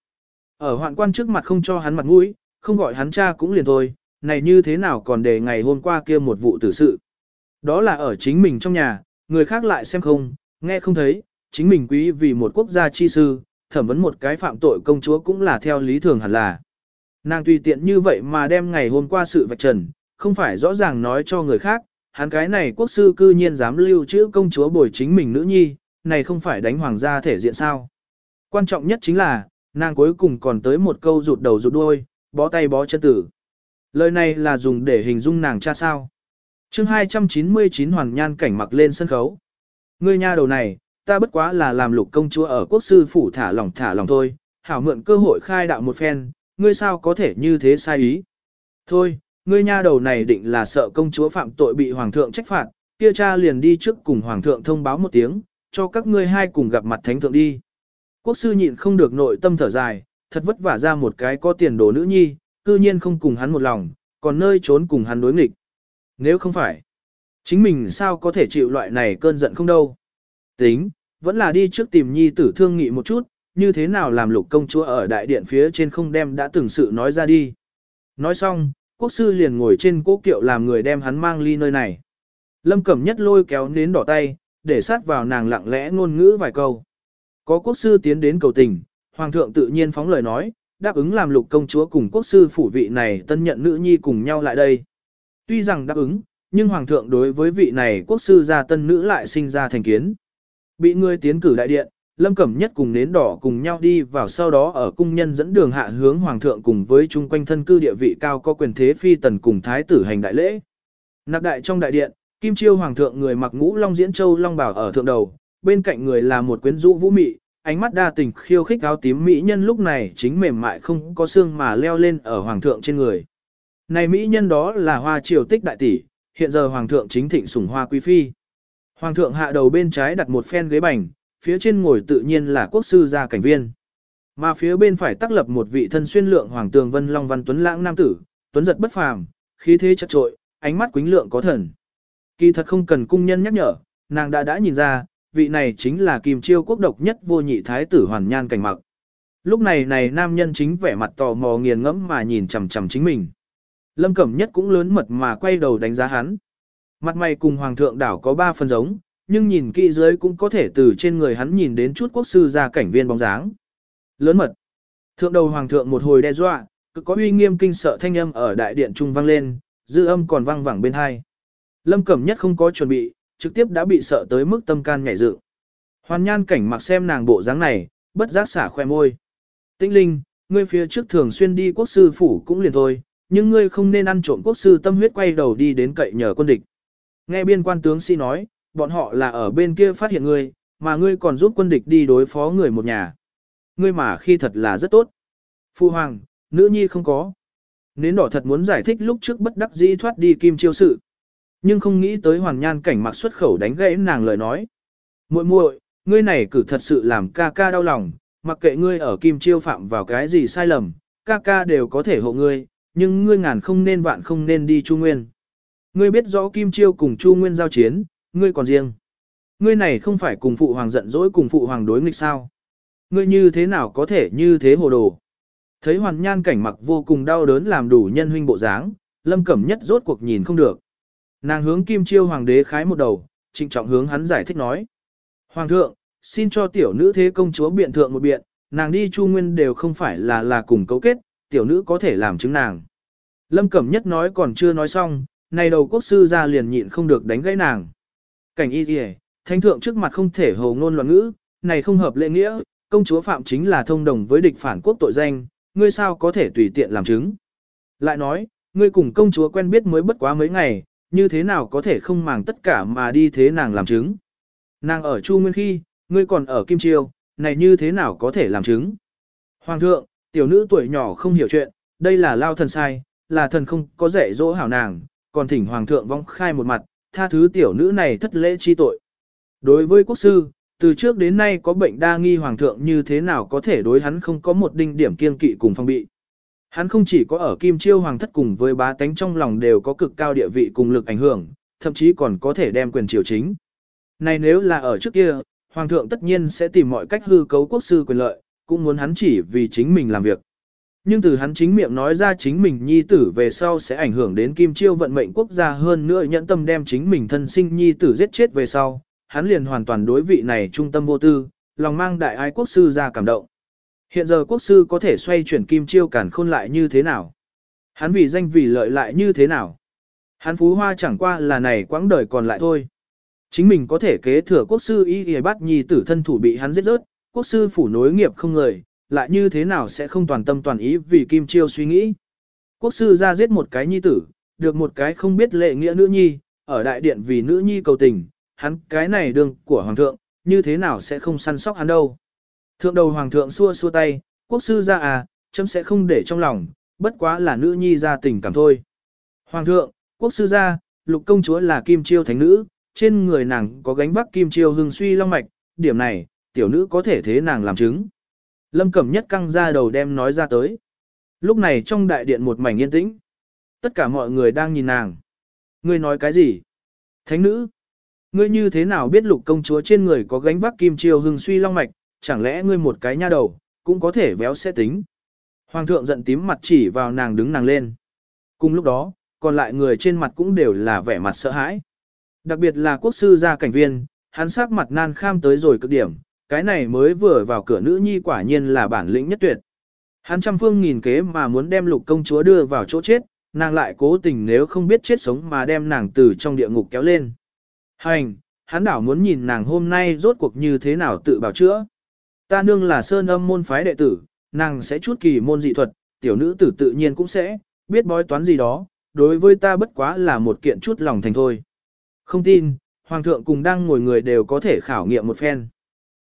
Ở hoạn quan trước mặt không cho hắn mặt mũi, không gọi hắn cha cũng liền thôi, này như thế nào còn để ngày hôm qua kia một vụ tử sự. Đó là ở chính mình trong nhà, người khác lại xem không, nghe không thấy, chính mình quý vì một quốc gia chi sư, thẩm vấn một cái phạm tội công chúa cũng là theo lý thường hẳn là. Nàng tùy tiện như vậy mà đem ngày hôm qua sự vạch trần, không phải rõ ràng nói cho người khác, hắn cái này quốc sư cư nhiên dám lưu trữ công chúa bồi chính mình nữ nhi, này không phải đánh hoàng gia thể diện sao. Quan trọng nhất chính là, nàng cuối cùng còn tới một câu rụt đầu rụt đuôi, bó tay bó chân tử. Lời này là dùng để hình dung nàng cha sao. chương 299 hoàn nhan cảnh mặc lên sân khấu. Ngươi nha đầu này, ta bất quá là làm lục công chúa ở quốc sư phủ thả lòng thả lòng thôi, hảo mượn cơ hội khai đạo một phen, ngươi sao có thể như thế sai ý. Thôi, ngươi nha đầu này định là sợ công chúa phạm tội bị hoàng thượng trách phạt, kia cha liền đi trước cùng hoàng thượng thông báo một tiếng, cho các ngươi hai cùng gặp mặt thánh thượng đi. Quốc sư nhịn không được nội tâm thở dài, thật vất vả ra một cái có tiền đồ nữ nhi, cư nhiên không cùng hắn một lòng, còn nơi trốn cùng hắn đối nghịch. Nếu không phải, chính mình sao có thể chịu loại này cơn giận không đâu. Tính, vẫn là đi trước tìm nhi tử thương nghị một chút, như thế nào làm lục công chúa ở đại điện phía trên không đem đã từng sự nói ra đi. Nói xong, quốc sư liền ngồi trên cố kiệu làm người đem hắn mang ly nơi này. Lâm Cẩm Nhất lôi kéo nến đỏ tay, để sát vào nàng lặng lẽ ngôn ngữ vài câu. Có quốc sư tiến đến cầu tình, hoàng thượng tự nhiên phóng lời nói, đáp ứng làm lục công chúa cùng quốc sư phủ vị này tân nhận nữ nhi cùng nhau lại đây. Tuy rằng đáp ứng, nhưng hoàng thượng đối với vị này quốc sư gia tân nữ lại sinh ra thành kiến. Bị người tiến cử đại điện, Lâm Cẩm Nhất cùng nến đỏ cùng nhau đi vào sau đó ở cung nhân dẫn đường hạ hướng hoàng thượng cùng với chung quanh thân cư địa vị cao có quyền thế phi tần cùng thái tử hành đại lễ. Nạc đại trong đại điện, Kim Chiêu hoàng thượng người mặc ngũ long diễn châu long bảo ở thượng đầu, bên cạnh người là một quyến rũ vũ mị, ánh mắt đa tình khiêu khích áo tím mỹ nhân lúc này chính mềm mại không có xương mà leo lên ở hoàng thượng trên người. Này mỹ nhân đó là hoa triều tích đại tỷ, hiện giờ hoàng thượng chính thịnh sủng hoa quý phi. Hoàng thượng hạ đầu bên trái đặt một phen ghế bành, phía trên ngồi tự nhiên là quốc sư gia cảnh viên. Mà phía bên phải tác lập một vị thân xuyên lượng hoàng tường vân long văn tuấn lãng nam tử, tuấn giật bất phàm, khí thế chật trội, ánh mắt quính lượng có thần. Kỳ thật không cần cung nhân nhắc nhở, nàng đã đã nhìn ra, vị này chính là kim chiêu quốc độc nhất vô nhị thái tử hoàn nhan cảnh mặc. Lúc này này nam nhân chính vẻ mặt tò mò nghiền ngẫm mà nhìn chằm chằm chính mình. Lâm Cẩm Nhất cũng lớn mật mà quay đầu đánh giá hắn. Mặt mày cùng hoàng thượng đảo có ba phần giống, nhưng nhìn kỹ dưới cũng có thể từ trên người hắn nhìn đến chút quốc sư ra cảnh viên bóng dáng. Lớn mật. Thượng đầu hoàng thượng một hồi đe dọa, cứ có uy nghiêm kinh sợ thanh âm ở đại điện trung vang lên, dư âm còn vang vẳng bên hai. Lâm Cẩm Nhất không có chuẩn bị, trực tiếp đã bị sợ tới mức tâm can nhảy dự. Hoàn nhan cảnh mặc xem nàng bộ dáng này, bất giác xả khoe môi. Tĩnh linh, ngươi phía trước thường xuyên đi quốc sư phủ cũng liền thôi, nhưng ngươi không nên ăn trộm quốc sư tâm huyết quay đầu đi đến cậy nhờ quân địch. Nghe biên quan tướng sĩ nói, bọn họ là ở bên kia phát hiện ngươi, mà ngươi còn giúp quân địch đi đối phó người một nhà. Ngươi mà khi thật là rất tốt. Phu hoàng, nữ nhi không có. Nến đỏ thật muốn giải thích lúc trước bất đắc dĩ thoát đi kim chiêu sự. Nhưng không nghĩ tới hoàn nhan cảnh mặc xuất khẩu đánh gãy nàng lời nói. muội muội, ngươi này cử thật sự làm ca ca đau lòng, mặc kệ ngươi ở kim chiêu phạm vào cái gì sai lầm, ca ca đều có thể hộ ngươi, nhưng ngươi ngàn không nên vạn không nên đi Chu Nguyên. Ngươi biết rõ kim chiêu cùng Chu Nguyên giao chiến, ngươi còn riêng. Ngươi này không phải cùng phụ hoàng giận dỗi cùng phụ hoàng đối nghịch sao? Ngươi như thế nào có thể như thế hồ đồ? Thấy hoàn nhan cảnh mặc vô cùng đau đớn làm đủ nhân huynh bộ dáng, lâm cẩm nhất rốt cuộc nhìn không được. Nàng hướng kim chiêu hoàng đế khái một đầu, trịnh trọng hướng hắn giải thích nói. Hoàng thượng, xin cho tiểu nữ thế công chúa biện thượng một biện, nàng đi chu nguyên đều không phải là là cùng cấu kết, tiểu nữ có thể làm chứng nàng. Lâm Cẩm Nhất nói còn chưa nói xong, này đầu quốc sư ra liền nhịn không được đánh gãy nàng. Cảnh y kìa, thánh thượng trước mặt không thể hồ ngôn loạn ngữ, này không hợp lệ nghĩa, công chúa phạm chính là thông đồng với địch phản quốc tội danh, ngươi sao có thể tùy tiện làm chứng. Lại nói, ngươi cùng công chúa quen biết mới bất quá mấy ngày, như thế nào có thể không màng tất cả mà đi thế nàng làm chứng. Nàng ở Chu Nguyên khi, ngươi còn ở Kim Chiêu, này như thế nào có thể làm chứng. Hoàng thượng, tiểu nữ tuổi nhỏ không hiểu chuyện, đây là lao thần sai, là thần không có dạy dỗ hảo nàng, còn thỉnh hoàng thượng vong khai một mặt, tha thứ tiểu nữ này thất lễ chi tội. Đối với quốc sư, từ trước đến nay có bệnh đa nghi hoàng thượng như thế nào có thể đối hắn không có một đinh điểm kiên kỵ cùng phong bị. Hắn không chỉ có ở kim chiêu hoàng thất cùng với bá tánh trong lòng đều có cực cao địa vị cùng lực ảnh hưởng, thậm chí còn có thể đem quyền triều chính. Này nếu là ở trước kia, hoàng thượng tất nhiên sẽ tìm mọi cách hư cấu quốc sư quyền lợi, cũng muốn hắn chỉ vì chính mình làm việc. Nhưng từ hắn chính miệng nói ra chính mình nhi tử về sau sẽ ảnh hưởng đến kim chiêu vận mệnh quốc gia hơn nữa nhẫn tâm đem chính mình thân sinh nhi tử giết chết về sau, hắn liền hoàn toàn đối vị này trung tâm vô tư, lòng mang đại ái quốc sư ra cảm động. Hiện giờ quốc sư có thể xoay chuyển kim chiêu cản khôn lại như thế nào? Hắn vì danh vì lợi lại như thế nào? Hắn phú hoa chẳng qua là này quãng đời còn lại thôi. Chính mình có thể kế thừa quốc sư y y bắt nhi tử thân thủ bị hắn giết rớt, quốc sư phủ nối nghiệp không người, lại như thế nào sẽ không toàn tâm toàn ý vì Kim Chiêu suy nghĩ. Quốc sư ra giết một cái nhi tử, được một cái không biết lệ nghĩa nữ nhi, ở đại điện vì nữ nhi cầu tình, hắn cái này đường của hoàng thượng, như thế nào sẽ không săn sóc hắn đâu. Thượng đầu hoàng thượng xua xua tay, quốc sư ra à, chấm sẽ không để trong lòng, bất quá là nữ nhi ra tình cảm thôi. Hoàng thượng, quốc sư ra, lục công chúa là kim chiêu thánh nữ, trên người nàng có gánh vác kim chiêu hưng suy long mạch, điểm này, tiểu nữ có thể thế nàng làm chứng. Lâm Cẩm Nhất căng ra đầu đem nói ra tới. Lúc này trong đại điện một mảnh yên tĩnh. Tất cả mọi người đang nhìn nàng. Ngươi nói cái gì? Thánh nữ. Ngươi như thế nào biết lục công chúa trên người có gánh vác kim chiêu hưng suy long mạch, chẳng lẽ ngươi một cái nha đầu, cũng có thể véo xe tính. Hoàng thượng giận tím mặt chỉ vào nàng đứng nàng lên. Cùng lúc đó, còn lại người trên mặt cũng đều là vẻ mặt sợ hãi. Đặc biệt là quốc sư gia cảnh viên, hắn sắc mặt nan kham tới rồi cực điểm, cái này mới vừa vào cửa nữ nhi quả nhiên là bản lĩnh nhất tuyệt. Hắn trăm phương nghìn kế mà muốn đem lục công chúa đưa vào chỗ chết, nàng lại cố tình nếu không biết chết sống mà đem nàng từ trong địa ngục kéo lên. Hành, hắn đảo muốn nhìn nàng hôm nay rốt cuộc như thế nào tự bảo chữa. Ta nương là sơn âm môn phái đệ tử, nàng sẽ chút kỳ môn dị thuật, tiểu nữ tử tự nhiên cũng sẽ, biết bói toán gì đó, đối với ta bất quá là một kiện chút lòng thành thôi. Không tin, hoàng thượng cùng đang ngồi người đều có thể khảo nghiệm một phen.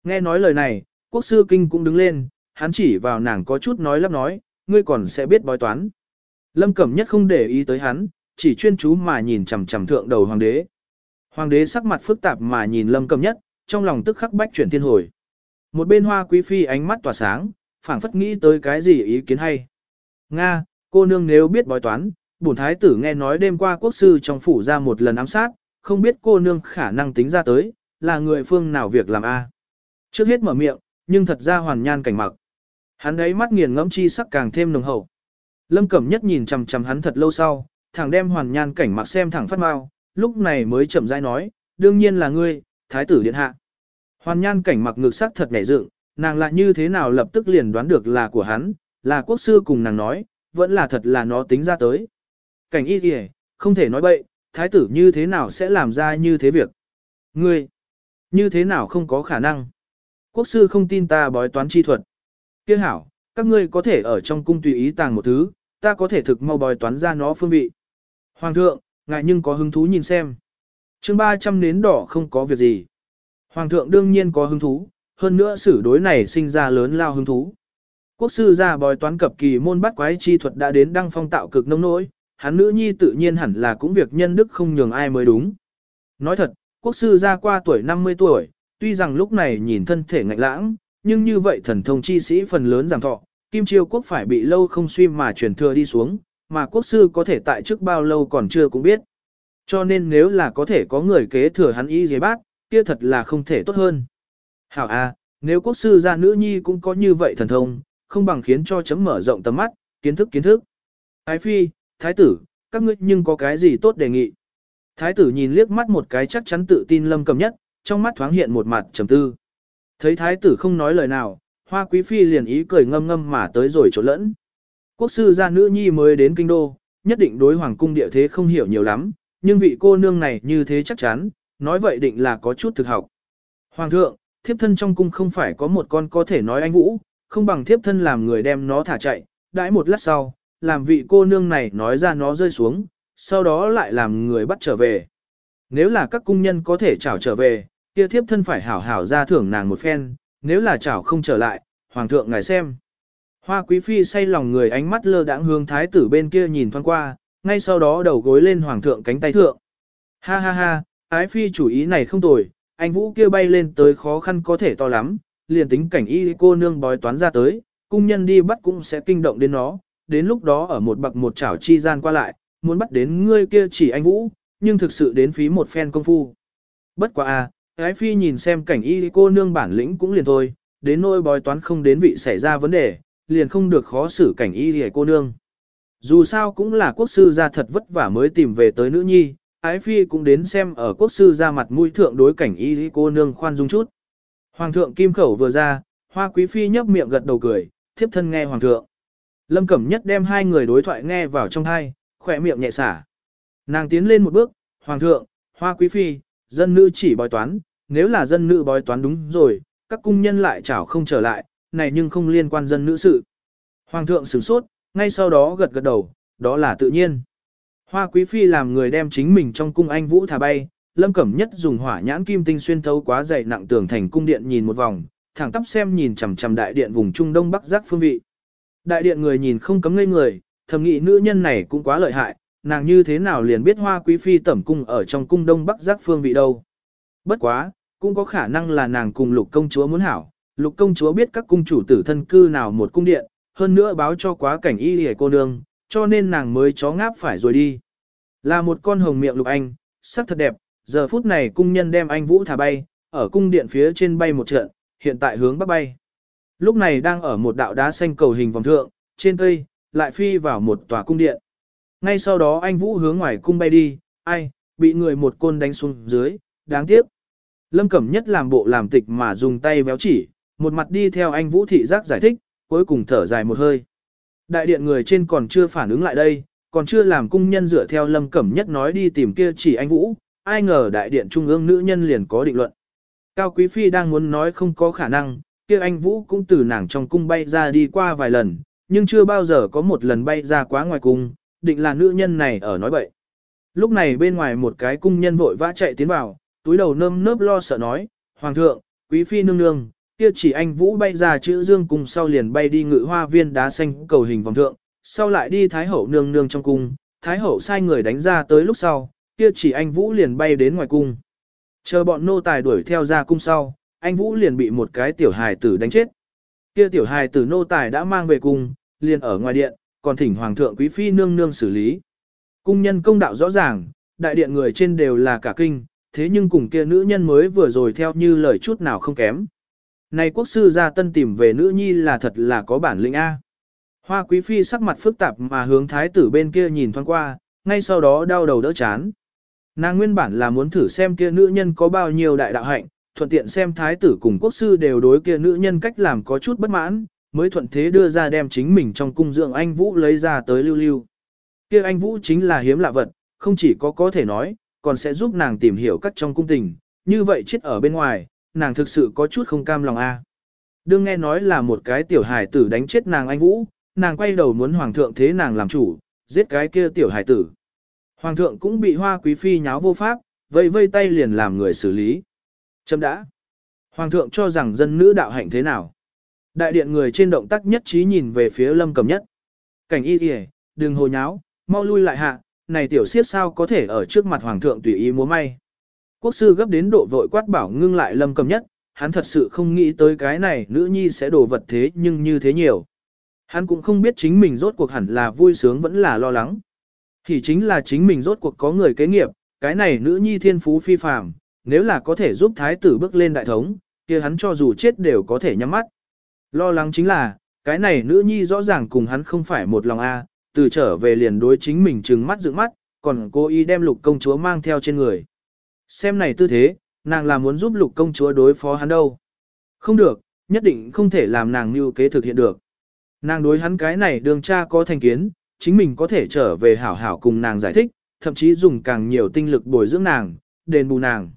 Nghe nói lời này, quốc sư kinh cũng đứng lên, hắn chỉ vào nàng có chút nói lắp nói, ngươi còn sẽ biết bói toán. Lâm Cẩm Nhất không để ý tới hắn, chỉ chuyên chú mà nhìn chằm chằm thượng đầu hoàng đế. Hoàng đế sắc mặt phức tạp mà nhìn Lâm Cẩm Nhất, trong lòng tức khắc bách chuyển thiên hồi. Một bên hoa quý phi ánh mắt tỏa sáng, phảng phất nghĩ tới cái gì ý kiến hay. Nga, cô nương nếu biết bói toán, bổn thái tử nghe nói đêm qua quốc sư trong phủ ra một lần ám sát, không biết cô nương khả năng tính ra tới, là người phương nào việc làm a? Trước hết mở miệng, nhưng thật ra hoàn nhan cảnh mặc. Hắn ấy mắt nghiền ngẫm chi sắc càng thêm nồng hậu. Lâm Cẩm Nhất nhìn chằm chằm hắn thật lâu sau, thẳng đem hoàn nhan cảnh mặc xem thẳng phát mau, lúc này mới chậm rãi nói, đương nhiên là ngươi, thái tử điện hạ. Hoàn nhan cảnh mặc ngực sắc thật nhảy dựng, nàng lại như thế nào lập tức liền đoán được là của hắn, là quốc sư cùng nàng nói, vẫn là thật là nó tính ra tới. Cảnh y kìa, không thể nói bậy, thái tử như thế nào sẽ làm ra như thế việc. Ngươi, như thế nào không có khả năng. Quốc sư không tin ta bói toán chi thuật. Kiếc hảo, các ngươi có thể ở trong cung tùy ý tàng một thứ, ta có thể thực mau bói toán ra nó phương vị. Hoàng thượng, ngại nhưng có hứng thú nhìn xem. chương 300 nến đỏ không có việc gì. Hoàng thượng đương nhiên có hứng thú, hơn nữa sử đối này sinh ra lớn lao hứng thú. Quốc sư ra bói toán cập kỳ môn bắt quái chi thuật đã đến đăng phong tạo cực nông nỗi, hắn nữ nhi tự nhiên hẳn là cũng việc nhân đức không nhường ai mới đúng. Nói thật, quốc sư ra qua tuổi 50 tuổi, tuy rằng lúc này nhìn thân thể ngạnh lãng, nhưng như vậy thần thông chi sĩ phần lớn giảm thọ, kim triều quốc phải bị lâu không suy mà truyền thừa đi xuống, mà quốc sư có thể tại trước bao lâu còn chưa cũng biết. Cho nên nếu là có thể có người kế thừa hắn y dế bác, kia thật là không thể tốt hơn. Hảo a, nếu quốc sư gia nữ nhi cũng có như vậy thần thông, không bằng khiến cho chấm mở rộng tầm mắt, kiến thức kiến thức. Thái phi, thái tử, các ngươi nhưng có cái gì tốt đề nghị. Thái tử nhìn liếc mắt một cái chắc chắn tự tin lâm cầm nhất, trong mắt thoáng hiện một mặt trầm tư. Thấy thái tử không nói lời nào, hoa quý phi liền ý cười ngâm ngâm mà tới rồi chỗ lẫn. Quốc sư gia nữ nhi mới đến kinh đô, nhất định đối hoàng cung địa thế không hiểu nhiều lắm, nhưng vị cô nương này như thế chắc chắn, nói vậy định là có chút thực học. Hoàng thượng, thiếp thân trong cung không phải có một con có thể nói anh vũ, không bằng thiếp thân làm người đem nó thả chạy, đãi một lát sau, làm vị cô nương này nói ra nó rơi xuống, sau đó lại làm người bắt trở về. Nếu là các cung nhân có thể trảo trở về, kia thiếp thân phải hảo hảo ra thưởng nàng một phen, nếu là chảo không trở lại, hoàng thượng ngài xem. Hoa quý phi say lòng người ánh mắt lơ đãng hướng thái tử bên kia nhìn thoáng qua, ngay sau đó đầu gối lên hoàng thượng cánh tay thượng. Ha ha ha, ái phi chủ ý này không tồi, anh vũ kia bay lên tới khó khăn có thể to lắm, liền tính cảnh y cô nương bói toán ra tới, cung nhân đi bắt cũng sẽ kinh động đến nó, đến lúc đó ở một bậc một chảo chi gian qua lại, muốn bắt đến ngươi kia chỉ anh vũ, nhưng thực sự đến phí một phen công phu. Bất quá a, ái phi nhìn xem cảnh y cô nương bản lĩnh cũng liền thôi, đến nỗi bói toán không đến vị xảy ra vấn đề, liền không được khó xử cảnh y cô nương. Dù sao cũng là quốc sư ra thật vất vả mới tìm về tới nữ nhi, ái phi cũng đến xem ở quốc sư ra mặt mũi thượng đối cảnh y cô nương khoan dung chút. Hoàng thượng kim khẩu vừa ra, hoa quý phi nhấp miệng gật đầu cười, thiếp thân nghe hoàng thượng. Lâm Cẩm Nhất đem hai người đối thoại nghe vào trong thai, khỏe miệng nhẹ xả. Nàng tiến lên một bước, hoàng thượng, hoa quý phi, dân nữ chỉ bói toán, nếu là dân nữ bói toán đúng rồi, các cung nhân lại chảo không trở lại, này nhưng không liên quan dân nữ sự. Hoàng thượng sửng sốt, ngay sau đó gật gật đầu, đó là tự nhiên. Hoa quý phi làm người đem chính mình trong cung anh vũ thả bay, lâm cẩm nhất dùng hỏa nhãn kim tinh xuyên thấu quá dày nặng tường thành cung điện nhìn một vòng, thẳng tắp xem nhìn chằm chằm đại điện vùng trung đông bắc giác phương vị. Đại điện người nhìn không cấm ngây người, thầm nghĩ nữ nhân này cũng quá lợi hại, nàng như thế nào liền biết hoa quý phi tẩm cung ở trong cung đông bắc giác phương vị đâu. Bất quá, cũng có khả năng là nàng cùng lục công chúa muốn hảo, lục công chúa biết các cung chủ tử thân cư nào một cung điện, hơn nữa báo cho quá cảnh y hề cô nương, cho nên nàng mới chó ngáp phải rồi đi. Là một con hồng miệng lục anh, sắc thật đẹp, giờ phút này cung nhân đem anh Vũ thả bay, ở cung điện phía trên bay một trận, hiện tại hướng bắc bay. Lúc này đang ở một đạo đá xanh cầu hình vòng thượng, trên cây, lại phi vào một tòa cung điện. Ngay sau đó anh Vũ hướng ngoài cung bay đi, ai, bị người một côn đánh xuống dưới, đáng tiếc. Lâm Cẩm Nhất làm bộ làm tịch mà dùng tay véo chỉ, một mặt đi theo anh Vũ thị giác giải thích, cuối cùng thở dài một hơi. Đại điện người trên còn chưa phản ứng lại đây, còn chưa làm cung nhân dựa theo Lâm Cẩm Nhất nói đi tìm kia chỉ anh Vũ, ai ngờ đại điện trung ương nữ nhân liền có định luận. Cao Quý Phi đang muốn nói không có khả năng, kia anh Vũ cũng từ nàng trong cung bay ra đi qua vài lần, nhưng chưa bao giờ có một lần bay ra quá ngoài cung, định là nữ nhân này ở nói bậy. Lúc này bên ngoài một cái cung nhân vội vã chạy tiến vào, túi đầu nơm nớp lo sợ nói, Hoàng thượng, Quý Phi nương nương, kia chỉ anh Vũ bay ra chữ dương cung sau liền bay đi ngự hoa viên đá xanh cầu hình vòng thượng, sau lại đi Thái Hậu nương nương trong cung, Thái Hậu sai người đánh ra tới lúc sau, kia chỉ anh Vũ liền bay đến ngoài cung. Chờ bọn nô tài đuổi theo ra cung sau, anh Vũ liền bị một cái tiểu hài tử đánh chết. Kia tiểu hài tử nô tài đã mang về cung, liền ở ngoài điện, còn thỉnh hoàng thượng quý phi nương nương xử lý. Cung nhân công đạo rõ ràng, đại điện người trên đều là cả kinh, thế nhưng cùng kia nữ nhân mới vừa rồi theo như lời chút nào không kém. Này quốc sư gia tân tìm về nữ nhi là thật là có bản lĩnh A. Hoa quý phi sắc mặt phức tạp mà hướng thái tử bên kia nhìn thoáng qua, ngay sau đó đau đầu đỡ chán. Nàng nguyên bản là muốn thử xem kia nữ nhân có bao nhiêu đại đạo hạnh, thuận tiện xem thái tử cùng quốc sư đều đối kia nữ nhân cách làm có chút bất mãn, mới thuận thế đưa ra đem chính mình trong cung dưỡng anh Vũ lấy ra tới lưu lưu. Kia anh Vũ chính là hiếm lạ vật, không chỉ có có thể nói, còn sẽ giúp nàng tìm hiểu các trong cung tình, như vậy chết ở bên ngoài, nàng thực sự có chút không cam lòng a. Đương nghe nói là một cái tiểu hài tử đánh chết nàng anh Vũ, nàng quay đầu muốn hoàng thượng thế nàng làm chủ, giết cái kia tiểu hài tử. Hoàng thượng cũng bị hoa quý phi nháo vô pháp, vây vây tay liền làm người xử lý. Chấm đã. Hoàng thượng cho rằng dân nữ đạo hạnh thế nào. Đại điện người trên động tác nhất trí nhìn về phía lâm cầm nhất. Cảnh y kìa, đừng hồ nháo, mau lui lại hạ, này tiểu siết sao có thể ở trước mặt hoàng thượng tùy ý múa may. Quốc sư gấp đến độ vội quát bảo ngưng lại lâm cầm nhất, hắn thật sự không nghĩ tới cái này nữ nhi sẽ đổ vật thế nhưng như thế nhiều. Hắn cũng không biết chính mình rốt cuộc hẳn là vui sướng vẫn là lo lắng. Thì chính là chính mình rốt cuộc có người kế nghiệp, cái này nữ nhi thiên phú phi phàm, nếu là có thể giúp thái tử bước lên đại thống, kia hắn cho dù chết đều có thể nhắm mắt. Lo lắng chính là, cái này nữ nhi rõ ràng cùng hắn không phải một lòng a, từ trở về liền đối chính mình trừng mắt dựng mắt, còn cố ý đem lục công chúa mang theo trên người. Xem này tư thế, nàng là muốn giúp lục công chúa đối phó hắn đâu. Không được, nhất định không thể làm nàng như kế thực hiện được. Nàng đối hắn cái này đường cha có thành kiến, chính mình có thể trở về hảo hảo cùng nàng giải thích, thậm chí dùng càng nhiều tinh lực bồi dưỡng nàng, đền bù nàng.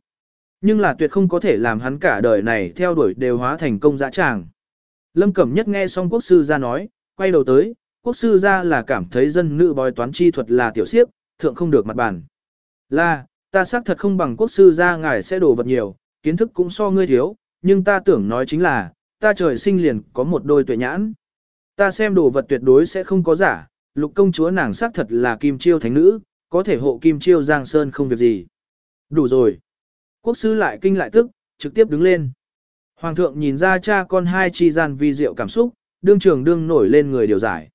Nhưng là tuyệt không có thể làm hắn cả đời này theo đuổi đều hóa thành công dã tràng. Lâm Cẩm Nhất nghe xong quốc sư ra nói, quay đầu tới, quốc sư ra là cảm thấy dân nữ bói toán chi thuật là tiểu siếp, thượng không được mặt bản. Là, ta xác thật không bằng quốc sư ra ngài sẽ đổ vật nhiều, kiến thức cũng so ngươi thiếu, nhưng ta tưởng nói chính là, ta trời sinh liền có một đôi tuệ nhãn. Ta xem đồ vật tuyệt đối sẽ không có giả, lục công chúa nàng xác thật là kim chiêu thánh nữ, có thể hộ kim chiêu giang sơn không việc gì. Đủ rồi. Quốc sư lại kinh lại tức, trực tiếp đứng lên. Hoàng thượng nhìn ra cha con hai chi gian vi diệu cảm xúc, đương trường đương nổi lên người điều giải.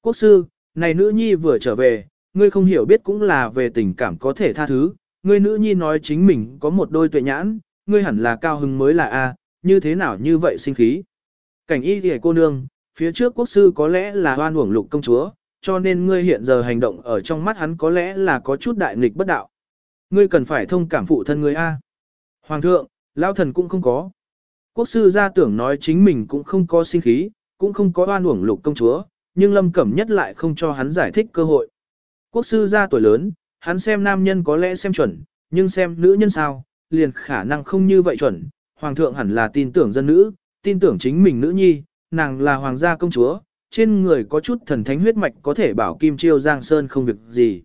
Quốc sư, này nữ nhi vừa trở về, ngươi không hiểu biết cũng là về tình cảm có thể tha thứ, ngươi nữ nhi nói chính mình có một đôi tuệ nhãn, ngươi hẳn là cao hứng mới là A, như thế nào như vậy sinh khí. Cảnh y thì cô nương, phía trước quốc sư có lẽ là hoan uổng lục công chúa, cho nên ngươi hiện giờ hành động ở trong mắt hắn có lẽ là có chút đại nghịch bất đạo. Ngươi cần phải thông cảm phụ thân ngươi A. Hoàng thượng, lao thần cũng không có. Quốc sư gia tưởng nói chính mình cũng không có sinh khí, cũng không có oan uổng lục công chúa, nhưng lâm cẩm nhất lại không cho hắn giải thích cơ hội. Quốc sư gia tuổi lớn, hắn xem nam nhân có lẽ xem chuẩn, nhưng xem nữ nhân sao, liền khả năng không như vậy chuẩn, hoàng thượng hẳn là tin tưởng dân nữ, tin tưởng chính mình nữ nhi, nàng là hoàng gia công chúa, trên người có chút thần thánh huyết mạch có thể bảo Kim Chiêu Giang Sơn không việc gì.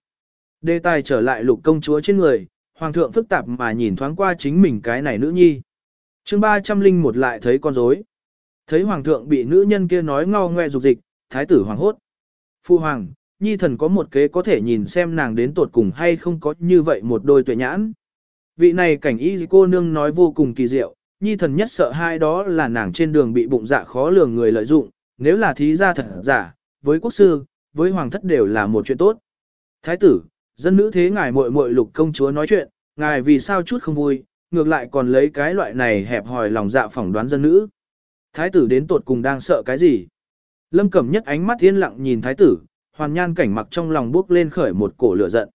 Đề tài trở lại lục công chúa trên người, hoàng thượng phức tạp mà nhìn thoáng qua chính mình cái này nữ nhi. chương 301 lại thấy con rối. Thấy hoàng thượng bị nữ nhân kia nói ngao ngoe dục dịch, thái tử hoàng hốt. Phu hoàng, nhi thần có một kế có thể nhìn xem nàng đến tột cùng hay không có như vậy một đôi tuệ nhãn. Vị này cảnh y cô nương nói vô cùng kỳ diệu, nhi thần nhất sợ hai đó là nàng trên đường bị bụng dạ khó lường người lợi dụng, nếu là thí ra thật giả, với quốc sư, với hoàng thất đều là một chuyện tốt. Thái tử, dân nữ thế ngài muội muội lục công chúa nói chuyện, ngài vì sao chút không vui, ngược lại còn lấy cái loại này hẹp hòi lòng dạ phỏng đoán dân nữ. Thái tử đến tột cùng đang sợ cái gì? Lâm Cẩm nhất ánh mắt yên lặng nhìn thái tử, hoàn nhan cảnh mặc trong lòng bước lên khởi một cổ lửa giận.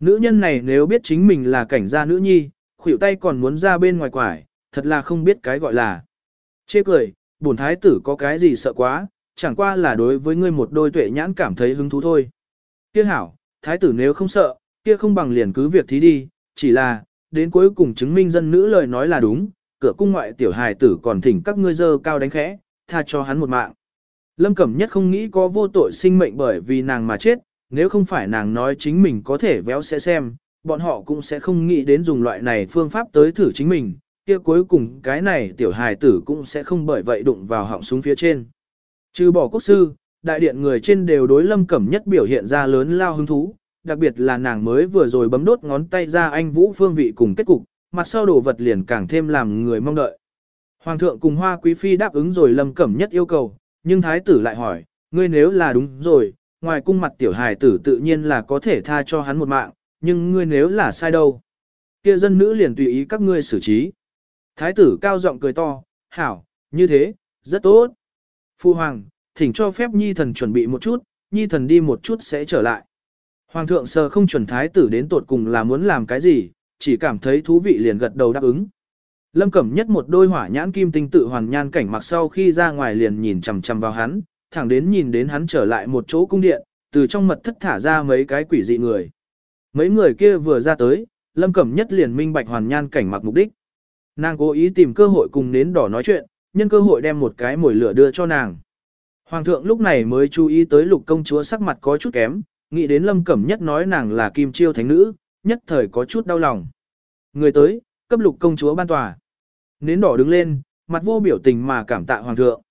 Nữ nhân này nếu biết chính mình là cảnh gia nữ nhi, khuỷu tay còn muốn ra bên ngoài quải, thật là không biết cái gọi là. Chê cười, bổn thái tử có cái gì sợ quá, chẳng qua là đối với ngươi một đôi tuệ nhãn cảm thấy hứng thú thôi. Kia hảo, thái tử nếu không sợ, kia không bằng liền cứ việc thí đi, chỉ là, đến cuối cùng chứng minh dân nữ lời nói là đúng, cửa cung ngoại tiểu hài tử còn thỉnh các ngươi dơ cao đánh khẽ, tha cho hắn một mạng. Lâm Cẩm Nhất không nghĩ có vô tội sinh mệnh bởi vì nàng mà chết, nếu không phải nàng nói chính mình có thể véo sẽ xem, bọn họ cũng sẽ không nghĩ đến dùng loại này phương pháp tới thử chính mình, kia cuối cùng cái này tiểu hài tử cũng sẽ không bởi vậy đụng vào họng súng phía trên. Trừ bỏ quốc sư, đại điện người trên đều đối Lâm Cẩm Nhất biểu hiện ra lớn lao hứng thú, đặc biệt là nàng mới vừa rồi bấm đốt ngón tay ra anh Vũ Phương vị cùng kết cục, mặt sau đồ vật liền càng thêm làm người mong đợi. Hoàng thượng cùng Hoa Quý Phi đáp ứng rồi Lâm Cẩm Nhất yêu cầu, nhưng thái tử lại hỏi, ngươi nếu là đúng rồi, ngoài cung mặt tiểu hài tử tự nhiên là có thể tha cho hắn một mạng, nhưng ngươi nếu là sai đâu. kia dân nữ liền tùy ý các ngươi xử trí. Thái tử cao giọng cười to, hảo, như thế, rất tốt. Phu hoàng, thỉnh cho phép nhi thần chuẩn bị một chút, nhi thần đi một chút sẽ trở lại. Hoàng thượng sờ không chuẩn thái tử đến tột cùng là muốn làm cái gì, chỉ cảm thấy thú vị liền gật đầu đáp ứng. Lâm Cẩm nhất một đôi hỏa nhãn kim tinh tự hoàn nhan cảnh mặc sau khi ra ngoài liền nhìn chằm chằm vào hắn, thẳng đến nhìn đến hắn trở lại một chỗ cung điện, từ trong mật thất thả ra mấy cái quỷ dị người. Mấy người kia vừa ra tới, Lâm Cẩm nhất liền minh bạch hoàn nhan cảnh mặc mục đích. Nàng cố ý tìm cơ hội cùng nến đỏ nói chuyện, nhân cơ hội đem một cái mồi lửa đưa cho nàng. Hoàng thượng lúc này mới chú ý tới lục công chúa sắc mặt có chút kém, nghĩ đến Lâm Cẩm nhất nói nàng là kim chiêu thánh nữ, nhất thời có chút đau lòng. Người tới, cấp lục công chúa ban tòa. Nến đỏ đứng lên, mặt vô biểu tình mà cảm tạ hoàng thượng.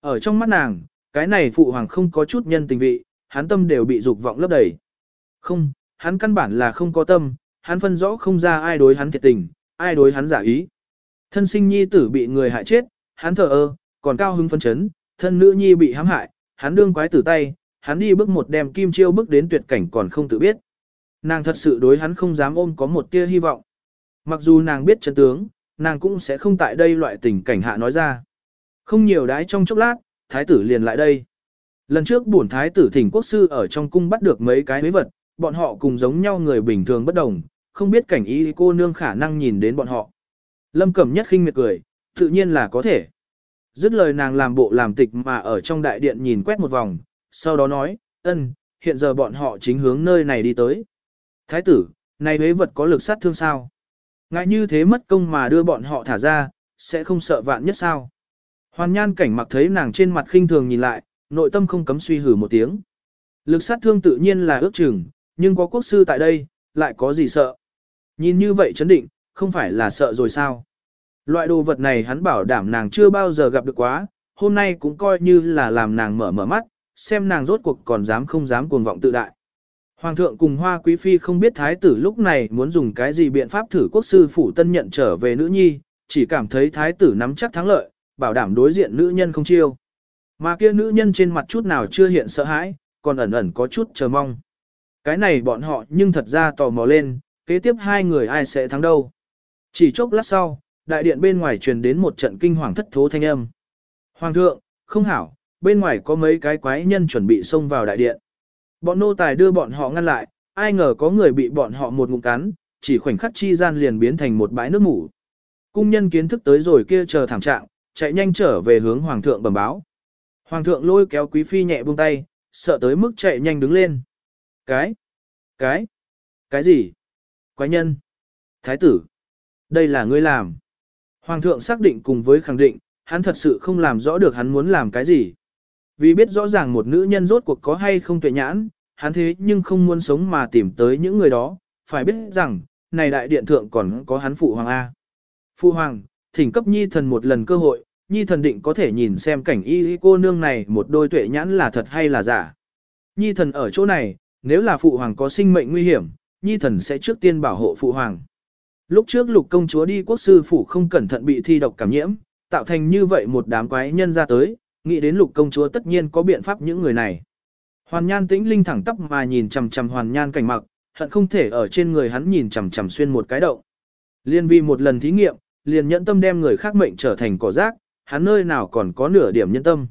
Ở trong mắt nàng, cái này phụ hoàng không có chút nhân tình vị, hắn tâm đều bị dục vọng lấp đầy. Không, hắn căn bản là không có tâm, hắn phân rõ không ra ai đối hắn thiệt tình, ai đối hắn giả ý. Thân sinh nhi tử bị người hại chết, hắn thờ ơ, còn cao hứng phân chấn, thân nữ nhi bị hãm hại, hắn đương quái tử tay, hắn đi bước một đem kim chiêu bước đến tuyệt cảnh còn không tự biết. Nàng thật sự đối hắn không dám ôm có một tia hy vọng. Mặc dù nàng biết chân tướng, nàng cũng sẽ không tại đây loại tình cảnh hạ nói ra. Không nhiều đái trong chốc lát, thái tử liền lại đây. Lần trước bổn thái tử thỉnh quốc sư ở trong cung bắt được mấy cái mấy vật, bọn họ cùng giống nhau người bình thường bất đồng, không biết cảnh ý cô nương khả năng nhìn đến bọn họ. Lâm Cẩm nhất khinh miệt cười, tự nhiên là có thể. Dứt lời nàng làm bộ làm tịch mà ở trong đại điện nhìn quét một vòng, sau đó nói, ân, hiện giờ bọn họ chính hướng nơi này đi tới. Thái tử, này huế vật có lực sát thương sao? Ngại như thế mất công mà đưa bọn họ thả ra, sẽ không sợ vạn nhất sao? Hoàn nhan cảnh mặc thấy nàng trên mặt khinh thường nhìn lại, nội tâm không cấm suy hử một tiếng. Lực sát thương tự nhiên là ước chừng, nhưng có quốc sư tại đây, lại có gì sợ? Nhìn như vậy chấn định, không phải là sợ rồi sao? Loại đồ vật này hắn bảo đảm nàng chưa bao giờ gặp được quá, hôm nay cũng coi như là làm nàng mở mở mắt, xem nàng rốt cuộc còn dám không dám cuồng vọng tự đại. Hoàng thượng cùng Hoa Quý Phi không biết thái tử lúc này muốn dùng cái gì biện pháp thử quốc sư phủ tân nhận trở về nữ nhi, chỉ cảm thấy thái tử nắm chắc thắng lợi, bảo đảm đối diện nữ nhân không chiêu. Mà kia nữ nhân trên mặt chút nào chưa hiện sợ hãi, còn ẩn ẩn có chút chờ mong. Cái này bọn họ nhưng thật ra tò mò lên, kế tiếp hai người ai sẽ thắng đâu. Chỉ chốc lát sau, đại điện bên ngoài truyền đến một trận kinh hoàng thất thố thanh âm. Hoàng thượng, không hảo, bên ngoài có mấy cái quái nhân chuẩn bị xông vào đại điện. Bọn nô tài đưa bọn họ ngăn lại, ai ngờ có người bị bọn họ một ngụm cắn, chỉ khoảnh khắc chi gian liền biến thành một bãi nước ngủ. Cung nhân kiến thức tới rồi kia chờ thảm trạng, chạy nhanh trở về hướng hoàng thượng bẩm báo. Hoàng thượng lôi kéo quý phi nhẹ buông tay, sợ tới mức chạy nhanh đứng lên. Cái? Cái? Cái gì? Quái nhân? Thái tử? Đây là ngươi làm. Hoàng thượng xác định cùng với khẳng định, hắn thật sự không làm rõ được hắn muốn làm cái gì. Vì biết rõ ràng một nữ nhân rốt cuộc có hay không tuệ nhãn, hắn thế nhưng không muốn sống mà tìm tới những người đó, phải biết rằng, này đại điện thượng còn có hắn phụ hoàng A. Phụ hoàng, thỉnh cấp nhi thần một lần cơ hội, nhi thần định có thể nhìn xem cảnh y cô nương này một đôi tuệ nhãn là thật hay là giả. Nhi thần ở chỗ này, nếu là phụ hoàng có sinh mệnh nguy hiểm, nhi thần sẽ trước tiên bảo hộ phụ hoàng. Lúc trước lục công chúa đi quốc sư phủ không cẩn thận bị thi độc cảm nhiễm, tạo thành như vậy một đám quái nhân ra tới, nghĩ đến lục công chúa tất nhiên có biện pháp những người này. Hoàn nhan tĩnh linh thẳng tắp mà nhìn chằm chằm hoàn nhan cảnh mặc, hận không thể ở trên người hắn nhìn chằm chằm xuyên một cái động. Liên vì một lần thí nghiệm, liền nhẫn tâm đem người khác mệnh trở thành cỏ rác, hắn nơi nào còn có nửa điểm nhân tâm.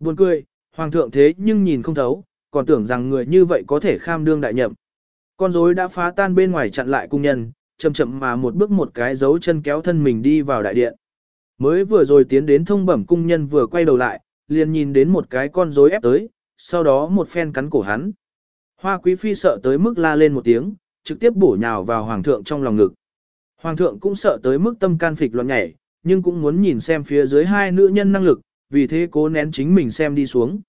Buồn cười, hoàng thượng thế nhưng nhìn không thấu, còn tưởng rằng người như vậy có thể kham đương đại nhậm. Con rối đã phá tan bên ngoài chặn lại cung nhân, chậm chậm mà một bước một cái dấu chân kéo thân mình đi vào đại điện. Mới vừa rồi tiến đến thông bẩm cung nhân vừa quay đầu lại, liền nhìn đến một cái con rối ép tới, sau đó một phen cắn cổ hắn. Hoa quý phi sợ tới mức la lên một tiếng, trực tiếp bổ nhào vào hoàng thượng trong lòng ngực. Hoàng thượng cũng sợ tới mức tâm can phịch loạn nhảy, nhưng cũng muốn nhìn xem phía dưới hai nữ nhân năng lực, vì thế cố nén chính mình xem đi xuống.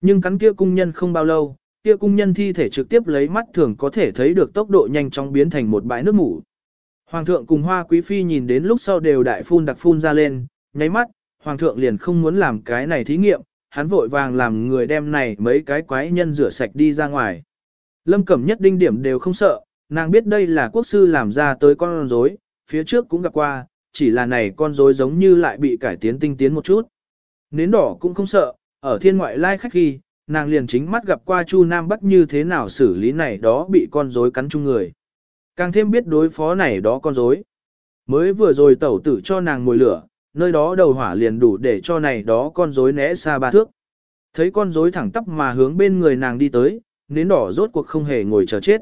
Nhưng cắn kia cung nhân không bao lâu, kia cung nhân thi thể trực tiếp lấy mắt thường có thể thấy được tốc độ nhanh chóng biến thành một bãi nước mủ. Hoàng thượng cùng hoa quý phi nhìn đến lúc sau đều đại phun đặc phun ra lên, nháy mắt, hoàng thượng liền không muốn làm cái này thí nghiệm, hắn vội vàng làm người đem này mấy cái quái nhân rửa sạch đi ra ngoài. Lâm Cẩm nhất đinh điểm đều không sợ, nàng biết đây là quốc sư làm ra tới con rối, phía trước cũng gặp qua, chỉ là này con rối giống như lại bị cải tiến tinh tiến một chút. Nến đỏ cũng không sợ, ở thiên ngoại lai khách khi, nàng liền chính mắt gặp qua Chu Nam Bắc như thế nào xử lý này đó bị con rối cắn chung người. Càng thêm biết đối phó này đó con rối. Mới vừa rồi tẩu tử cho nàng ngồi lửa, nơi đó đầu hỏa liền đủ để cho này đó con rối né xa ba thước. Thấy con rối thẳng tắp mà hướng bên người nàng đi tới, nến đỏ rốt cuộc không hề ngồi chờ chết.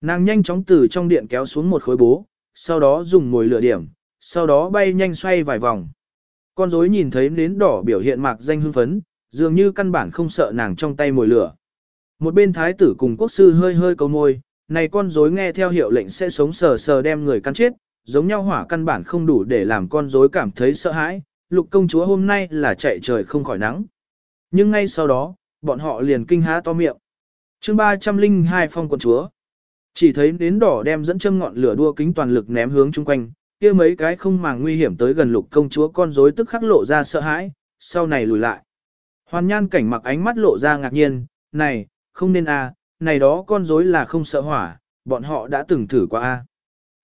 Nàng nhanh chóng từ trong điện kéo xuống một khối bố, sau đó dùng mồi lửa điểm, sau đó bay nhanh xoay vài vòng. Con rối nhìn thấy nến đỏ biểu hiện mạc danh hưng phấn, dường như căn bản không sợ nàng trong tay mồi lửa. Một bên thái tử cùng quốc sư hơi hơi cầu môi, này con rối nghe theo hiệu lệnh sẽ sống sờ sờ đem người cắn chết, giống nhau hỏa căn bản không đủ để làm con rối cảm thấy sợ hãi, lục công chúa hôm nay là chạy trời không khỏi nắng. Nhưng ngay sau đó, bọn họ liền kinh há to miệng. chương 302 phong quân chúa. Chỉ thấy nến đỏ đem dẫn châm ngọn lửa đua kính toàn lực ném hướng chung quanh, kia mấy cái không màng nguy hiểm tới gần lục công chúa con rối tức khắc lộ ra sợ hãi, sau này lùi lại. Hoàn nhan cảnh mặc ánh mắt lộ ra ngạc nhiên, này, không nên a, này đó con rối là không sợ hỏa, bọn họ đã từng thử qua a.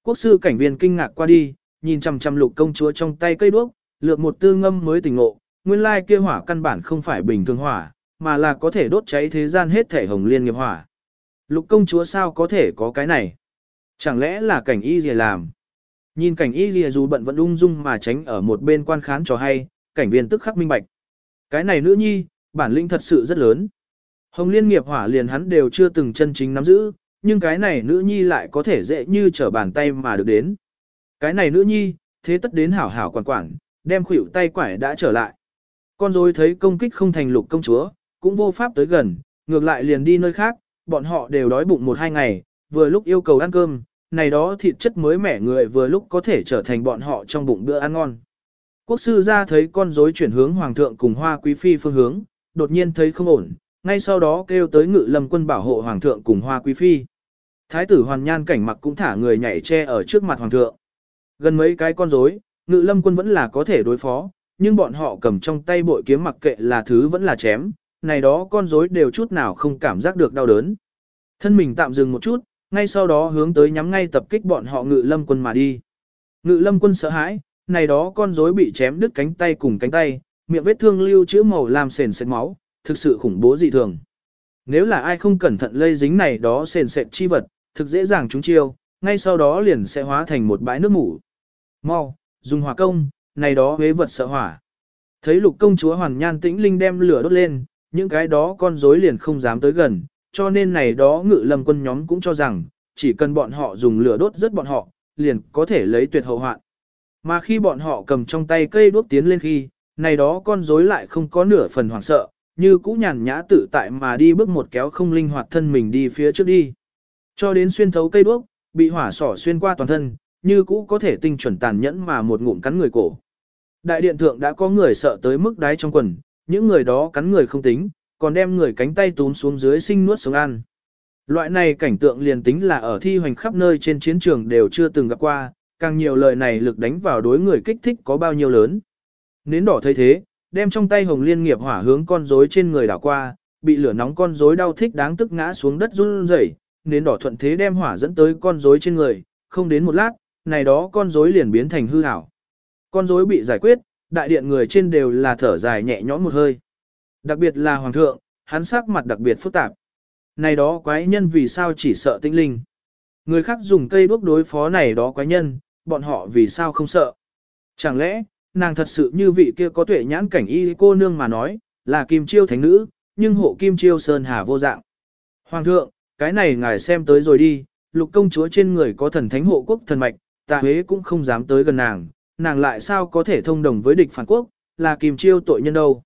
Quốc sư cảnh viên kinh ngạc qua đi, nhìn chằm chằm lục công chúa trong tay cây đuốc, lược một tư ngâm mới tỉnh ngộ, nguyên lai kia hỏa căn bản không phải bình thường hỏa, mà là có thể đốt cháy thế gian hết thể hồng liên nghiệp hỏa. Lục công chúa sao có thể có cái này? Chẳng lẽ là cảnh y gì làm? Nhìn cảnh y gì dù bận vẫn ung dung mà tránh ở một bên quan khán cho hay, cảnh viên tức khắc minh bạch. Cái này nữ nhi, bản lĩnh thật sự rất lớn. Hồng liên nghiệp hỏa liền hắn đều chưa từng chân chính nắm giữ, nhưng cái này nữ nhi lại có thể dễ như trở bàn tay mà được đến. Cái này nữ nhi, thế tất đến hảo hảo quản quản, đem khuỷu tay quải đã trở lại. Con rối thấy công kích không thành lục công chúa, cũng vô pháp tới gần, ngược lại liền đi nơi khác, bọn họ đều đói bụng một hai ngày, vừa lúc yêu cầu ăn cơm, này đó thịt chất mới mẻ người vừa lúc có thể trở thành bọn họ trong bụng bữa ăn ngon. Quốc sư ra thấy con rối chuyển hướng hoàng thượng cùng hoa quý phi phương hướng, đột nhiên thấy không ổn, ngay sau đó kêu tới ngự lâm quân bảo hộ hoàng thượng cùng hoa quý phi. Thái tử hoàn nhan cảnh mặc cũng thả người nhảy che ở trước mặt hoàng thượng. Gần mấy cái con rối, ngự lâm quân vẫn là có thể đối phó, nhưng bọn họ cầm trong tay bội kiếm mặc kệ là thứ vẫn là chém, này đó con rối đều chút nào không cảm giác được đau đớn. Thân mình tạm dừng một chút, ngay sau đó hướng tới nhắm ngay tập kích bọn họ ngự lâm quân mà đi. Ngự lâm quân sợ hãi, này đó con rối bị chém đứt cánh tay cùng cánh tay, miệng vết thương lưu chữa màu làm sền sệt máu, thực sự khủng bố dị thường. Nếu là ai không cẩn thận lây dính này đó sền sệt chi vật, thực dễ dàng chúng chiêu, ngay sau đó liền sẽ hóa thành một bãi nước mủ. Mau, dùng hỏa công, này đó huế vật sợ hỏa. Thấy lục công chúa hoàn nhan tĩnh linh đem lửa đốt lên, những cái đó con rối liền không dám tới gần, cho nên này đó ngự lâm quân nhóm cũng cho rằng, chỉ cần bọn họ dùng lửa đốt rất bọn họ, liền có thể lấy tuyệt hậu hoạn. Mà khi bọn họ cầm trong tay cây đuốc tiến lên khi, này đó con rối lại không có nửa phần hoảng sợ, như cũ nhàn nhã tự tại mà đi bước một kéo không linh hoạt thân mình đi phía trước đi. Cho đến xuyên thấu cây đuốc, bị hỏa sỏ xuyên qua toàn thân, như cũ có thể tinh chuẩn tàn nhẫn mà một ngụm cắn người cổ. Đại điện thượng đã có người sợ tới mức đáy trong quần, những người đó cắn người không tính, còn đem người cánh tay túm xuống dưới sinh nuốt sống ăn. Loại này cảnh tượng liền tính là ở thi hoành khắp nơi trên chiến trường đều chưa từng gặp qua, càng nhiều lời này lực đánh vào đối người kích thích có bao nhiêu lớn. Nến đỏ thấy thế, đem trong tay hồng liên nghiệp hỏa hướng con rối trên người đảo qua, bị lửa nóng con rối đau thích đáng tức ngã xuống đất run rẩy, nến đỏ thuận thế đem hỏa dẫn tới con rối trên người, không đến một lát, này đó con rối liền biến thành hư ảo. Con rối bị giải quyết, đại điện người trên đều là thở dài nhẹ nhõm một hơi. Đặc biệt là hoàng thượng, hắn sắc mặt đặc biệt phức tạp. Này đó quái nhân vì sao chỉ sợ tinh linh. Người khác dùng cây đuốc đối phó này đó quái nhân, bọn họ vì sao không sợ. Chẳng lẽ, nàng thật sự như vị kia có tuệ nhãn cảnh y cô nương mà nói, là kim chiêu thánh nữ, nhưng hộ kim chiêu sơn hà vô dạng. Hoàng thượng, cái này ngài xem tới rồi đi, lục công chúa trên người có thần thánh hộ quốc thần mạch, ta huế cũng không dám tới gần nàng, nàng lại sao có thể thông đồng với địch phản quốc, là kim chiêu tội nhân đâu.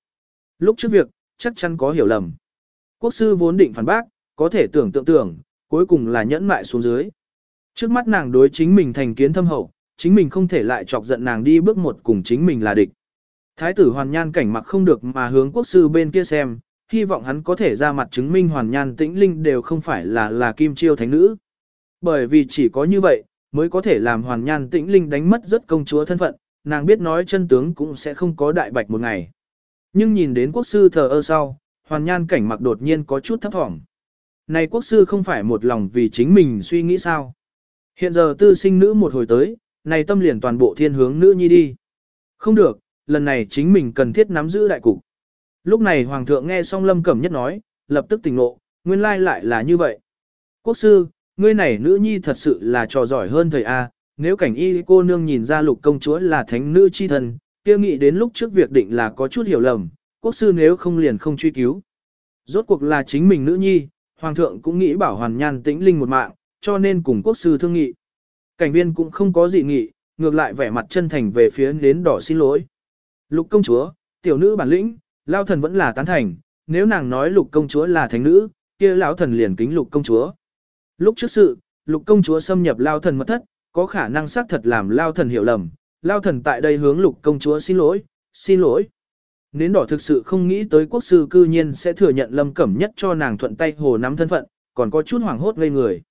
Lúc trước việc, chắc chắn có hiểu lầm. Quốc sư vốn định phản bác, có thể tưởng tượng tưởng, cuối cùng là nhẫn mại xuống dưới. Trước mắt nàng đối chính mình thành kiến thâm hậu, chính mình không thể lại chọc giận nàng đi bước một cùng chính mình là địch. Thái tử hoàn nhan cảnh mặc không được mà hướng quốc sư bên kia xem, hy vọng hắn có thể ra mặt chứng minh hoàn nhan tĩnh linh đều không phải là là kim chiêu thánh nữ. Bởi vì chỉ có như vậy, mới có thể làm hoàn nhan tĩnh linh đánh mất rất công chúa thân phận, nàng biết nói chân tướng cũng sẽ không có đại bạch một ngày. Nhưng nhìn đến quốc sư thờ ơ sau, hoàn nhan cảnh mặc đột nhiên có chút thấp thỏm. Này quốc sư không phải một lòng vì chính mình suy nghĩ sao. Hiện giờ tư sinh nữ một hồi tới, này tâm liền toàn bộ thiên hướng nữ nhi đi. Không được, lần này chính mình cần thiết nắm giữ đại cục. Lúc này hoàng thượng nghe xong lâm cẩm nhất nói, lập tức tỉnh ngộ, nguyên lai lại là như vậy. Quốc sư, ngươi này nữ nhi thật sự là trò giỏi hơn thầy A, nếu cảnh y cô nương nhìn ra lục công chúa là thánh nữ chi thần, kia nghĩ đến lúc trước việc định là có chút hiểu lầm, quốc sư nếu không liền không truy cứu. Rốt cuộc là chính mình nữ nhi, hoàng thượng cũng nghĩ bảo hoàn nhan tĩnh linh một mạng, cho nên cùng quốc sư thương nghị. Cảnh viên cũng không có gì nghị, ngược lại vẻ mặt chân thành về phía Nến đỏ xin lỗi. Lục công chúa, tiểu nữ bản lĩnh, lao thần vẫn là tán thành, nếu nàng nói lục công chúa là thánh nữ, kia lão thần liền kính lục công chúa. Lúc trước sự, lục công chúa xâm nhập lao thần mất thất, có khả năng xác thật làm lao thần hiểu lầm, lao thần tại đây hướng lục công chúa xin lỗi, xin lỗi. Nến đỏ thực sự không nghĩ tới quốc sư cư nhiên sẽ thừa nhận lâm cẩm nhất cho nàng thuận tay hồ nắm thân phận, còn có chút hoảng hốt ngây người.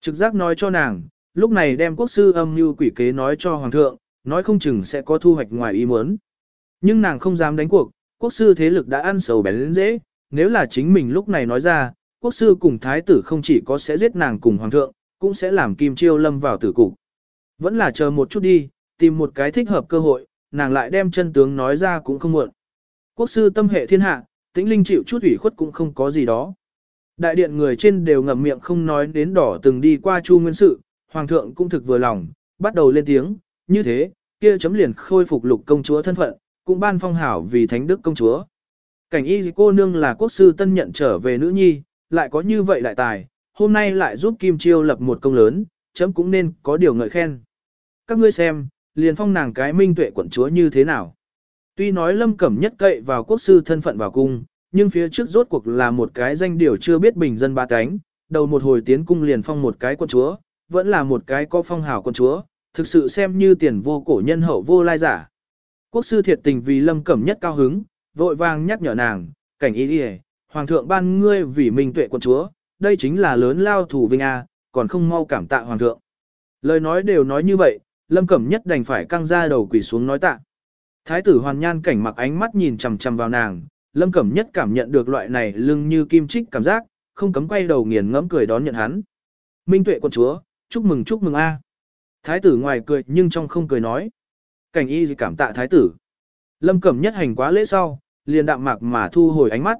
Trực giác nói cho nàng, lúc này đem quốc sư âm như quỷ kế nói cho hoàng thượng, nói không chừng sẽ có thu hoạch ngoài ý muốn. Nhưng nàng không dám đánh cuộc, quốc sư thế lực đã ăn sầu bén lên dễ, nếu là chính mình lúc này nói ra, quốc sư cùng thái tử không chỉ có sẽ giết nàng cùng hoàng thượng, cũng sẽ làm kim chiêu lâm vào tử cục. Vẫn là chờ một chút đi, tìm một cái thích hợp cơ hội, nàng lại đem chân tướng nói ra cũng không muộn. Quốc sư tâm hệ thiên hạ, tĩnh linh chịu chút ủy khuất cũng không có gì đó. Đại điện người trên đều ngậm miệng không nói đến đỏ từng đi qua chu nguyên sự, hoàng thượng cũng thực vừa lòng, bắt đầu lên tiếng, như thế, kia chấm liền khôi phục lục công chúa thân phận, cũng ban phong hảo vì thánh đức công chúa. Cảnh y cô nương là quốc sư tân nhận trở về nữ nhi, lại có như vậy đại tài, hôm nay lại giúp Kim Chiêu lập một công lớn, chấm cũng nên có điều ngợi khen. Các ngươi xem, liền phong nàng cái minh tuệ quận chúa như thế nào. Tuy nói lâm cẩm nhất cậy vào quốc sư thân phận vào cung, nhưng phía trước rốt cuộc là một cái danh điều chưa biết bình dân ba cánh, đầu một hồi tiến cung liền phong một cái quận chúa, vẫn là một cái có phong hào con chúa, thực sự xem như tiền vô cổ nhân hậu vô lai giả. Quốc sư thiệt tình vì lâm cẩm nhất cao hứng, vội vàng nhắc nhở nàng, cảnh ý đi hoàng thượng ban ngươi vì minh tuệ quân chúa, đây chính là lớn lao thủ vinh A, còn không mau cảm tạ hoàng thượng. Lời nói đều nói như vậy, lâm cẩm nhất đành phải căng ra đầu quỳ xuống nói tạ. Thái tử hoàn nhan cảnh mặc ánh mắt nhìn chằm chằm vào nàng, lâm cẩm nhất cảm nhận được loại này lưng như kim trích cảm giác, không cấm quay đầu nghiền ngẫm cười đón nhận hắn. Minh tuệ quân chúa, chúc mừng chúc mừng A. Thái tử ngoài cười nhưng trong không cười nói. Cảnh y gì cảm tạ thái tử. Lâm cẩm nhất hành quá lễ sau, liền đạm mạc mà thu hồi ánh mắt.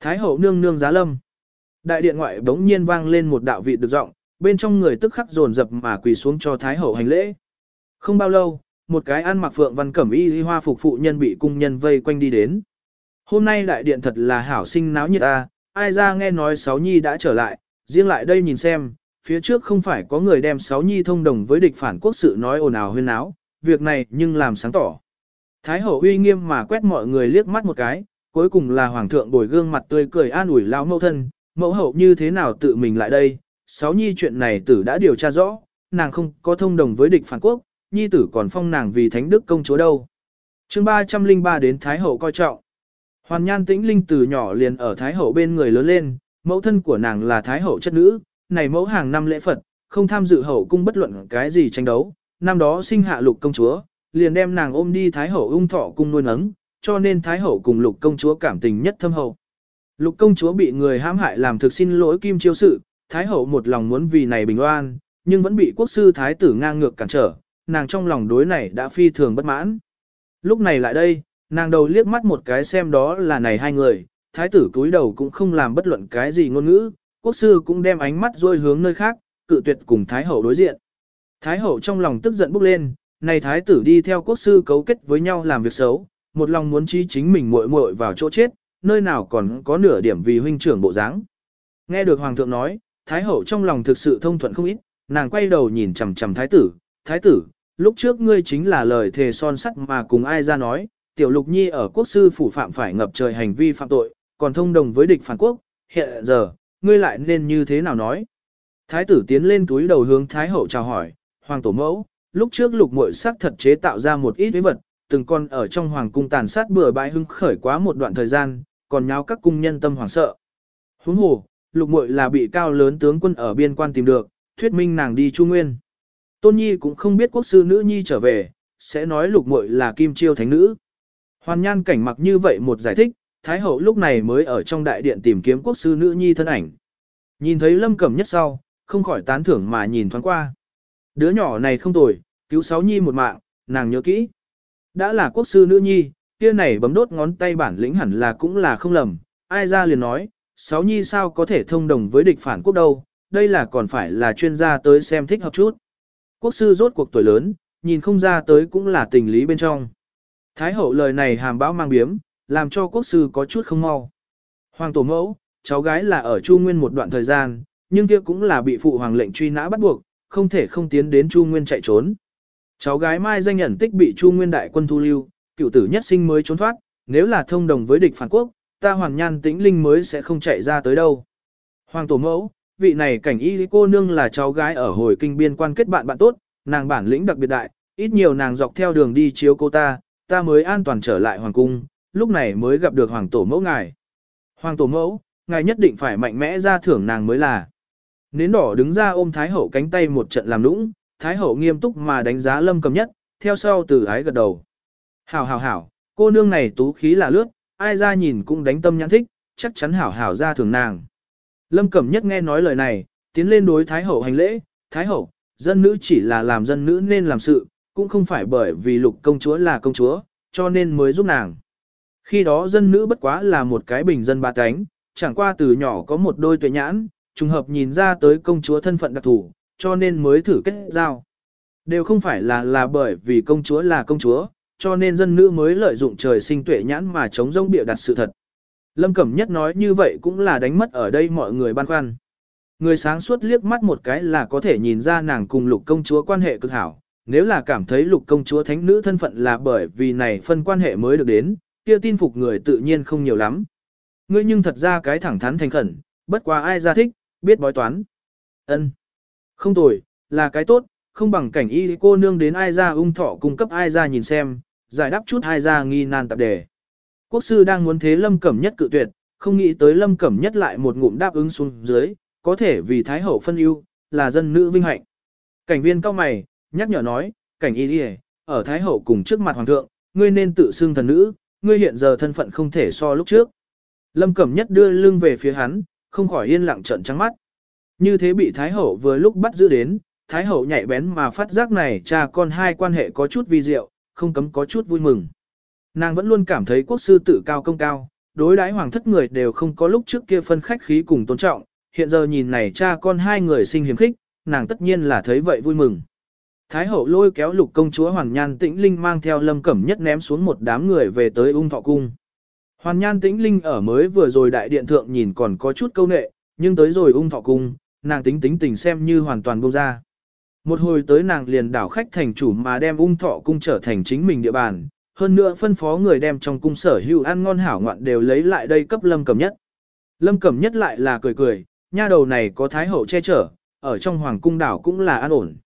Thái hậu nương nương giá lâm. Đại điện ngoại bỗng nhiên vang lên một đạo vị được giọng, bên trong người tức khắc dồn dập mà quỳ xuống cho thái hậu hành lễ. Không bao lâu, một cái ăn mặc phượng văn cẩm y hoa phục phụ nhân bị cung nhân vây quanh đi đến. Hôm nay đại điện thật là hảo sinh náo nhiệt a, ai ra nghe nói sáu nhi đã trở lại, riêng lại đây nhìn xem, phía trước không phải có người đem sáu nhi thông đồng với địch phản quốc sự nói ồn ào huyên áo việc này nhưng làm sáng tỏ. Thái hậu uy nghiêm mà quét mọi người liếc mắt một cái, cuối cùng là hoàng thượng bồi gương mặt tươi cười an ủi lão mẫu thân, mẫu hậu như thế nào tự mình lại đây, sáu nhi chuyện này tử đã điều tra rõ, nàng không có thông đồng với địch phản quốc, nhi tử còn phong nàng vì thánh đức công chúa đâu. chương 303 đến Thái Hậu coi trọng. Hoàn nhan tĩnh linh từ nhỏ liền ở Thái Hậu bên người lớn lên, mẫu thân của nàng là Thái Hậu chất nữ, này mẫu hàng năm lễ Phật, không tham dự hậu cung bất luận cái gì tranh đấu, năm đó sinh hạ lục công chúa, liền đem nàng ôm đi Thái Hậu ung thọ cung nuôi nấng, cho nên Thái Hậu cùng lục công chúa cảm tình nhất thâm hậu. Lục công chúa bị người hãm hại làm thực xin lỗi kim chiêu sự, Thái Hậu một lòng muốn vì này bình oan, nhưng vẫn bị quốc sư Thái tử ngang ngược cản trở, nàng trong lòng đối này đã phi thường bất mãn. Lúc này lại đây, nàng đầu liếc mắt một cái xem đó là này hai người, Thái tử cúi đầu cũng không làm bất luận cái gì ngôn ngữ, quốc sư cũng đem ánh mắt dôi hướng nơi khác, cự tuyệt cùng Thái Hậu đối diện. Thái Hậu trong lòng tức giận bốc lên, này Thái tử đi theo quốc sư cấu kết với nhau làm việc xấu, một lòng muốn trí chính mình muội muội vào chỗ chết, nơi nào còn có nửa điểm vì huynh trưởng bộ dáng. Nghe được Hoàng thượng nói, Thái Hậu trong lòng thực sự thông thuận không ít, nàng quay đầu nhìn chằm chằm Thái tử, Thái tử, lúc trước ngươi chính là lời thề son sắt mà cùng ai ra nói, tiểu lục nhi ở quốc sư phủ phạm phải ngập trời hành vi phạm tội, còn thông đồng với địch phản quốc, hiện giờ, ngươi lại nên như thế nào nói. Thái tử tiến lên túi đầu hướng Thái hậu chào hỏi, Hoàng tổ mẫu, lúc trước lục muội sắc thật chế tạo ra một ít với vật, từng con ở trong hoàng cung tàn sát bừa bãi hưng khởi quá một đoạn thời gian, còn nháo các cung nhân tâm hoảng sợ. Huống hồ, lục muội là bị cao lớn tướng quân ở biên quan tìm được, thuyết minh nàng đi Chu Nguyên. Tôn Nhi cũng không biết quốc sư nữ nhi trở về, sẽ nói lục muội là kim chiêu thánh nữ. Hoàn nhan cảnh mặc như vậy một giải thích, Thái hậu lúc này mới ở trong đại điện tìm kiếm quốc sư nữ nhi thân ảnh. Nhìn thấy lâm cẩm nhất sau, không khỏi tán thưởng mà nhìn thoáng qua. Đứa nhỏ này không tồi, cứu sáu nhi một mạng, nàng nhớ kỹ. Đã là quốc sư nữ nhi, kia này bấm đốt ngón tay bản lĩnh hẳn là cũng là không lầm. Ai ra liền nói, sáu nhi sao có thể thông đồng với địch phản quốc đâu, đây là còn phải là chuyên gia tới xem thích hợp chút. Quốc sư rốt cuộc tuổi lớn, nhìn không ra tới cũng là tình lý bên trong. Thái hậu lời này hàm bão mang biếm, làm cho quốc sư có chút không mau. Hoàng tổ mẫu, cháu gái là ở Chu Nguyên một đoạn thời gian, nhưng kia cũng là bị phụ hoàng lệnh truy nã bắt buộc, không thể không tiến đến Chu Nguyên chạy trốn. Cháu gái Mai danh nhận tích bị Chu Nguyên đại quân thu lưu, cựu tử nhất sinh mới trốn thoát, nếu là thông đồng với địch phản quốc, ta hoàn nhan tĩnh linh mới sẽ không chạy ra tới đâu. Hoàng tổ mẫu, vị này cảnh y cô nương là cháu gái ở hồi kinh biên quan kết bạn bạn tốt, nàng bản lĩnh đặc biệt đại, ít nhiều nàng dọc theo đường đi chiếu cô ta, ta mới an toàn trở lại hoàng cung, lúc này mới gặp được hoàng tổ mẫu ngài. Hoàng tổ mẫu, ngài nhất định phải mạnh mẽ ra thưởng nàng mới là. Nến đỏ đứng ra ôm Thái Hậu cánh tay một trận làm nũng, Thái Hậu nghiêm túc mà đánh giá lâm cầm nhất, theo sau từ ái gật đầu. Hảo hảo hảo, cô nương này tú khí là lướt, ai ra nhìn cũng đánh tâm nhãn thích, chắc chắn hảo hảo ra thưởng nàng. Lâm Cẩm Nhất nghe nói lời này, tiến lên đối Thái Hậu hành lễ, Thái Hậu, dân nữ chỉ là làm dân nữ nên làm sự, cũng không phải bởi vì lục công chúa là công chúa, cho nên mới giúp nàng. Khi đó dân nữ bất quá là một cái bình dân ba cánh, chẳng qua từ nhỏ có một đôi tuệ nhãn, trùng hợp nhìn ra tới công chúa thân phận đặc thủ, cho nên mới thử kết giao. Đều không phải là là bởi vì công chúa là công chúa, cho nên dân nữ mới lợi dụng trời sinh tuệ nhãn mà chống rông bịa đặt sự thật. Lâm Cẩm Nhất nói như vậy cũng là đánh mất ở đây mọi người băn khoăn. Người sáng suốt liếc mắt một cái là có thể nhìn ra nàng cùng lục công chúa quan hệ cực hảo. Nếu là cảm thấy lục công chúa thánh nữ thân phận là bởi vì này phân quan hệ mới được đến, kia tin phục người tự nhiên không nhiều lắm. Ngươi nhưng thật ra cái thẳng thắn thành khẩn, bất quá ai ra thích, biết bói toán. ân Không tồi, là cái tốt, không bằng cảnh y cô nương đến ai ra ung thọ cung cấp ai ra nhìn xem, giải đáp chút ai ra nghi nan tạp đề. Quốc sư đang muốn thế lâm cẩm nhất cự tuyệt, không nghĩ tới lâm cẩm nhất lại một ngụm đáp ứng xuống dưới, có thể vì thái hậu phân ưu, là dân nữ vinh hạnh. Cảnh viên cao mày, nhắc nhở nói, cảnh y đi ở thái hậu cùng trước mặt hoàng thượng, ngươi nên tự xưng thần nữ, ngươi hiện giờ thân phận không thể so lúc trước. Lâm Cẩm Nhất đưa lưng về phía hắn, không khỏi yên lặng trợn trắng mắt. Như thế bị Thái Hậu vừa lúc bắt giữ đến, Thái Hậu nhạy bén mà phát giác này cha con hai quan hệ có chút vi diệu, không cấm có chút vui mừng. Nàng vẫn luôn cảm thấy quốc sư tự cao công cao, đối đãi hoàng thất người đều không có lúc trước kia phân khách khí cùng tôn trọng, hiện giờ nhìn này cha con hai người sinh hiếm khích, nàng tất nhiên là thấy vậy vui mừng. Thái hậu lôi kéo lục công chúa Hoàn Nhan Tĩnh Linh mang theo lâm cẩm nhất ném xuống một đám người về tới ung thọ cung. Hoàn Nhan Tĩnh Linh ở mới vừa rồi đại điện thượng nhìn còn có chút câu nệ, nhưng tới rồi ung thọ cung, nàng tính tính tình xem như hoàn toàn buông ra. Một hồi tới nàng liền đảo khách thành chủ mà đem ung thọ cung trở thành chính mình địa bàn, hơn nữa phân phó người đem trong cung sở hữu ăn ngon hảo ngoạn đều lấy lại đây cấp lâm cẩm nhất. Lâm cẩm nhất lại là cười cười, nha đầu này có thái hậu che chở, ở trong hoàng cung đảo cũng là an ổn.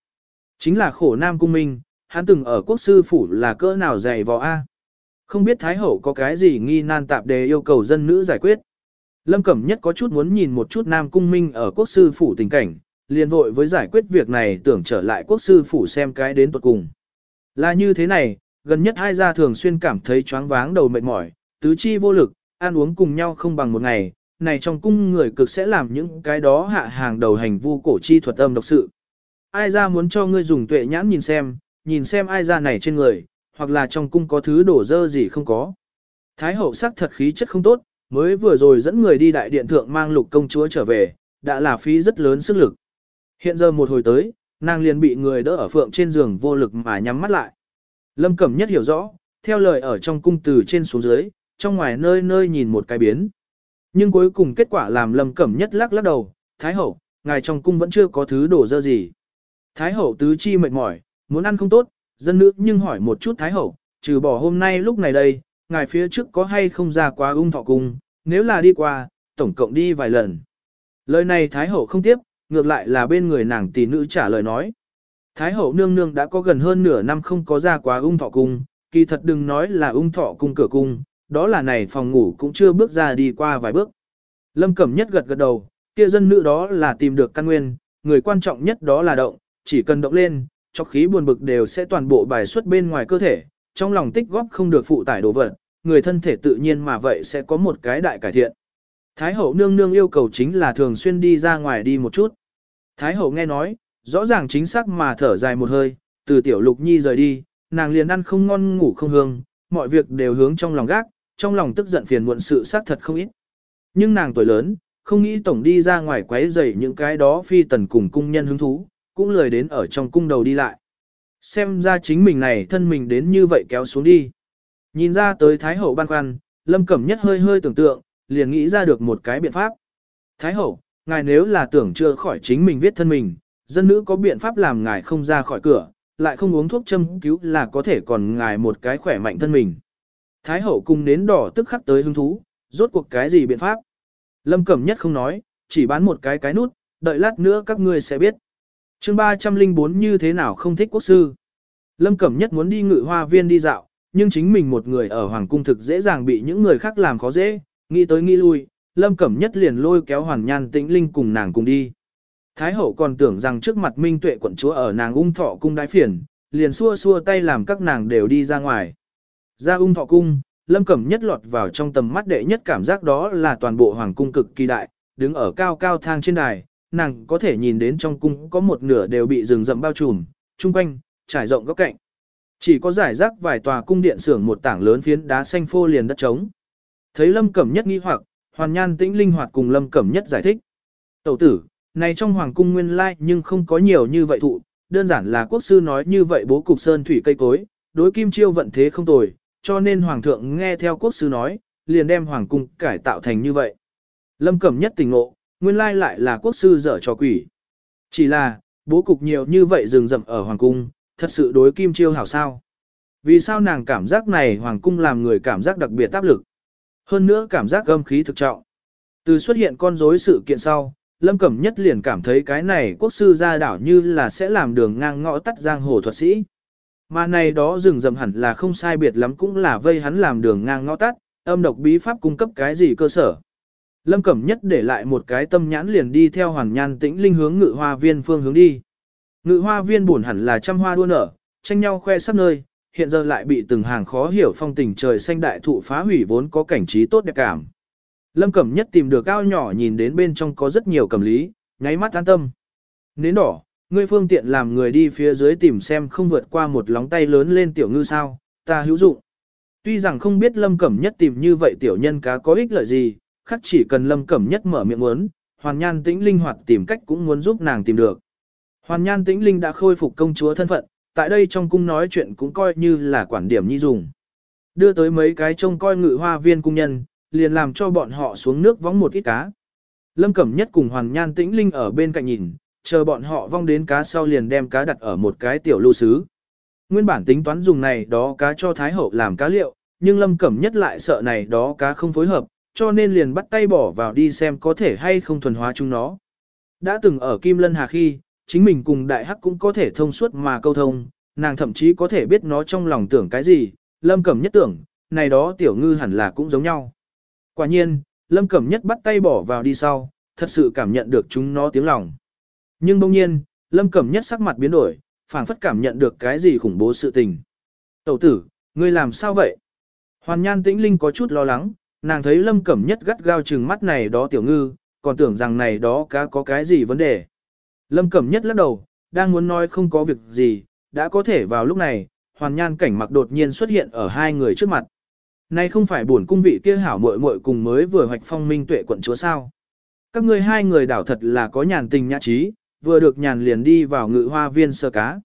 Chính là khổ nam cung minh, hắn từng ở quốc sư phủ là cỡ nào dày vò A. Không biết Thái Hậu có cái gì nghi nan tạp đề yêu cầu dân nữ giải quyết. Lâm Cẩm Nhất có chút muốn nhìn một chút Nam Cung Minh ở quốc sư phủ tình cảnh, liền vội với giải quyết việc này tưởng trở lại quốc sư phủ xem cái đến tuật cùng. Là như thế này, gần nhất hai gia thường xuyên cảm thấy choáng váng đầu mệt mỏi, tứ chi vô lực, ăn uống cùng nhau không bằng một ngày, này trong cung người cực sẽ làm những cái đó hạ hàng đầu hành vu cổ chi thuật âm độc sự. Ai ra muốn cho ngươi dùng tuệ nhãn nhìn xem, nhìn xem ai ra này trên người, hoặc là trong cung có thứ đổ dơ gì không có. Thái hậu sắc thật khí chất không tốt, mới vừa rồi dẫn người đi đại điện thượng mang lục công chúa trở về, đã là phí rất lớn sức lực. Hiện giờ một hồi tới, nàng liền bị người đỡ ở phượng trên giường vô lực mà nhắm mắt lại. Lâm Cẩm nhất hiểu rõ, theo lời ở trong cung từ trên xuống dưới, trong ngoài nơi nơi nhìn một cái biến. Nhưng cuối cùng kết quả làm Lâm Cẩm nhất lắc lắc đầu, Thái hậu, ngài trong cung vẫn chưa có thứ đổ dơ gì. Thái hậu tứ chi mệt mỏi, muốn ăn không tốt, dân nữ nhưng hỏi một chút Thái hậu, trừ bỏ hôm nay lúc này đây, ngài phía trước có hay không ra qua ung thọ cung, nếu là đi qua, tổng cộng đi vài lần. Lời này Thái hậu không tiếp, ngược lại là bên người nàng tỷ nữ trả lời nói. Thái hậu nương nương đã có gần hơn nửa năm không có ra quá ung thọ cung, kỳ thật đừng nói là ung thọ cung cửa cung, đó là này phòng ngủ cũng chưa bước ra đi qua vài bước. Lâm Cẩm nhất gật gật đầu, kia dân nữ đó là tìm được căn nguyên, người quan trọng nhất đó là động, chỉ cần động lên, cho khí buồn bực đều sẽ toàn bộ bài xuất bên ngoài cơ thể, trong lòng tích góp không được phụ tải đồ vật, người thân thể tự nhiên mà vậy sẽ có một cái đại cải thiện. Thái hậu nương nương yêu cầu chính là thường xuyên đi ra ngoài đi một chút. Thái hậu nghe nói, rõ ràng chính xác mà thở dài một hơi, từ tiểu lục nhi rời đi, nàng liền ăn không ngon ngủ không hương, mọi việc đều hướng trong lòng gác, trong lòng tức giận phiền muộn sự xác thật không ít. Nhưng nàng tuổi lớn, không nghĩ tổng đi ra ngoài quấy rầy những cái đó phi tần cùng cung nhân hứng thú, cũng lười đến ở trong cung đầu đi lại. Xem ra chính mình này thân mình đến như vậy kéo xuống đi. Nhìn ra tới Thái Hậu ban khoăn, Lâm Cẩm Nhất hơi hơi tưởng tượng, liền nghĩ ra được một cái biện pháp. Thái Hậu, ngài nếu là tưởng chưa khỏi chính mình viết thân mình, dân nữ có biện pháp làm ngài không ra khỏi cửa, lại không uống thuốc châm cứu là có thể còn ngài một cái khỏe mạnh thân mình. Thái Hậu cùng đến đỏ tức khắc tới hứng thú, rốt cuộc cái gì biện pháp. Lâm Cẩm Nhất không nói, chỉ bán một cái cái nút, đợi lát nữa các ngươi sẽ biết chương 304 như thế nào không thích quốc sư. Lâm Cẩm Nhất muốn đi ngự hoa viên đi dạo, nhưng chính mình một người ở Hoàng Cung thực dễ dàng bị những người khác làm khó dễ, nghĩ tới nghĩ lui, Lâm Cẩm Nhất liền lôi kéo Hoàn Nhan Tĩnh Linh cùng nàng cùng đi. Thái hậu còn tưởng rằng trước mặt Minh Tuệ quận chúa ở nàng ung thọ cung đái phiền, liền xua xua tay làm các nàng đều đi ra ngoài. Ra ung thọ cung, Lâm Cẩm Nhất lọt vào trong tầm mắt đệ nhất cảm giác đó là toàn bộ hoàng cung cực kỳ đại, đứng ở cao cao thang trên đài, nàng có thể nhìn đến trong cung có một nửa đều bị rừng rậm bao trùm, chung quanh, trải rộng góc cạnh. Chỉ có giải rác vài tòa cung điện xưởng một tảng lớn phiến đá xanh phô liền đất trống. Thấy Lâm Cẩm Nhất nghi hoặc, Hoàn Nhan Tĩnh linh hoạt cùng Lâm Cẩm Nhất giải thích. Tẩu tử, này trong hoàng cung nguyên lai nhưng không có nhiều như vậy thụ, đơn giản là quốc sư nói như vậy bố cục sơn thủy cây cối, đối kim chiêu vận thế không tồi, cho nên hoàng thượng nghe theo quốc sư nói, liền đem hoàng cung cải tạo thành như vậy. Lâm Cẩm Nhất tình ngộ, nguyên lai lại là quốc sư dở trò quỷ. Chỉ là, bố cục nhiều như vậy rừng rậm ở hoàng cung, thật sự đối kim chiêu hảo sao. Vì sao nàng cảm giác này hoàng cung làm người cảm giác đặc biệt áp lực. Hơn nữa cảm giác âm khí thực trọng. Từ xuất hiện con rối sự kiện sau, Lâm Cẩm Nhất liền cảm thấy cái này quốc sư ra đảo như là sẽ làm đường ngang ngõ tắt giang hồ thuật sĩ. Mà này đó rừng rậm hẳn là không sai biệt lắm cũng là vây hắn làm đường ngang ngõ tắt, âm độc bí pháp cung cấp cái gì cơ sở. Lâm Cẩm Nhất để lại một cái tâm nhãn liền đi theo hoàn nhan tĩnh linh hướng ngự hoa viên phương hướng đi. Ngự hoa viên buồn hẳn là trăm hoa đua nở, tranh nhau khoe sắp nơi, hiện giờ lại bị từng hàng khó hiểu phong tình trời xanh đại thụ phá hủy vốn có cảnh trí tốt đẹp cảm. Lâm Cẩm Nhất tìm được cao nhỏ nhìn đến bên trong có rất nhiều cầm lý, nháy mắt an tâm. Nến đỏ, ngươi phương tiện làm người đi phía dưới tìm xem không vượt qua một lóng tay lớn lên tiểu ngư sao, ta hữu dụng. Tuy rằng không biết Lâm Cẩm Nhất tìm như vậy tiểu nhân cá có ích lợi gì, khắc chỉ cần Lâm Cẩm Nhất mở miệng muốn, Hoàn Nhan Tĩnh linh hoạt tìm cách cũng muốn giúp nàng tìm được. Hoàn Nhan Tĩnh Linh đã khôi phục công chúa thân phận, tại đây trong cung nói chuyện cũng coi như là quản điểm nhi dùng. Đưa tới mấy cái trông coi ngự hoa viên cung nhân, liền làm cho bọn họ xuống nước vóng một ít cá. Lâm Cẩm Nhất cùng Hoàn Nhan Tĩnh Linh ở bên cạnh nhìn, chờ bọn họ vong đến cá sau liền đem cá đặt ở một cái tiểu lưu xứ Nguyên bản tính toán dùng này đó cá cho Thái Hậu làm cá liệu, nhưng Lâm Cẩm Nhất lại sợ này đó cá không phối hợp, cho nên liền bắt tay bỏ vào đi xem có thể hay không thuần hóa chúng nó. Đã từng ở Kim Lân Hà khi, chính mình cùng đại hắc cũng có thể thông suốt mà câu thông, nàng thậm chí có thể biết nó trong lòng tưởng cái gì, lâm cẩm nhất tưởng, này đó tiểu ngư hẳn là cũng giống nhau. Quả nhiên, lâm cẩm nhất bắt tay bỏ vào đi sau, thật sự cảm nhận được chúng nó tiếng lòng. Nhưng bỗng nhiên, lâm cẩm nhất sắc mặt biến đổi, phảng phất cảm nhận được cái gì khủng bố sự tình. Tẩu tử, ngươi làm sao vậy? Hoàn nhan tĩnh linh có chút lo lắng, nàng thấy lâm cẩm nhất gắt gao chừng mắt này đó tiểu ngư, còn tưởng rằng này đó cá có cái gì vấn đề. Lâm cẩm nhất lắc đầu, đang muốn nói không có việc gì, đã có thể vào lúc này, hoàn nhan cảnh mặc đột nhiên xuất hiện ở hai người trước mặt. Này không phải buồn cung vị kia hảo muội muội cùng mới vừa hoạch phong minh tuệ quận chúa sao. Các ngươi hai người đảo thật là có nhàn tình nhã trí, vừa được nhàn liền đi vào ngự hoa viên sơ cá.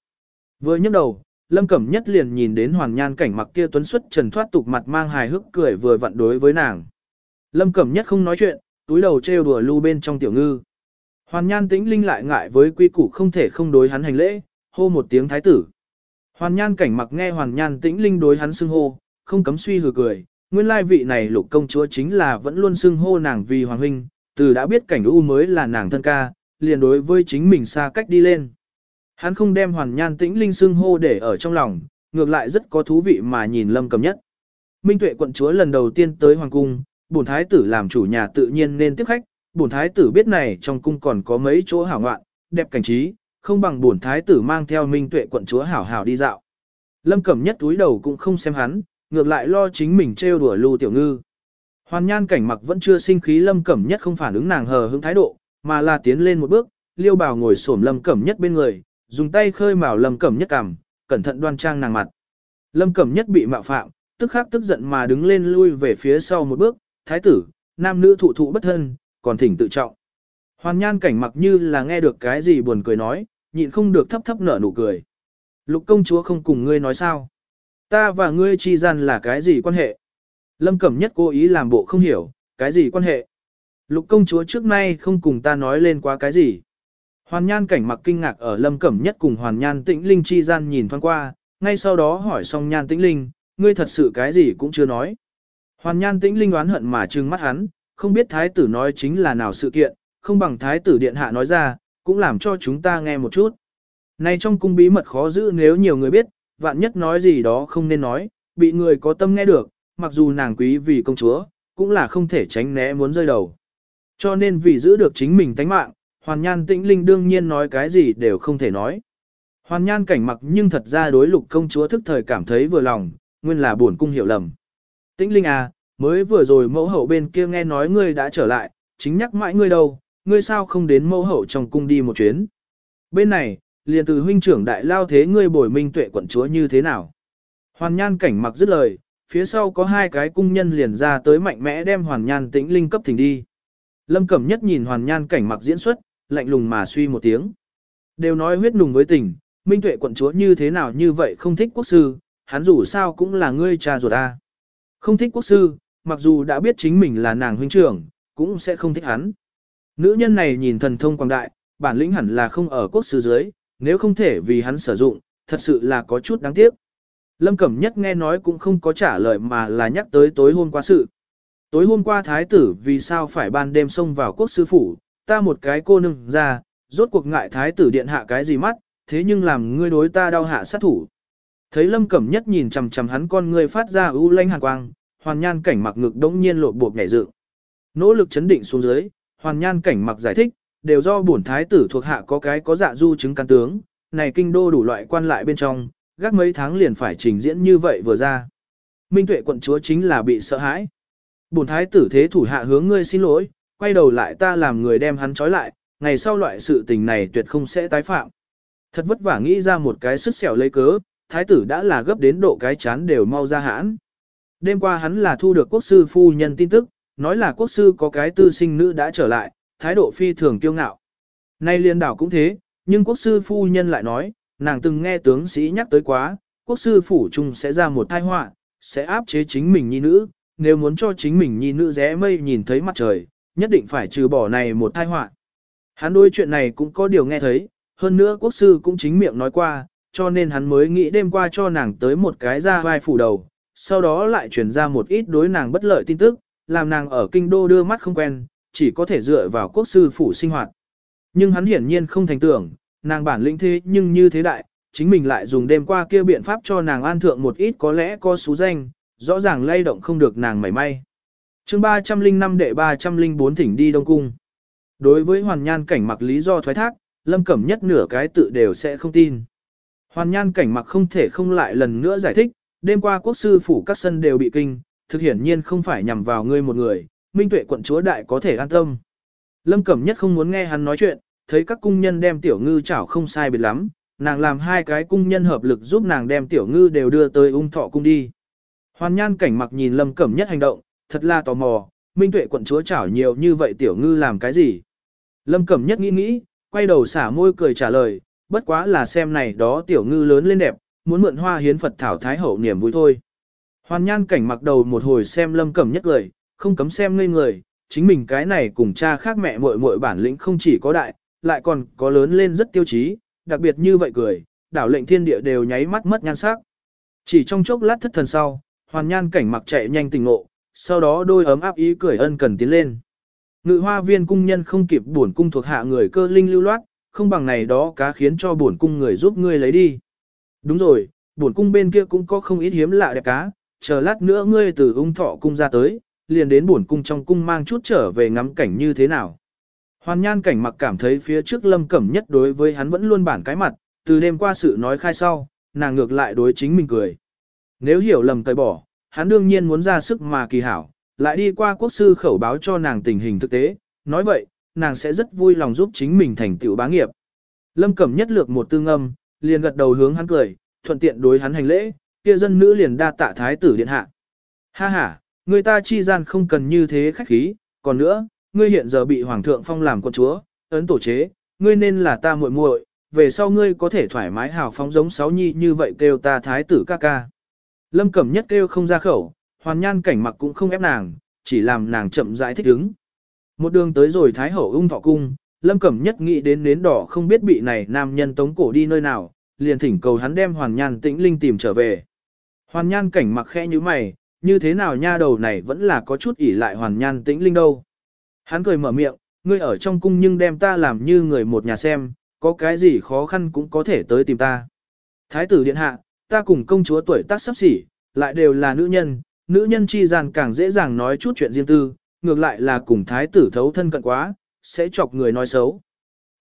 Vừa nhấc đầu, Lâm Cẩm Nhất liền nhìn đến hoàn nhan cảnh mặc kia tuấn xuất trần thoát tục mặt mang hài hước cười vừa vặn đối với nàng. Lâm Cẩm Nhất không nói chuyện, túi đầu trêu đùa lưu bên trong tiểu ngư. Hoàn nhan tĩnh linh lại ngại với quy củ không thể không đối hắn hành lễ, hô một tiếng thái tử. Hoàn nhan cảnh mặc nghe hoàn nhan tĩnh linh đối hắn xưng hô, không cấm suy hừ cười, nguyên lai vị này lục công chúa chính là vẫn luôn xưng hô nàng vì hoàng huynh, từ đã biết cảnh u mới là nàng thân ca, liền đối với chính mình xa cách đi lên. Hắn không đem hoàn nhan tĩnh linh xưng hô để ở trong lòng, ngược lại rất có thú vị mà nhìn lâm cầm nhất. Minh tuệ quận chúa lần đầu tiên tới hoàng cung, bổn thái tử làm chủ nhà tự nhiên nên tiếp khách, bổn thái tử biết này trong cung còn có mấy chỗ hảo ngoạn, đẹp cảnh trí, không bằng bổn thái tử mang theo minh tuệ quận chúa hảo hảo đi dạo. Lâm cẩm nhất túi đầu cũng không xem hắn, ngược lại lo chính mình trêu đùa lưu tiểu ngư. Hoàn nhan cảnh mặc vẫn chưa sinh khí lâm cẩm nhất không phản ứng nàng hờ hững thái độ, mà là tiến lên một bước, liêu bào ngồi xổm lâm cẩm nhất bên người, dùng tay khơi mào lâm cẩm nhất cằm, cẩn thận đoan trang nàng mặt. Lâm cẩm nhất bị mạo phạm, tức khắc tức giận mà đứng lên lui về phía sau một bước, thái tử, nam nữ thụ thụ bất thân, còn thỉnh tự trọng. Hoàn nhan cảnh mặc như là nghe được cái gì buồn cười nói, nhịn không được thấp thấp nở nụ cười. Lục công chúa không cùng ngươi nói sao. Ta và ngươi chi gian là cái gì quan hệ? Lâm Cẩm Nhất cố ý làm bộ không hiểu, cái gì quan hệ? Lục công chúa trước nay không cùng ta nói lên quá cái gì. Hoàn nhan cảnh mặc kinh ngạc ở Lâm Cẩm Nhất cùng Hoàn nhan tĩnh linh chi gian nhìn thoáng qua, ngay sau đó hỏi xong nhan tĩnh linh, ngươi thật sự cái gì cũng chưa nói. Hoàn nhan tĩnh linh oán hận mà trừng mắt hắn, không biết thái tử nói chính là nào sự kiện, không bằng thái tử điện hạ nói ra, cũng làm cho chúng ta nghe một chút. Này trong cung bí mật khó giữ nếu nhiều người biết, vạn nhất nói gì đó không nên nói, bị người có tâm nghe được, mặc dù nàng quý vì công chúa, cũng là không thể tránh né muốn rơi đầu. Cho nên vì giữ được chính mình tánh mạng, hoàn nhan tĩnh linh đương nhiên nói cái gì đều không thể nói. Hoàn nhan cảnh mặc nhưng thật ra đối lục công chúa thức thời cảm thấy vừa lòng, nguyên là buồn cung hiểu lầm. Tĩnh linh à, mới vừa rồi mẫu hậu bên kia nghe nói ngươi đã trở lại, chính nhắc mãi ngươi đâu, ngươi sao không đến mẫu hậu trong cung đi một chuyến. Bên này, liền từ huynh trưởng đại lao thế ngươi bồi minh tuệ quận chúa như thế nào. Hoàn nhan cảnh mặc dứt lời, phía sau có hai cái cung nhân liền ra tới mạnh mẽ đem hoàn nhan tĩnh linh cấp thỉnh đi. Lâm Cẩm Nhất nhìn hoàn nhan cảnh mặc diễn xuất, lạnh lùng mà suy một tiếng. Đều nói huyết nùng với tình, minh tuệ quận chúa như thế nào như vậy không thích quốc sư, hắn dù sao cũng là ngươi cha ruột ta. Không thích quốc sư, mặc dù đã biết chính mình là nàng huynh trưởng, cũng sẽ không thích hắn. Nữ nhân này nhìn thần thông quảng đại, bản lĩnh hẳn là không ở quốc sư dưới, nếu không thể vì hắn sử dụng, thật sự là có chút đáng tiếc. Lâm Cẩm Nhất nghe nói cũng không có trả lời mà là nhắc tới tối hôm qua sự. Tối hôm qua thái tử vì sao phải ban đêm xông vào quốc sư phủ, ta một cái cô nương ra, rốt cuộc ngại thái tử điện hạ cái gì mắt, thế nhưng làm ngươi đối ta đau hạ sát thủ. Thấy Lâm Cẩm Nhất nhìn chằm chằm hắn con ngươi phát ra ưu lanh hàn quang, hoàn nhan cảnh mặc ngực đống nhiên lộ bộp nhảy dựng. Nỗ lực chấn định xuống dưới, hoàn nhan cảnh mặc giải thích, đều do bổn thái tử thuộc hạ có cái có dạ du chứng can tướng, này kinh đô đủ loại quan lại bên trong, gác mấy tháng liền phải trình diễn như vậy vừa ra. Minh tuệ quận chúa chính là bị sợ hãi. Bổn thái tử thế thủ hạ hướng ngươi xin lỗi, quay đầu lại ta làm người đem hắn trói lại, ngày sau loại sự tình này tuyệt không sẽ tái phạm. Thật vất vả nghĩ ra một cái sức xẻo lấy cớ, thái tử đã là gấp đến độ cái chán đều mau ra hãn. Đêm qua hắn là thu được quốc sư phu nhân tin tức, nói là quốc sư có cái tư sinh nữ đã trở lại, thái độ phi thường kiêu ngạo. Nay liên đảo cũng thế, nhưng quốc sư phu nhân lại nói, nàng từng nghe tướng sĩ nhắc tới quá, quốc sư phủ trung sẽ ra một tai họa, sẽ áp chế chính mình nhi nữ, nếu muốn cho chính mình nhi nữ rẽ mây nhìn thấy mặt trời, nhất định phải trừ bỏ này một tai họa. Hắn đối chuyện này cũng có điều nghe thấy, hơn nữa quốc sư cũng chính miệng nói qua, cho nên hắn mới nghĩ đêm qua cho nàng tới một cái ra vai phủ đầu, sau đó lại truyền ra một ít đối nàng bất lợi tin tức, làm nàng ở kinh đô đưa mắt không quen, chỉ có thể dựa vào quốc sư phủ sinh hoạt. Nhưng hắn hiển nhiên không thành tưởng, nàng bản lĩnh thế nhưng như thế đại, chính mình lại dùng đêm qua kia biện pháp cho nàng an thượng một ít có lẽ có số danh, rõ ràng lay động không được nàng mảy may chương 305 đệ 304 thỉnh đi Đông Cung. Đối với hoàn nhan cảnh mặc lý do thoái thác, lâm cẩm nhất nửa cái tự đều sẽ không tin. Hoàn nhan cảnh mặc không thể không lại lần nữa giải thích, đêm qua quốc sư phủ các sân đều bị kinh, thực hiển nhiên không phải nhằm vào ngươi một người, minh tuệ quận chúa đại có thể an tâm. Lâm Cẩm Nhất không muốn nghe hắn nói chuyện, thấy các cung nhân đem tiểu ngư chảo không sai biệt lắm, nàng làm hai cái cung nhân hợp lực giúp nàng đem tiểu ngư đều đưa tới ung thọ cung đi. Hoàn nhan cảnh mặc nhìn Lâm Cẩm Nhất hành động, thật là tò mò, minh tuệ quận chúa chảo nhiều như vậy tiểu ngư làm cái gì. Lâm Cẩm Nhất nghĩ nghĩ, quay đầu xả môi cười trả lời, bất quá là xem này đó tiểu ngư lớn lên đẹp, muốn mượn hoa hiến Phật thảo thái hậu niềm vui thôi. Hoàn nhan cảnh mặc đầu một hồi xem Lâm Cẩm Nhất cười, không cấm xem ngây người, chính mình cái này cùng cha khác mẹ muội muội bản lĩnh không chỉ có đại, lại còn có lớn lên rất tiêu chí, đặc biệt như vậy cười, đảo lệnh thiên địa đều nháy mắt mất nhan sắc. Chỉ trong chốc lát thất thần sau, hoàn nhan cảnh mặc chạy nhanh tỉnh ngộ, sau đó đôi ấm áp ý cười ân cần tiến lên. Ngự hoa viên cung nhân không kịp buồn cung thuộc hạ người cơ linh lưu loát, không bằng này đó cá khiến cho buồn cung người giúp ngươi lấy đi. Đúng rồi, buồn cung bên kia cũng có không ít hiếm lạ đẹp cá, chờ lát nữa ngươi từ ung thọ cung ra tới, liền đến buồn cung trong cung mang chút trở về ngắm cảnh như thế nào. Hoàn nhan cảnh mặc cảm thấy phía trước lâm cẩm nhất đối với hắn vẫn luôn bản cái mặt, từ đêm qua sự nói khai sau, nàng ngược lại đối chính mình cười. Nếu hiểu lầm tẩy bỏ, hắn đương nhiên muốn ra sức mà kỳ hảo, lại đi qua quốc sư khẩu báo cho nàng tình hình thực tế, nói vậy, nàng sẽ rất vui lòng giúp chính mình thành tựu bá nghiệp. Lâm Cẩm nhất lược một tư ngâm, liền gật đầu hướng hắn cười, thuận tiện đối hắn hành lễ, kia dân nữ liền đa tạ thái tử điện hạ. Ha ha, người ta chi gian không cần như thế khách khí, còn nữa, ngươi hiện giờ bị hoàng thượng phong làm con chúa, ấn tổ chế, ngươi nên là ta muội muội, về sau ngươi có thể thoải mái hào phóng giống sáu nhi như vậy kêu ta thái tử ca ca. Lâm Cẩm nhất kêu không ra khẩu, hoàn nhan cảnh mặc cũng không ép nàng, chỉ làm nàng chậm rãi thích ứng. Một đường tới rồi thái hậu ung thọ cung, Lâm Cẩm nhất nghĩ đến nến đỏ không biết bị này nam nhân tống cổ đi nơi nào, liền thỉnh cầu hắn đem hoàn nhan tĩnh linh tìm trở về. Hoàn nhan cảnh mặc khẽ như mày, như thế nào nha đầu này vẫn là có chút ỉ lại hoàn nhan tĩnh linh đâu. Hắn cười mở miệng, ngươi ở trong cung nhưng đem ta làm như người một nhà xem, có cái gì khó khăn cũng có thể tới tìm ta. Thái tử điện hạ, ta cùng công chúa tuổi tác sắp xỉ, lại đều là nữ nhân, nữ nhân chi gian càng dễ dàng nói chút chuyện riêng tư, ngược lại là cùng thái tử thấu thân cận quá, sẽ chọc người nói xấu.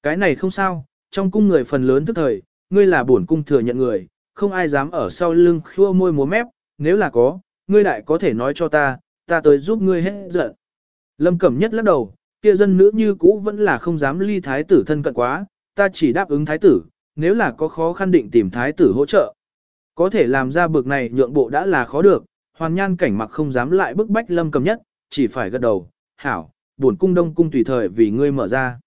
Cái này không sao, trong cung người phần lớn tức thời, ngươi là bổn cung thừa nhận người, không ai dám ở sau lưng khua môi múa mép, nếu là có, ngươi lại có thể nói cho ta, ta tới giúp ngươi hết giận. Lâm Cẩm Nhất lắc đầu, kia dân nữ như cũ vẫn là không dám ly thái tử thân cận quá, ta chỉ đáp ứng thái tử, nếu là có khó khăn định tìm thái tử hỗ trợ. Có thể làm ra bực này nhượng bộ đã là khó được, hoàn nhan cảnh mặc không dám lại bức bách Lâm cầm Nhất, chỉ phải gật đầu, hảo, buồn cung đông cung tùy thời vì ngươi mở ra.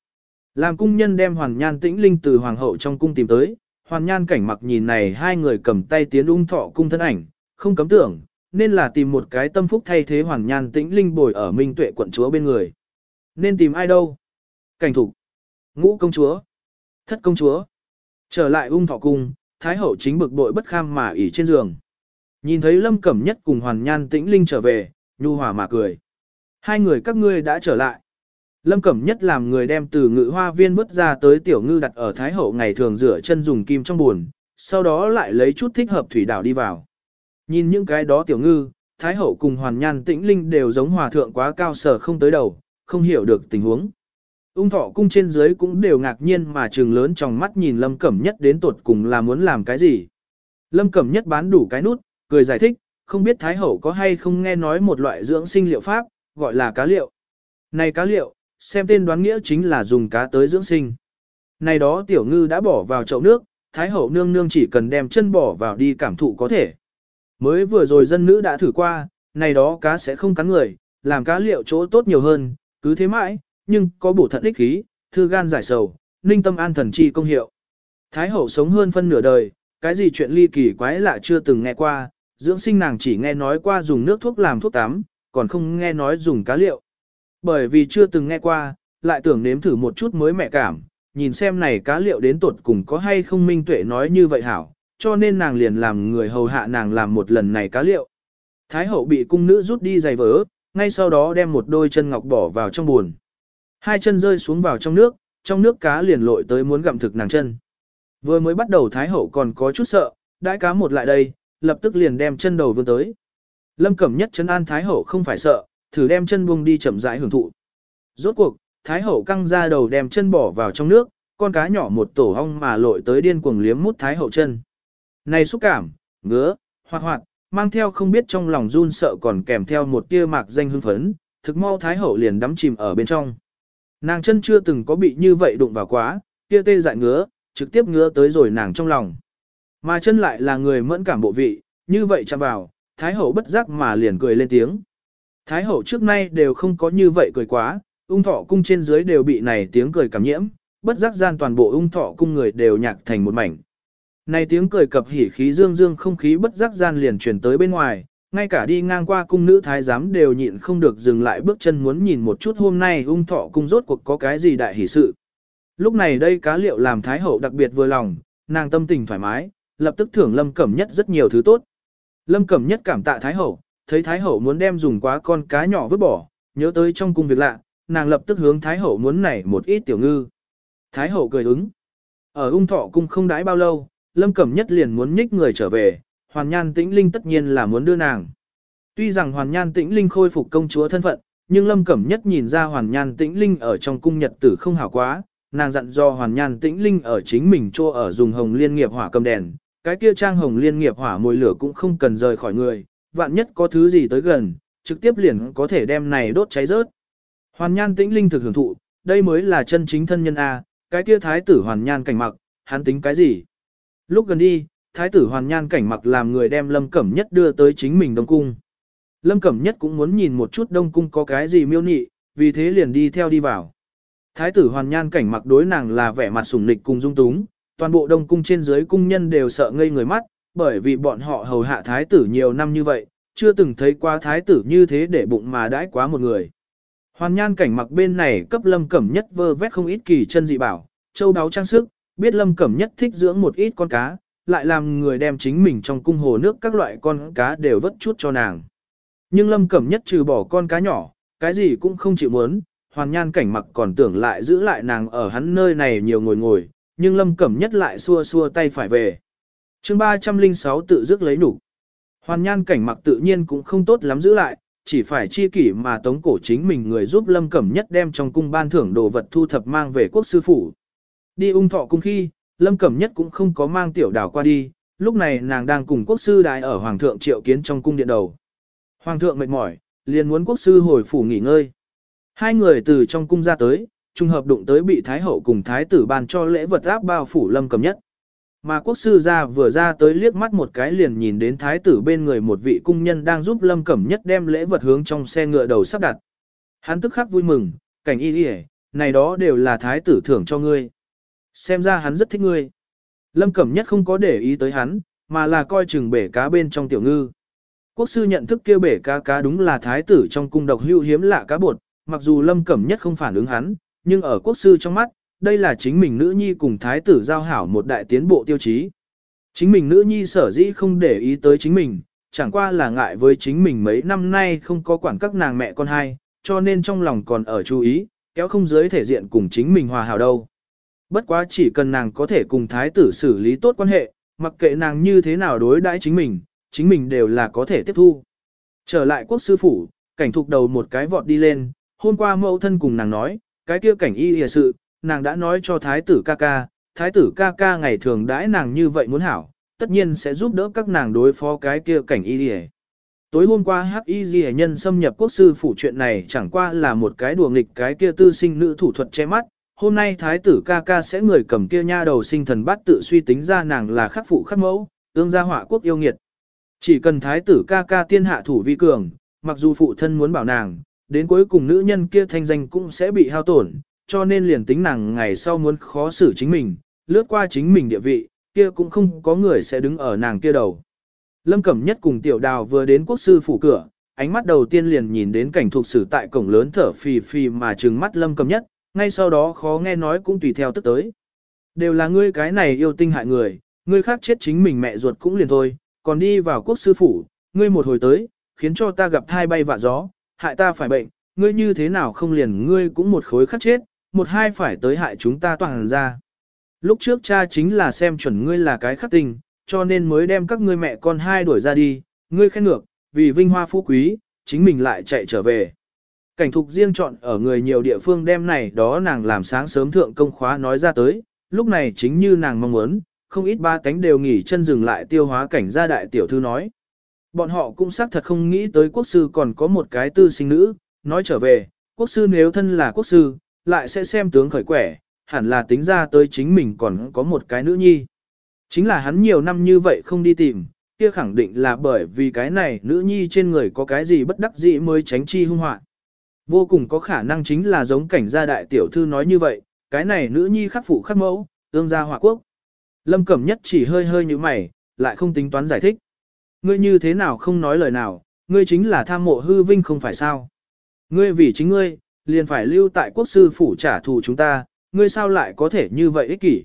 Làm cung nhân đem hoàn nhan tĩnh linh từ hoàng hậu trong cung tìm tới, hoàn nhan cảnh mặc nhìn này hai người cầm tay tiến ung thọ cung thân ảnh, không cấm tưởng, nên là tìm một cái tâm phúc thay thế hoàn nhan tĩnh linh bồi ở minh tuệ quận chúa bên người. Nên tìm ai đâu? Cảnh thục, ngũ công chúa, thất công chúa. Trở lại ung thọ cung, thái hậu chính bực bội bất kham mà ỉ trên giường. Nhìn thấy lâm cẩm nhất cùng hoàn nhan tĩnh linh trở về, nhu hòa mà cười. Hai người các ngươi đã trở lại. Lâm Cẩm Nhất làm người đem từ ngự hoa viên vứt ra tới tiểu ngư đặt ở Thái Hậu ngày thường rửa chân dùng kim trong buồn, sau đó lại lấy chút thích hợp thủy đảo đi vào. Nhìn những cái đó tiểu ngư, Thái Hậu cùng Hoàn Nhan Tĩnh Linh đều giống hòa thượng quá cao sở không tới đầu, không hiểu được tình huống. Ung thọ cung trên dưới cũng đều ngạc nhiên mà trường lớn trong mắt nhìn Lâm Cẩm Nhất đến tột cùng là muốn làm cái gì. Lâm Cẩm Nhất bán đủ cái nút, cười giải thích, không biết Thái Hậu có hay không nghe nói một loại dưỡng sinh liệu pháp, gọi là cá liệu. Này cá liệu, xem tên đoán nghĩa chính là dùng cá tới dưỡng sinh. Này đó tiểu ngư đã bỏ vào chậu nước, Thái Hậu nương nương chỉ cần đem chân bỏ vào đi cảm thụ có thể. Mới vừa rồi dân nữ đã thử qua, này đó cá sẽ không cắn người, làm cá liệu chỗ tốt nhiều hơn, cứ thế mãi, nhưng có bổ thận ích khí, thư gan giải sầu, ninh tâm an thần chi công hiệu. Thái hậu sống hơn phân nửa đời, cái gì chuyện ly kỳ quái lạ chưa từng nghe qua, dưỡng sinh nàng chỉ nghe nói qua dùng nước thuốc làm thuốc tắm, còn không nghe nói dùng cá liệu. Bởi vì chưa từng nghe qua, lại tưởng nếm thử một chút mới mẹ cảm, nhìn xem này cá liệu đến tột cùng có hay không minh tuệ nói như vậy hảo, cho nên nàng liền làm người hầu hạ nàng làm một lần này cá liệu. Thái hậu bị cung nữ rút đi giày vỡ, ngay sau đó đem một đôi chân ngọc bỏ vào trong buồn. Hai chân rơi xuống vào trong nước, trong nước cá liền lội tới muốn gặm thực nàng chân. Vừa mới bắt đầu Thái Hậu còn có chút sợ, đãi cá một lại đây, lập tức liền đem chân đầu vươn tới. Lâm Cẩm Nhất chân an Thái Hậu không phải sợ, thử đem chân buông đi chậm rãi hưởng thụ. Rốt cuộc, Thái Hậu căng ra đầu đem chân bỏ vào trong nước, con cá nhỏ một tổ hong mà lội tới điên cuồng liếm mút Thái Hậu chân. Này xúc cảm, ngứa, hoạt hoạt, mang theo không biết trong lòng run sợ còn kèm theo một tia mạc danh hưng phấn, thực mau Thái Hậu liền đắm chìm ở bên trong. Nàng chân chưa từng có bị như vậy đụng vào quá, kia tê dại ngứa, trực tiếp ngứa tới rồi nàng trong lòng. Mà chân lại là người mẫn cảm bộ vị, như vậy chạm vào, Thái Hậu bất giác mà liền cười lên tiếng. Thái Hậu trước nay đều không có như vậy cười quá, ung thọ cung trên dưới đều bị này tiếng cười cảm nhiễm, bất giác gian toàn bộ ung thọ cung người đều nhạc thành một mảnh. Này tiếng cười cập hỉ khí dương dương không khí bất giác gian liền truyền tới bên ngoài, ngay cả đi ngang qua cung nữ thái giám đều nhịn không được dừng lại bước chân muốn nhìn một chút hôm nay ung thọ cung rốt cuộc có cái gì đại hỷ sự. Lúc này đây cá liệu làm thái hậu đặc biệt vừa lòng, nàng tâm tình thoải mái, lập tức thưởng lâm cẩm nhất rất nhiều thứ tốt. Lâm cẩm nhất cảm tạ thái hậu, thấy thái hậu muốn đem dùng quá con cá nhỏ vứt bỏ, nhớ tới trong cung việc lạ, nàng lập tức hướng thái hậu muốn nảy một ít tiểu ngư. Thái hậu cười ứng. Ở ung thọ cung không đãi bao lâu, lâm cẩm nhất liền muốn nhích người trở về, hoàn nhan tĩnh linh tất nhiên là muốn đưa nàng. Tuy rằng hoàn nhan tĩnh linh khôi phục công chúa thân phận, nhưng lâm cẩm nhất nhìn ra hoàn nhan tĩnh linh ở trong cung nhật tử không hảo quá, nàng dặn do hoàn nhan tĩnh linh ở chính mình cho ở dùng hồng liên nghiệp hỏa cầm đèn, cái kia trang hồng liên nghiệp hỏa mùi lửa cũng không cần rời khỏi người, vạn nhất có thứ gì tới gần, trực tiếp liền có thể đem này đốt cháy rớt. Hoàn nhan tĩnh linh thực hưởng thụ, đây mới là chân chính thân nhân A, cái kia thái tử hoàn nhan cảnh mặc, hắn tính cái gì? Lúc gần đi, thái tử hoàn nhan cảnh mặc làm người đem lâm cẩm nhất đưa tới chính mình đông cung. Lâm cẩm nhất cũng muốn nhìn một chút đông cung có cái gì miêu nị, vì thế liền đi theo đi vào. Thái tử hoàn nhan cảnh mặc đối nàng là vẻ mặt sủng nịch cùng dung túng, toàn bộ đông cung trên dưới cung nhân đều sợ ngây người mắt, bởi vì bọn họ hầu hạ thái tử nhiều năm như vậy, chưa từng thấy qua thái tử như thế để bụng mà đãi quá một người. Hoàn nhan cảnh mặc bên này cấp lâm cẩm nhất vơ vét không ít kỳ chân dị bảo, châu đáo trang sức, biết lâm cẩm nhất thích dưỡng một ít con cá, lại làm người đem chính mình trong cung hồ nước các loại con cá đều vớt chút cho nàng. Nhưng lâm cẩm nhất trừ bỏ con cá nhỏ, cái gì cũng không chịu muốn, hoàn nhan cảnh mặc còn tưởng lại giữ lại nàng ở hắn nơi này nhiều ngồi ngồi, nhưng lâm cẩm nhất lại xua xua tay phải về. chương 306 tự dứt lấy nụ. Hoàn nhan cảnh mặc tự nhiên cũng không tốt lắm giữ lại, chỉ phải chi kỷ mà tống cổ chính mình người giúp lâm cẩm nhất đem trong cung ban thưởng đồ vật thu thập mang về quốc sư phủ. Đi ung thọ cung khi, lâm cẩm nhất cũng không có mang tiểu đảo qua đi, lúc này nàng đang cùng quốc sư đại ở hoàng thượng triệu kiến trong cung điện đầu. Hoàng thượng mệt mỏi, liền muốn quốc sư hồi phủ nghỉ ngơi. Hai người từ trong cung ra tới, trùng hợp đụng tới bị Thái Hậu cùng Thái tử ban cho lễ vật áp bao phủ lâm Cẩm nhất. Mà quốc sư ra vừa ra tới liếc mắt một cái liền nhìn đến Thái tử bên người một vị cung nhân đang giúp lâm cẩm nhất đem lễ vật hướng trong xe ngựa đầu sắp đặt. Hắn tức khắc vui mừng, cảnh y đi này đó đều là Thái tử thưởng cho ngươi. Xem ra hắn rất thích ngươi. Lâm cẩm nhất không có để ý tới hắn, mà là coi chừng bể cá bên trong tiểu ngư. Quốc sư nhận thức kêu bể cá cá đúng là thái tử trong cung độc hữu hiếm lạ cá bột, mặc dù lâm cẩm nhất không phản ứng hắn, nhưng ở quốc sư trong mắt, đây là chính mình nữ nhi cùng thái tử giao hảo một đại tiến bộ tiêu chí. Chính mình nữ nhi sở dĩ không để ý tới chính mình, chẳng qua là ngại với chính mình mấy năm nay không có quản các nàng mẹ con hai, cho nên trong lòng còn ở chú ý, kéo không giới thể diện cùng chính mình hòa hảo đâu. Bất quá chỉ cần nàng có thể cùng thái tử xử lý tốt quan hệ, mặc kệ nàng như thế nào đối đãi chính mình, chính mình đều là có thể tiếp thu. Trở lại quốc sư phủ, cảnh thục đầu một cái vọt đi lên, hôm qua mẫu thân cùng nàng nói, cái kia cảnh y hìa sự, nàng đã nói cho thái tử ca ca, thái tử ca ca ngày thường đãi nàng như vậy muốn hảo, tất nhiên sẽ giúp đỡ các nàng đối phó cái kia cảnh y hìa. Tối hôm qua hắc y ghi nhân xâm nhập quốc sư phủ chuyện này chẳng qua là một cái đùa nghịch cái kia tư sinh nữ thủ thuật che mắt, hôm nay thái tử ca ca sẽ người cầm kia nha đầu sinh thần bát tự suy tính ra nàng là khắc phụ khắc mẫu, ương gia họa quốc yêu nghiệt. Chỉ cần thái tử ca ca tiên hạ thủ vi cường, mặc dù phụ thân muốn bảo nàng, đến cuối cùng nữ nhân kia thanh danh cũng sẽ bị hao tổn, cho nên liền tính nàng ngày sau muốn khó xử chính mình, lướt qua chính mình địa vị, kia cũng không có người sẽ đứng ở nàng kia đầu. Lâm Cẩm Nhất cùng Tiểu Đào vừa đến quốc sư phủ cửa, ánh mắt đầu tiên liền nhìn đến cảnh thuộc sử tại cổng lớn thở phì phì mà trừng mắt Lâm Cẩm Nhất, ngay sau đó khó nghe nói cũng tùy theo tức tới. Đều là ngươi cái này yêu tinh hại người, ngươi khác chết chính mình mẹ ruột cũng liền thôi, còn đi vào quốc sư phủ, ngươi một hồi tới, khiến cho ta gặp thai bay vạ gió, hại ta phải bệnh, ngươi như thế nào không liền ngươi cũng một khối khắc chết, một hai phải tới hại chúng ta toàn ra. Lúc trước cha chính là xem chuẩn ngươi là cái khắc tình, cho nên mới đem các ngươi mẹ con hai đuổi ra đi, ngươi khen ngược, vì vinh hoa phú quý, chính mình lại chạy trở về. Cảnh thục riêng chọn ở người nhiều địa phương đem này đó nàng làm sáng sớm thượng công khóa nói ra tới, lúc này chính như nàng mong muốn, không ít ba cánh đều nghỉ chân dừng lại tiêu hóa cảnh gia đại tiểu thư nói. Bọn họ cũng xác thật không nghĩ tới quốc sư còn có một cái tư sinh nữ, nói trở về, quốc sư nếu thân là quốc sư, lại sẽ xem tướng khởi quẻ, hẳn là tính ra tới chính mình còn có một cái nữ nhi. Chính là hắn nhiều năm như vậy không đi tìm, kia khẳng định là bởi vì cái này nữ nhi trên người có cái gì bất đắc dĩ mới tránh chi hung họa. Vô cùng có khả năng chính là giống cảnh gia đại tiểu thư nói như vậy, cái này nữ nhi khắc phụ khắc mẫu, ương gia hòa quốc. Lâm Cẩm Nhất chỉ hơi hơi như mày, lại không tính toán giải thích. Ngươi như thế nào không nói lời nào, ngươi chính là tham mộ hư vinh không phải sao. Ngươi vì chính ngươi, liền phải lưu tại quốc sư phủ trả thù chúng ta, ngươi sao lại có thể như vậy ích kỷ.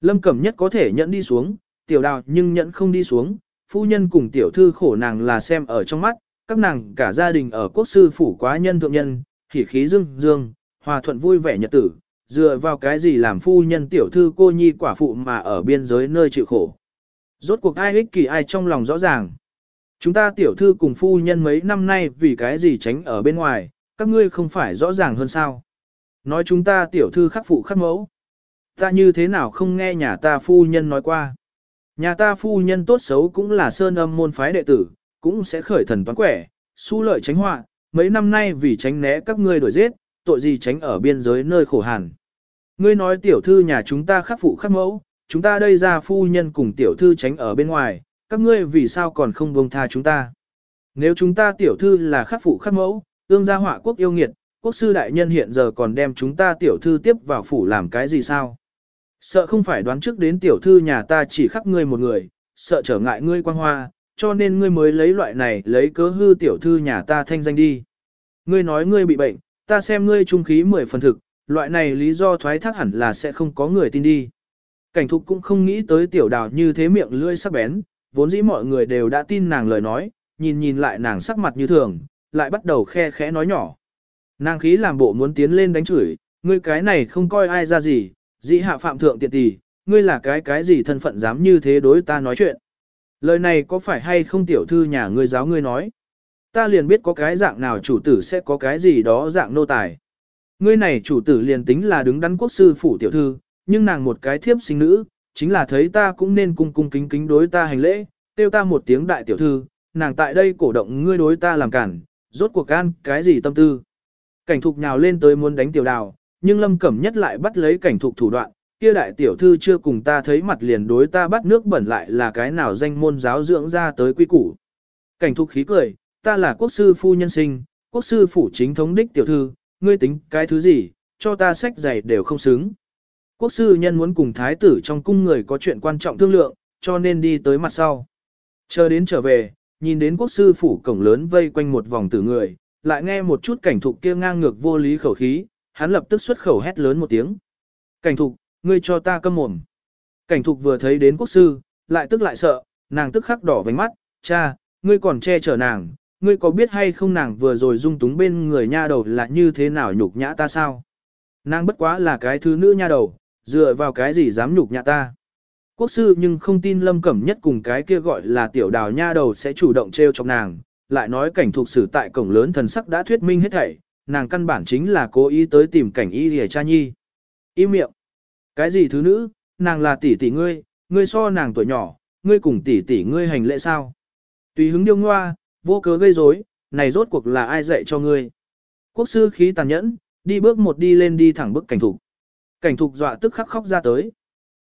Lâm Cẩm Nhất có thể nhận đi xuống, tiểu đào nhưng nhận không đi xuống, phu nhân cùng tiểu thư khổ nàng là xem ở trong mắt, các nàng cả gia đình ở quốc sư phủ quá nhân thượng nhân, khí khí dương dương, hòa thuận vui vẻ nhật tử, dựa vào cái gì làm phu nhân tiểu thư cô nhi quả phụ mà ở biên giới nơi chịu khổ. Rốt cuộc ai ích kỷ ai trong lòng rõ ràng. Chúng ta tiểu thư cùng phu nhân mấy năm nay vì cái gì tránh ở bên ngoài, các ngươi không phải rõ ràng hơn sao. Nói chúng ta tiểu thư khắc phụ khắc mẫu. Ta như thế nào không nghe nhà ta phu nhân nói qua. Nhà ta phu nhân tốt xấu cũng là sơn âm môn phái đệ tử, cũng sẽ khởi thần toán quẻ, su lợi tránh họa, mấy năm nay vì tránh né các ngươi đuổi giết, tội gì tránh ở biên giới nơi khổ hàn. Ngươi nói tiểu thư nhà chúng ta khắc phụ khắc mẫu, chúng ta đây ra phu nhân cùng tiểu thư tránh ở bên ngoài, các ngươi vì sao còn không buông tha chúng ta. Nếu chúng ta tiểu thư là khắc phụ khắc mẫu, ương gia họa quốc yêu nghiệt, quốc sư đại nhân hiện giờ còn đem chúng ta tiểu thư tiếp vào phủ làm cái gì sao? Sợ không phải đoán trước đến tiểu thư nhà ta chỉ khắc ngươi một người, sợ trở ngại ngươi quan hoa, cho nên ngươi mới lấy loại này lấy cớ hư tiểu thư nhà ta thanh danh đi. Ngươi nói ngươi bị bệnh, ta xem ngươi trung khí mười phần thực, loại này lý do thoái thác hẳn là sẽ không có người tin đi. Cảnh thục cũng không nghĩ tới tiểu đào như thế miệng lưỡi sắc bén, vốn dĩ mọi người đều đã tin nàng lời nói, nhìn nhìn lại nàng sắc mặt như thường, lại bắt đầu khe khẽ nói nhỏ. Nàng khí làm bộ muốn tiến lên đánh chửi, ngươi cái này không coi ai ra gì, dĩ hạ phạm thượng tiện tỷ, ngươi là cái cái gì thân phận dám như thế đối ta nói chuyện. Lời này có phải hay không tiểu thư nhà ngươi giáo ngươi nói? Ta liền biết có cái dạng nào chủ tử sẽ có cái gì đó dạng nô tài. Ngươi này chủ tử liền tính là đứng đắn quốc sư phủ tiểu thư, nhưng nàng một cái thiếp sinh nữ, chính là thấy ta cũng nên cung cung kính kính đối ta hành lễ, tiêu ta một tiếng đại tiểu thư, nàng tại đây cổ động ngươi đối ta làm cản, rốt cuộc can cái gì tâm tư. Cảnh thục nhào lên tới muốn đánh tiểu đào, nhưng lâm cẩm nhất lại bắt lấy cảnh thục thủ đoạn, kia đại tiểu thư chưa cùng ta thấy mặt liền đối ta bắt nước bẩn lại là cái nào danh môn giáo dưỡng ra tới quy củ. Cảnh thục khí cười, ta là quốc sư phu nhân sinh, quốc sư phủ chính thống đích tiểu thư, ngươi tính cái thứ gì, cho ta sách giày đều không xứng. Quốc sư nhân muốn cùng thái tử trong cung người có chuyện quan trọng thương lượng, cho nên đi tới mặt sau. Chờ đến trở về, nhìn đến quốc sư phủ cổng lớn vây quanh một vòng tử người, lại nghe một chút cảnh thục kia ngang ngược vô lý khẩu khí, hắn lập tức xuất khẩu hét lớn một tiếng. Cảnh thục, ngươi cho ta câm mồm. Cảnh thục vừa thấy đến quốc sư, lại tức lại sợ, nàng tức khắc đỏ vành mắt, cha, ngươi còn che chở nàng, ngươi có biết hay không nàng vừa rồi dung túng bên người nha đầu là như thế nào nhục nhã ta sao? Nàng bất quá là cái thứ nữ nha đầu, dựa vào cái gì dám nhục nhã ta? Quốc sư nhưng không tin lâm cẩm nhất cùng cái kia gọi là tiểu đào nha đầu sẽ chủ động treo chọc nàng, lại nói cảnh thuộc xử tại cổng lớn thần sắc đã thuyết minh hết thảy, nàng căn bản chính là cố ý tới tìm cảnh y lìa cha nhi. Y miệng. Cái gì thứ nữ, nàng là tỷ tỷ ngươi, ngươi so nàng tuổi nhỏ, ngươi cùng tỷ tỷ ngươi hành lễ sao? Tùy hứng điêu ngoa, vô cớ gây rối, này rốt cuộc là ai dạy cho ngươi? Quốc sư khí tàn nhẫn, đi bước một đi lên đi thẳng bức cảnh thục. Cảnh thục dọa tức khắc khóc ra tới.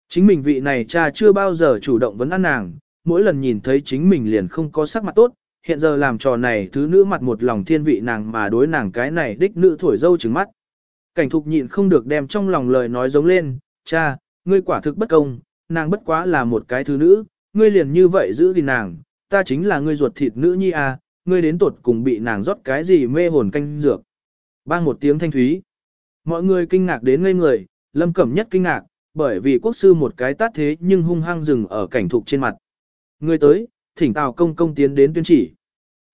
Chính mình vị này cha chưa bao giờ chủ động vấn ăn nàng, mỗi lần nhìn thấy chính mình liền không có sắc mặt tốt, hiện giờ làm trò này thứ nữ mặt một lòng thiên vị nàng mà đối nàng cái này đích nữ thổi dâu trứng mắt. Cảnh thục nhịn không được đem trong lòng lời nói giống lên, cha, ngươi quả thực bất công, nàng bất quá là một cái thứ nữ, ngươi liền như vậy giữ gìn nàng, ta chính là ngươi ruột thịt nữ nhi à, ngươi đến tột cùng bị nàng rót cái gì mê hồn canh dược. Bang một tiếng thanh thúy. Mọi người kinh ngạc đến ngây người, lâm cẩm nhất kinh ngạc, bởi vì quốc sư một cái tát thế nhưng hung hăng dừng ở cảnh thục trên mặt. Người tới, thỉnh tào công công tiến đến tuyên chỉ.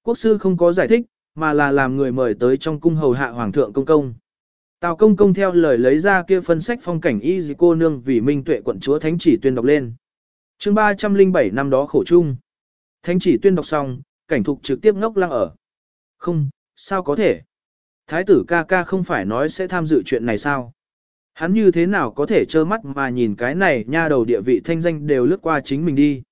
Quốc sư không có giải thích, mà là làm người mời tới trong cung hầu hạ hoàng thượng công công. Tào công công theo lời lấy ra kia phân sách phong cảnh y gì cô nương vì minh tuệ quận chúa thánh chỉ tuyên đọc lên. chương 307 năm đó khổ chung. Thánh chỉ tuyên đọc xong, cảnh thục trực tiếp ngốc lăng ở. Không, sao có thể? Thái tử ca ca không phải nói sẽ tham dự chuyện này sao? Hắn như thế nào có thể trơ mắt mà nhìn cái này nha đầu địa vị thanh danh đều lướt qua chính mình đi.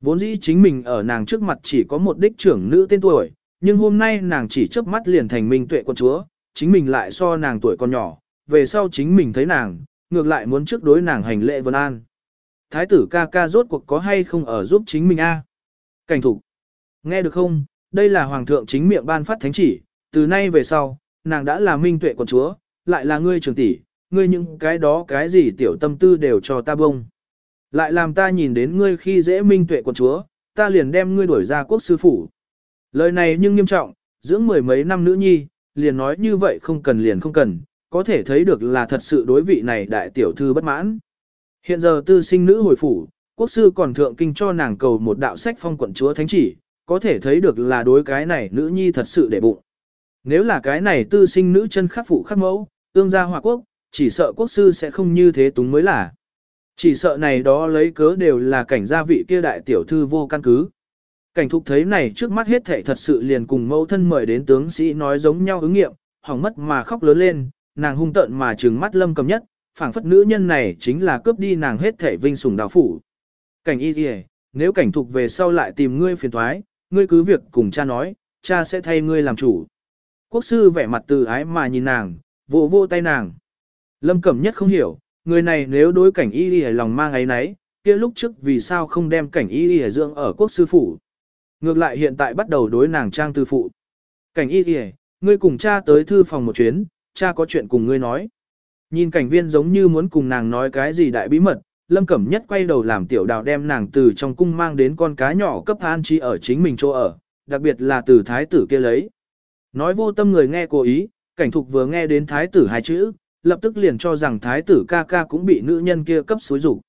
Vốn dĩ chính mình ở nàng trước mặt chỉ có một đích trưởng nữ tên tuổi, nhưng hôm nay nàng chỉ chớp mắt liền thành minh tuệ quận chúa, chính mình lại so nàng tuổi còn nhỏ, về sau chính mình thấy nàng, ngược lại muốn trước đối nàng hành lễ vân an. Thái tử ca ca rốt cuộc có hay không ở giúp chính mình a? Cảnh thục. Nghe được không, đây là hoàng thượng chính miệng ban phát thánh chỉ, từ nay về sau, nàng đã là minh tuệ con chúa, lại là ngươi trưởng tỷ, ngươi những cái đó cái gì tiểu tâm tư đều cho ta bông. Lại làm ta nhìn đến ngươi khi dễ minh tuệ con chúa, ta liền đem ngươi đuổi ra quốc sư phủ. Lời này nhưng nghiêm trọng, dưỡng mười mấy năm nữ nhi, liền nói như vậy không cần liền không cần, có thể thấy được là thật sự đối vị này đại tiểu thư bất mãn. Hiện giờ tư sinh nữ hồi phủ, quốc sư còn thượng kinh cho nàng cầu một đạo sách phong quận chúa thánh chỉ, có thể thấy được là đối cái này nữ nhi thật sự để bụng. Nếu là cái này tư sinh nữ chân khắc phụ khắc mẫu, tương gia hòa quốc, chỉ sợ quốc sư sẽ không như thế túng mới là. Chỉ sợ này đó lấy cớ đều là cảnh gia vị kia đại tiểu thư vô căn cứ. Cảnh thục thấy này trước mắt hết thảy thật sự liền cùng mẫu thân mời đến tướng sĩ nói giống nhau ứng nghiệm, hỏng mất mà khóc lớn lên, nàng hung tợn mà trừng mắt lâm cầm nhất, phảng phất nữ nhân này chính là cướp đi nàng hết thảy vinh sủng đào phủ. Cảnh y kìa, nếu cảnh thục về sau lại tìm ngươi phiền thoái, ngươi cứ việc cùng cha nói, cha sẽ thay ngươi làm chủ. Quốc sư vẻ mặt từ ái mà nhìn nàng, vỗ vỗ tay nàng. Lâm Cẩm Nhất không hiểu, người này nếu đối cảnh y y lòng mang ấy nấy, kia lúc trước vì sao không đem cảnh y y dưỡng ở quốc sư phủ. Ngược lại hiện tại bắt đầu đối nàng trang tư phụ. Cảnh y kìa, ngươi cùng cha tới thư phòng một chuyến, cha có chuyện cùng ngươi nói. Nhìn cảnh viên giống như muốn cùng nàng nói cái gì đại bí mật, Lâm Cẩm Nhất quay đầu làm tiểu đào đem nàng từ trong cung mang đến con cá nhỏ cấp an trí ở chính mình chỗ ở, đặc biệt là từ thái tử kia lấy. Nói vô tâm người nghe cố ý, cảnh thục vừa nghe đến thái tử hai chữ, lập tức liền cho rằng thái tử ca ca cũng bị nữ nhân kia cấp xối rủ.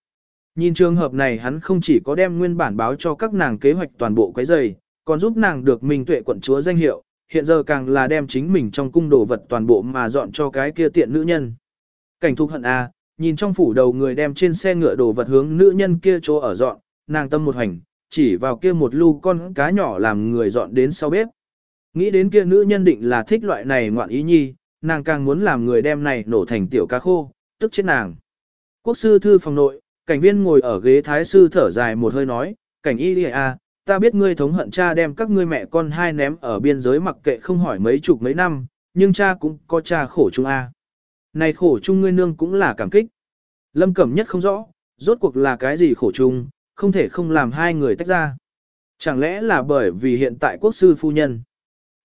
Nhìn trường hợp này hắn không chỉ có đem nguyên bản báo cho các nàng kế hoạch toàn bộ quấy giày, còn giúp nàng được minh tuệ quận chúa danh hiệu, hiện giờ càng là đem chính mình trong cung đồ vật toàn bộ mà dọn cho cái kia tiện nữ nhân. Cảnh thục hận a, nhìn trong phủ đầu người đem trên xe ngựa đồ vật hướng nữ nhân kia chỗ ở dọn, nàng tâm một hành, chỉ vào kia một lu con cá nhỏ làm người dọn đến sau bếp. Nghĩ đến kia nữ nhân định là thích loại này ngoạn ý nhi, nàng càng muốn làm người đem này nổ thành tiểu cá khô, tức chết nàng. Quốc sư thư phòng nội, cảnh viên ngồi ở ghế thái sư thở dài một hơi nói, cảnh y đi à, ta biết ngươi thống hận cha đem các ngươi mẹ con hai ném ở biên giới mặc kệ không hỏi mấy chục mấy năm, nhưng cha cũng có cha khổ chung a. À. Này khổ chung ngươi nương cũng là cảm kích. Lâm Cẩm nhất không rõ, rốt cuộc là cái gì khổ chung, không thể không làm hai người tách ra. Chẳng lẽ là bởi vì hiện tại quốc sư phu nhân.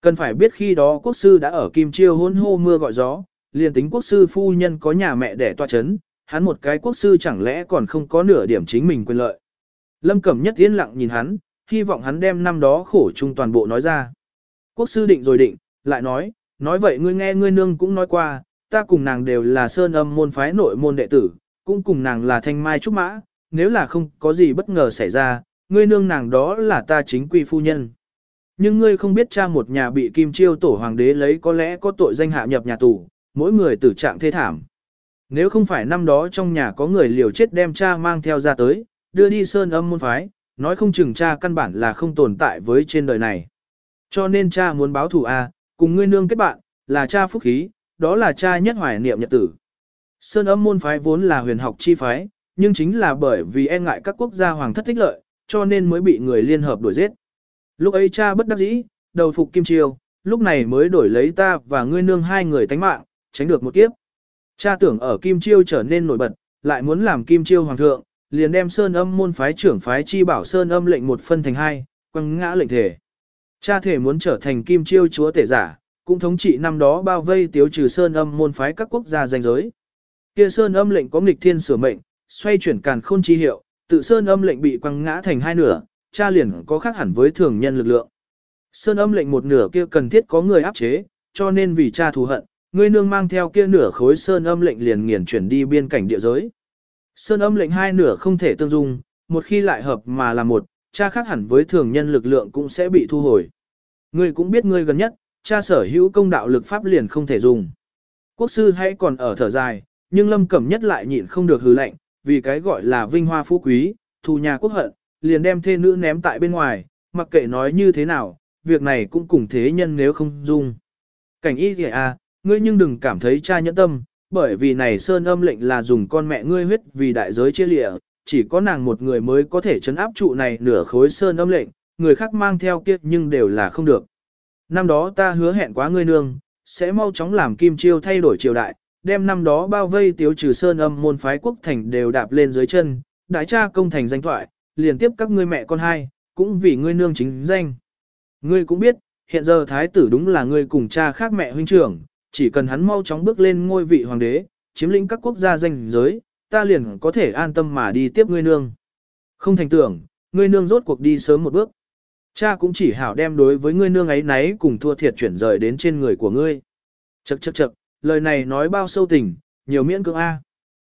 Cần phải biết khi đó quốc sư đã ở Kim Chiêu hôn hô mưa gọi gió, liền tính quốc sư phu nhân có nhà mẹ để tòa chấn, hắn một cái quốc sư chẳng lẽ còn không có nửa điểm chính mình quyền lợi. Lâm Cẩm Nhất yên lặng nhìn hắn, hy vọng hắn đem năm đó khổ chung toàn bộ nói ra. Quốc sư định rồi định, lại nói, nói vậy ngươi nghe ngươi nương cũng nói qua, ta cùng nàng đều là sơn âm môn phái nội môn đệ tử, cũng cùng nàng là thanh mai trúc mã, nếu là không có gì bất ngờ xảy ra, ngươi nương nàng đó là ta chính quy phu nhân. Nhưng ngươi không biết cha một nhà bị kim chiêu tổ hoàng đế lấy có lẽ có tội danh hạ nhập nhà tù, mỗi người tử trạng thê thảm. Nếu không phải năm đó trong nhà có người liều chết đem cha mang theo ra tới, đưa đi sơn âm môn phái, nói không chừng cha căn bản là không tồn tại với trên đời này. Cho nên cha muốn báo thù A, cùng ngươi nương kết bạn, là cha phúc khí, đó là cha nhất hoài niệm nhật tử. Sơn âm môn phái vốn là huyền học chi phái, nhưng chính là bởi vì e ngại các quốc gia hoàng thất thích lợi, cho nên mới bị người liên hợp đuổi giết. Lúc ấy cha bất đắc dĩ, đầu phục Kim Chiêu, lúc này mới đổi lấy ta và ngươi nương hai người tánh mạng, tránh được một kiếp. Cha tưởng ở Kim Chiêu trở nên nổi bật, lại muốn làm Kim Chiêu hoàng thượng, liền đem Sơn Âm môn phái trưởng phái chi bảo Sơn Âm lệnh một phân thành hai, quăng ngã lệnh thể. Cha thể muốn trở thành Kim Chiêu chúa tể giả, cũng thống trị năm đó bao vây tiêu trừ Sơn Âm môn phái các quốc gia danh giới. Kia Sơn Âm lệnh có nghịch thiên sửa mệnh, xoay chuyển càn khôn chi hiệu, tự Sơn Âm lệnh bị quăng ngã thành hai nửa, cha liền có khác hẳn với thường nhân lực lượng. Sơn âm lệnh một nửa kia cần thiết có người áp chế, cho nên vì cha thù hận, ngươi nương mang theo kia nửa khối sơn âm lệnh liền nghiền chuyển đi biên cảnh địa giới. Sơn âm lệnh hai nửa không thể tương dung, một khi lại hợp mà là một, cha khác hẳn với thường nhân lực lượng cũng sẽ bị thu hồi. Ngươi cũng biết ngươi gần nhất, cha sở hữu công đạo lực pháp liền không thể dùng. Quốc sư hãy còn ở thở dài, nhưng lâm cẩm nhất lại nhịn không được hừ lạnh, vì cái gọi là vinh hoa phú quý, thù nhà quốc hận, liền đem thê nữ ném tại bên ngoài, mặc kệ nói như thế nào, việc này cũng cùng thế nhân nếu không dung. Cảnh y kìa à, ngươi nhưng đừng cảm thấy cha nhẫn tâm, bởi vì này sơn âm lệnh là dùng con mẹ ngươi huyết vì đại giới chia lịa, chỉ có nàng một người mới có thể chấn áp trụ này nửa khối sơn âm lệnh, người khác mang theo kia nhưng đều là không được. Năm đó ta hứa hẹn quá ngươi nương, sẽ mau chóng làm kim chiêu thay đổi triều đại, đem năm đó bao vây tiếu trừ sơn âm môn phái quốc thành đều đạp lên dưới chân, đại cha công thành danh thoại, liền tiếp các ngươi mẹ con hai, cũng vì ngươi nương chính danh. Ngươi cũng biết, hiện giờ thái tử đúng là ngươi cùng cha khác mẹ huynh trưởng, chỉ cần hắn mau chóng bước lên ngôi vị hoàng đế, chiếm lĩnh các quốc gia danh giới, ta liền có thể an tâm mà đi tiếp ngươi nương. Không thành tưởng, ngươi nương rốt cuộc đi sớm một bước. Cha cũng chỉ hảo đem đối với ngươi nương ấy nấy cùng thua thiệt chuyển rời đến trên người của ngươi. Chậc chậc chậc, lời này nói bao sâu tình, nhiều miễn cưỡng A.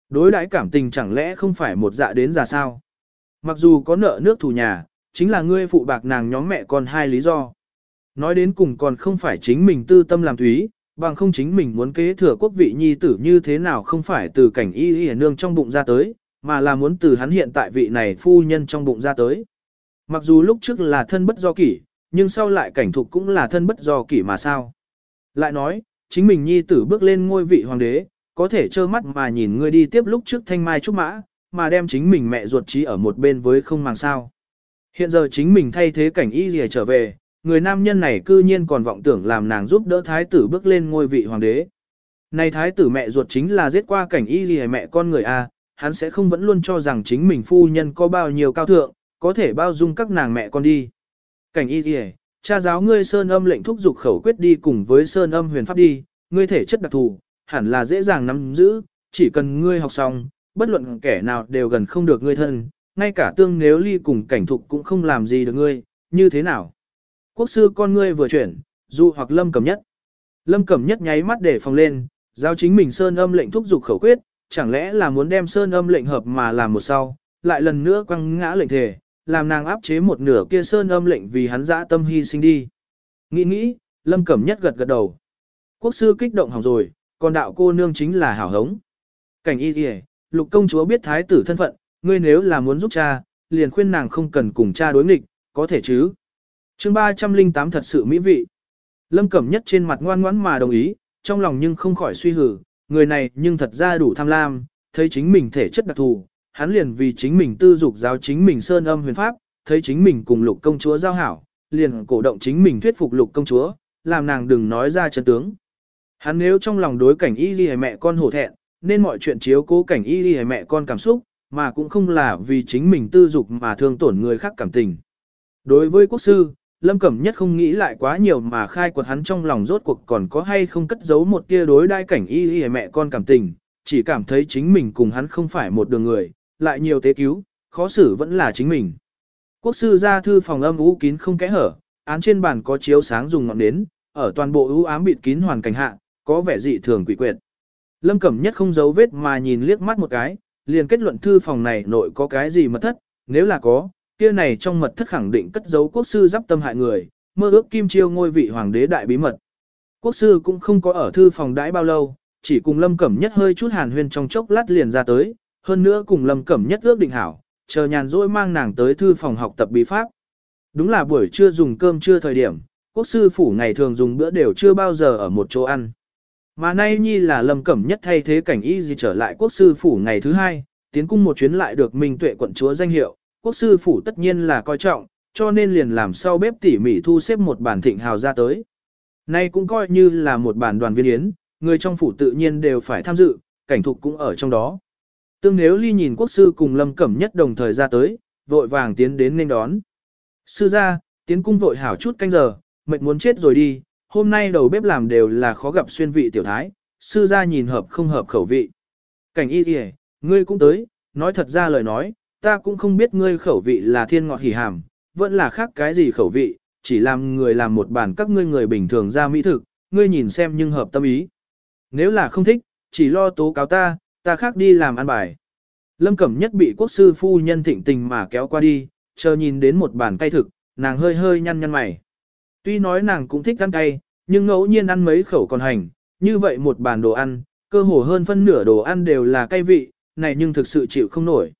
Đối đãi cảm tình chẳng lẽ không phải một dạ đến già sao? Mặc dù có nợ nước thù nhà, chính là ngươi phụ bạc nàng nhóm mẹ con hai lý do. Nói đến cùng còn không phải chính mình tư tâm làm thúy, bằng không chính mình muốn kế thừa quốc vị nhi tử như thế nào không phải từ cảnh y y nương trong bụng ra tới, mà là muốn từ hắn hiện tại vị này phu nhân trong bụng ra tới. Mặc dù lúc trước là thân bất do kỷ, nhưng sau lại cảnh thục cũng là thân bất do kỷ mà sao. Lại nói, chính mình nhi tử bước lên ngôi vị hoàng đế, có thể trơ mắt mà nhìn ngươi đi tiếp lúc trước thanh mai trúc mã, mà đem chính mình mẹ ruột trí ở một bên với không màng sao. Hiện giờ chính mình thay thế cảnh y gì trở về, người nam nhân này cư nhiên còn vọng tưởng làm nàng giúp đỡ thái tử bước lên ngôi vị hoàng đế. Này thái tử mẹ ruột chính là giết qua cảnh y gì mẹ con người A, hắn sẽ không vẫn luôn cho rằng chính mình phu nhân có bao nhiêu cao thượng, có thể bao dung các nàng mẹ con đi. Cảnh y gì cha giáo ngươi sơn âm lệnh thúc dục khẩu quyết đi cùng với sơn âm huyền pháp đi, ngươi thể chất đặc thù, hẳn là dễ dàng nắm giữ, chỉ cần ngươi học xong, bất luận kẻ nào đều gần không được ngươi thân, ngay cả tương nếu ly cùng cảnh thục cũng không làm gì được ngươi, như thế nào? Quốc sư con ngươi vừa chuyển, du hoặc lâm Cẩm nhất. Lâm Cẩm nhất nháy mắt để phòng lên, giao chính mình sơn âm lệnh thúc dục khẩu quyết, chẳng lẽ là muốn đem sơn âm lệnh hợp mà làm một sau, lại lần nữa quăng ngã lệnh thể, làm nàng áp chế một nửa kia sơn âm lệnh vì hắn dã tâm hy sinh đi. Nghĩ nghĩ, lâm cẩm nhất gật gật đầu. Quốc sư kích động hỏng rồi, còn đạo cô nương chính là hảo hống. Cảnh y kìa, lục công chúa biết thái tử thân phận, ngươi nếu là muốn giúp cha, liền khuyên nàng không cần cùng cha đối nghịch, có thể chứ chương 308 thật sự mỹ vị. Lâm Cẩm Nhất trên mặt ngoan ngoãn mà đồng ý, trong lòng nhưng không khỏi suy hử, người này nhưng thật ra đủ tham lam, thấy chính mình thể chất đặc thù, hắn liền vì chính mình tư dục giáo chính mình sơn âm huyền pháp, thấy chính mình cùng lục công chúa giao hảo, liền cổ động chính mình thuyết phục lục công chúa, làm nàng đừng nói ra chân tướng. Hắn nếu trong lòng đối cảnh y ghi mẹ con hổ thẹn, nên mọi chuyện chiếu cố cảnh y ghi mẹ con cảm xúc, mà cũng không là vì chính mình tư dục mà thương tổn người khác cảm tình. Đối với quốc sư, Lâm Cẩm Nhất không nghĩ lại quá nhiều mà khai quật hắn trong lòng rốt cuộc còn có hay không cất giấu một tia đối đai cảnh y y mẹ con cảm tình, chỉ cảm thấy chính mình cùng hắn không phải một đường người, lại nhiều tế cứu, khó xử vẫn là chính mình. Quốc sư ra thư phòng âm u kín không kẽ hở, án trên bàn có chiếu sáng dùng ngọn nến, ở toàn bộ ưu ám bịt kín hoàn cảnh hạ, có vẻ dị thường quỷ quyệt. Lâm Cẩm Nhất không giấu vết mà nhìn liếc mắt một cái, liền kết luận thư phòng này nội có cái gì mật thất, nếu là có, kia này trong mật thất khẳng định cất giấu quốc sư giáp tâm hại người, mơ ước kim chiêu ngôi vị hoàng đế đại bí mật. Quốc sư cũng không có ở thư phòng đãi bao lâu, chỉ cùng Lâm Cẩm Nhất hơi chút hàn huyên trong chốc lát liền ra tới, hơn nữa cùng Lâm Cẩm Nhất ước định hảo, chờ nhàn rỗi mang nàng tới thư phòng học tập bí pháp. Đúng là buổi trưa dùng cơm trưa thời điểm, quốc sư phủ ngày thường dùng bữa đều chưa bao giờ ở một chỗ ăn. Mà nay nhi là Lâm Cẩm Nhất thay thế cảnh y gì trở lại quốc sư phủ ngày thứ hai, tiến cung một chuyến lại được Minh Tuệ quận chúa danh hiệu, quốc sư phủ tất nhiên là coi trọng, cho nên liền làm sau bếp tỉ mỉ thu xếp một bản thịnh hào ra tới. Nay cũng coi như là một bản đoàn viên yến, người trong phủ tự nhiên đều phải tham dự, cảnh thục cũng ở trong đó. Tương nếu ly nhìn quốc sư cùng lâm cẩm nhất đồng thời ra tới, vội vàng tiến đến nên đón. Sư ra, tiến cung vội hảo chút canh giờ, mệt muốn chết rồi đi, hôm nay đầu bếp làm đều là khó gặp xuyên vị tiểu thái, sư ra nhìn hợp không hợp khẩu vị. Cảnh y kìa, ngươi cũng tới, nói thật ra lời nói, ta cũng không biết ngươi khẩu vị là thiên ngọt hỉ hàm, vẫn là khác cái gì khẩu vị, chỉ làm người làm một bản các ngươi người bình thường ra mỹ thực, ngươi nhìn xem nhưng hợp tâm ý. Nếu là không thích, chỉ lo tố cáo ta, ta khác đi làm ăn bài. Lâm Cẩm Nhất bị quốc sư phu nhân thịnh tình mà kéo qua đi, chờ nhìn đến một bản cay thực, nàng hơi hơi nhăn nhăn mày. Tuy nói nàng cũng thích ăn cay, nhưng ngẫu nhiên ăn mấy khẩu còn hành, như vậy một bàn đồ ăn, cơ hồ hơn phân nửa đồ ăn đều là cay vị, này nhưng thực sự chịu không nổi.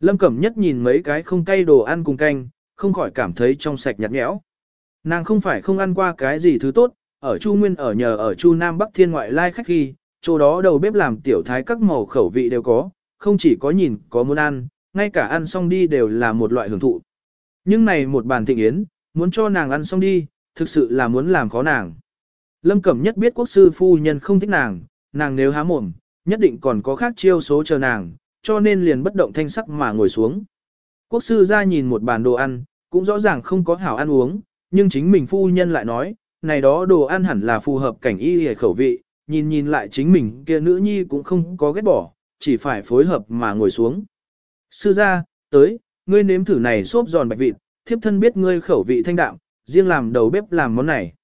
Lâm Cẩm Nhất nhìn mấy cái không cay đồ ăn cùng canh, không khỏi cảm thấy trong sạch nhạt nhẽo. Nàng không phải không ăn qua cái gì thứ tốt, ở Chu Nguyên ở nhờ ở Chu Nam Bắc Thiên ngoại lai khách khi, chỗ đó đầu bếp làm tiểu thái các màu khẩu vị đều có, không chỉ có nhìn có muốn ăn, ngay cả ăn xong đi đều là một loại hưởng thụ. Nhưng này một bàn thịnh yến, muốn cho nàng ăn xong đi, thực sự là muốn làm khó nàng. Lâm Cẩm Nhất biết quốc sư phu nhân không thích nàng, nàng nếu há mồm, nhất định còn có khác chiêu số chờ nàng, cho nên liền bất động thanh sắc mà ngồi xuống. Quốc sư ra nhìn một bàn đồ ăn, cũng rõ ràng không có hảo ăn uống, nhưng chính mình phu nhân lại nói, này đó đồ ăn hẳn là phù hợp cảnh y hề khẩu vị, nhìn nhìn lại chính mình kia nữ nhi cũng không có ghét bỏ, chỉ phải phối hợp mà ngồi xuống. Sư ra, tới, ngươi nếm thử này xốp giòn bạch vịt, thiếp thân biết ngươi khẩu vị thanh đạm, riêng làm đầu bếp làm món này.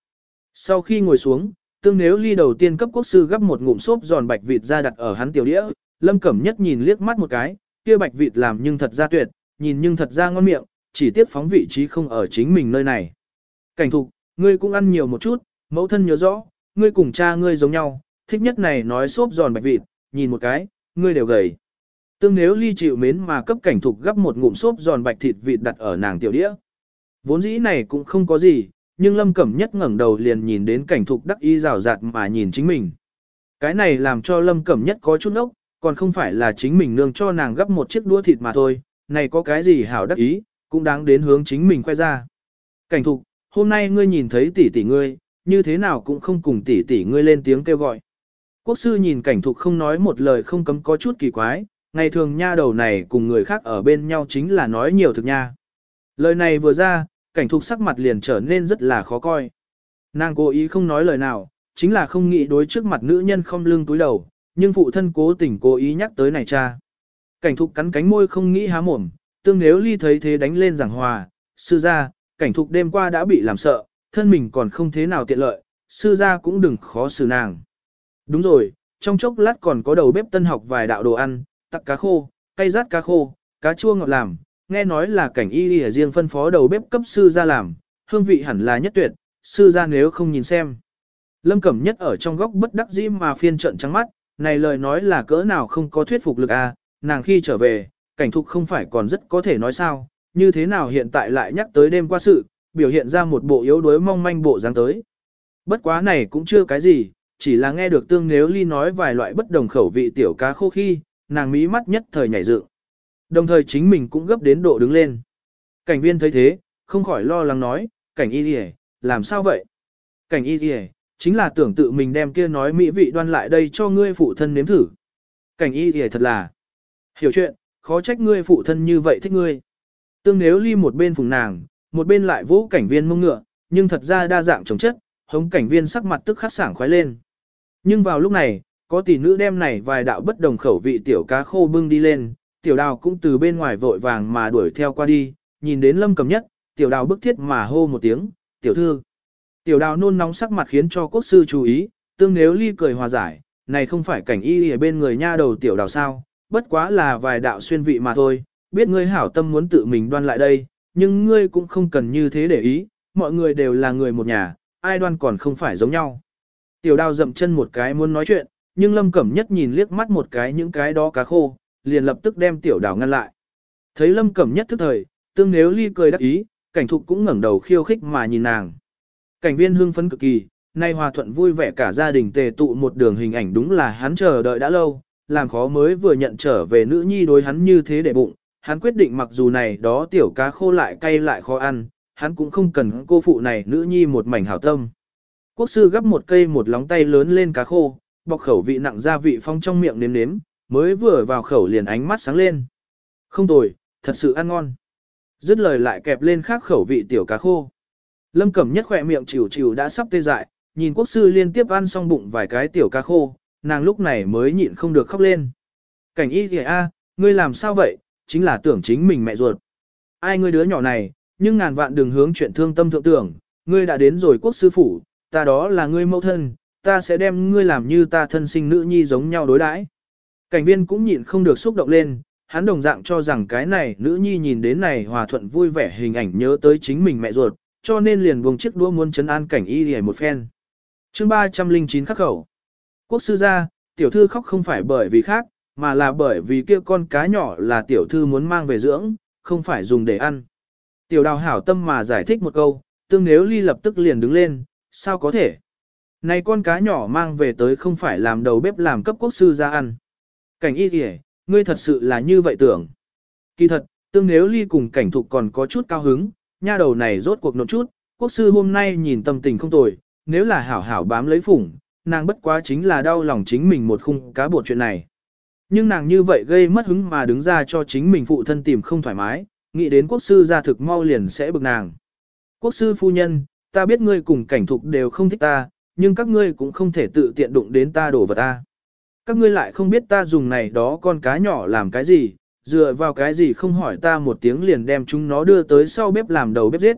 Sau khi ngồi xuống, tương nếu ly đầu tiên cấp quốc sư gấp một ngụm xốp giòn bạch vịt ra đặt ở hắn tiểu đĩa, lâm cẩm nhất nhìn liếc mắt một cái, kia bạch vịt làm nhưng thật ra tuyệt, nhìn nhưng thật ra ngon miệng, chỉ tiếc phóng vị trí không ở chính mình nơi này. Cảnh thục, ngươi cũng ăn nhiều một chút, mẫu thân nhớ rõ, ngươi cùng cha ngươi giống nhau, thích nhất này nói xốp giòn bạch vịt, nhìn một cái, ngươi đều gầy. Tương nếu ly chịu mến mà cấp cảnh thục gấp một ngụm xốp giòn bạch thịt vịt đặt ở nàng tiểu đĩa. Vốn dĩ này cũng không có gì, nhưng lâm cẩm nhất ngẩng đầu liền nhìn đến cảnh thục đắc y rào rạt mà nhìn chính mình. Cái này làm cho lâm cẩm nhất có chút ốc, còn không phải là chính mình nương cho nàng gấp một chiếc đũa thịt mà thôi, này có cái gì hảo đắc ý, cũng đáng đến hướng chính mình khoe ra. Cảnh thục, hôm nay ngươi nhìn thấy tỷ tỷ ngươi, như thế nào cũng không cùng tỷ tỷ ngươi lên tiếng kêu gọi. Quốc sư nhìn cảnh thục không nói một lời không cấm có chút kỳ quái, ngày thường nha đầu này cùng người khác ở bên nhau chính là nói nhiều thực nha. Lời này vừa ra, cảnh thục sắc mặt liền trở nên rất là khó coi. Nàng cố ý không nói lời nào, chính là không nghĩ đối trước mặt nữ nhân không lưng túi đầu, nhưng phụ thân cố tình cố ý nhắc tới này cha. Cảnh thục cắn cánh môi không nghĩ há mồm, tương nếu ly thấy thế đánh lên giảng hòa, sư gia, cảnh thục đêm qua đã bị làm sợ, thân mình còn không thế nào tiện lợi, sư gia cũng đừng khó xử nàng. Đúng rồi, trong chốc lát còn có đầu bếp tân học vài đạo đồ ăn, tắc cá khô, cay rát cá khô, cá chua ngọt làm, nghe nói là cảnh y ở riêng phân phó đầu bếp cấp sư gia làm, hương vị hẳn là nhất tuyệt, sư gia nếu không nhìn xem. Lâm Cẩm Nhất ở trong góc bất đắc dĩ mà phiên trận trắng mắt, này lời nói là cỡ nào không có thuyết phục lực à, nàng khi trở về, cảnh thục không phải còn rất có thể nói sao, như thế nào hiện tại lại nhắc tới đêm qua sự, biểu hiện ra một bộ yếu đuối mong manh bộ dáng tới. Bất quá này cũng chưa cái gì, chỉ là nghe được tương nếu ly nói vài loại bất đồng khẩu vị tiểu cá khô khi, nàng mí mắt nhất thời nhảy dựng. Đồng thời chính mình cũng gấp đến độ đứng lên. Cảnh viên thấy thế, không khỏi lo lắng nói, cảnh y đi làm sao vậy? Cảnh y đi chính là tưởng tự mình đem kia nói mỹ vị đoan lại đây cho ngươi phụ thân nếm thử. Cảnh y thì thật là hiểu chuyện, khó trách ngươi phụ thân như vậy thích ngươi. Tương nếu ly một bên phùng nàng, một bên lại vũ cảnh viên mông ngựa, nhưng thật ra đa dạng chống chất, hống cảnh viên sắc mặt tức khắc sảng khoái lên. Nhưng vào lúc này, có tỷ nữ đem này vài đạo bất đồng khẩu vị tiểu cá khô bưng đi lên, tiểu đào cũng từ bên ngoài vội vàng mà đuổi theo qua đi, nhìn đến lâm cầm nhất, tiểu đào bức thiết mà hô một tiếng, tiểu thư. Tiểu đào nôn nóng sắc mặt khiến cho quốc sư chú ý, tương nếu ly cười hòa giải, này không phải cảnh y ở bên người nha đầu tiểu đào sao, bất quá là vài đạo xuyên vị mà thôi, biết ngươi hảo tâm muốn tự mình đoan lại đây, nhưng ngươi cũng không cần như thế để ý, mọi người đều là người một nhà, ai đoan còn không phải giống nhau. Tiểu đào dậm chân một cái muốn nói chuyện, nhưng lâm cẩm nhất nhìn liếc mắt một cái những cái đó cá khô, liền lập tức đem tiểu đào ngăn lại. Thấy lâm cẩm nhất thức thời, tương nếu ly cười đắc ý, cảnh thục cũng ngẩng đầu khiêu khích mà nhìn nàng. Cảnh viên hưng phấn cực kỳ, nay hòa thuận vui vẻ cả gia đình tề tụ một đường hình ảnh đúng là hắn chờ đợi đã lâu, làm khó mới vừa nhận trở về nữ nhi đối hắn như thế để bụng, hắn quyết định mặc dù này đó tiểu cá khô lại cay lại khó ăn, hắn cũng không cần cô phụ này nữ nhi một mảnh hảo tâm. Quốc sư gấp một cây một lóng tay lớn lên cá khô, bọc khẩu vị nặng gia vị phong trong miệng nếm nếm, mới vừa vào khẩu liền ánh mắt sáng lên. Không tồi, thật sự ăn ngon. Dứt lời lại kẹp lên khác khẩu vị tiểu cá khô. Lâm Cẩm Nhất khỏe miệng chịu chịu đã sắp tê dại, nhìn quốc sư liên tiếp ăn xong bụng vài cái tiểu cá khô, nàng lúc này mới nhịn không được khóc lên. Cảnh y kìa a, ngươi làm sao vậy, chính là tưởng chính mình mẹ ruột. Ai ngươi đứa nhỏ này, nhưng ngàn vạn đừng hướng chuyện thương tâm thượng tưởng, ngươi đã đến rồi quốc sư phủ, ta đó là ngươi mẫu thân, ta sẽ đem ngươi làm như ta thân sinh nữ nhi giống nhau đối đãi. Cảnh viên cũng nhịn không được xúc động lên, hắn đồng dạng cho rằng cái này nữ nhi nhìn đến này hòa thuận vui vẻ hình ảnh nhớ tới chính mình mẹ ruột, cho nên liền buông chiếc đũa muốn chấn an cảnh y hề một phen. chương 309 khắc khẩu. Quốc sư gia, tiểu thư khóc không phải bởi vì khác, mà là bởi vì kia con cá nhỏ là tiểu thư muốn mang về dưỡng, không phải dùng để ăn. Tiểu đào hảo tâm mà giải thích một câu, tương nếu ly lập tức liền đứng lên, sao có thể? Này con cá nhỏ mang về tới không phải làm đầu bếp làm cấp quốc sư ra ăn. Cảnh y kìa, ngươi thật sự là như vậy tưởng. Kỳ thật, tương nếu ly cùng cảnh thục còn có chút cao hứng, nha đầu này rốt cuộc nộn chút, quốc sư hôm nay nhìn tâm tình không tồi, nếu là hảo hảo bám lấy phủng, nàng bất quá chính là đau lòng chính mình một khung cá bột chuyện này. Nhưng nàng như vậy gây mất hứng mà đứng ra cho chính mình phụ thân tìm không thoải mái, nghĩ đến quốc sư ra thực mau liền sẽ bực nàng. Quốc sư phu nhân, ta biết ngươi cùng cảnh thục đều không thích ta, nhưng các ngươi cũng không thể tự tiện đụng đến ta đổ vào ta. Các ngươi lại không biết ta dùng này đó con cá nhỏ làm cái gì, dựa vào cái gì không hỏi ta một tiếng liền đem chúng nó đưa tới sau bếp làm đầu bếp giết.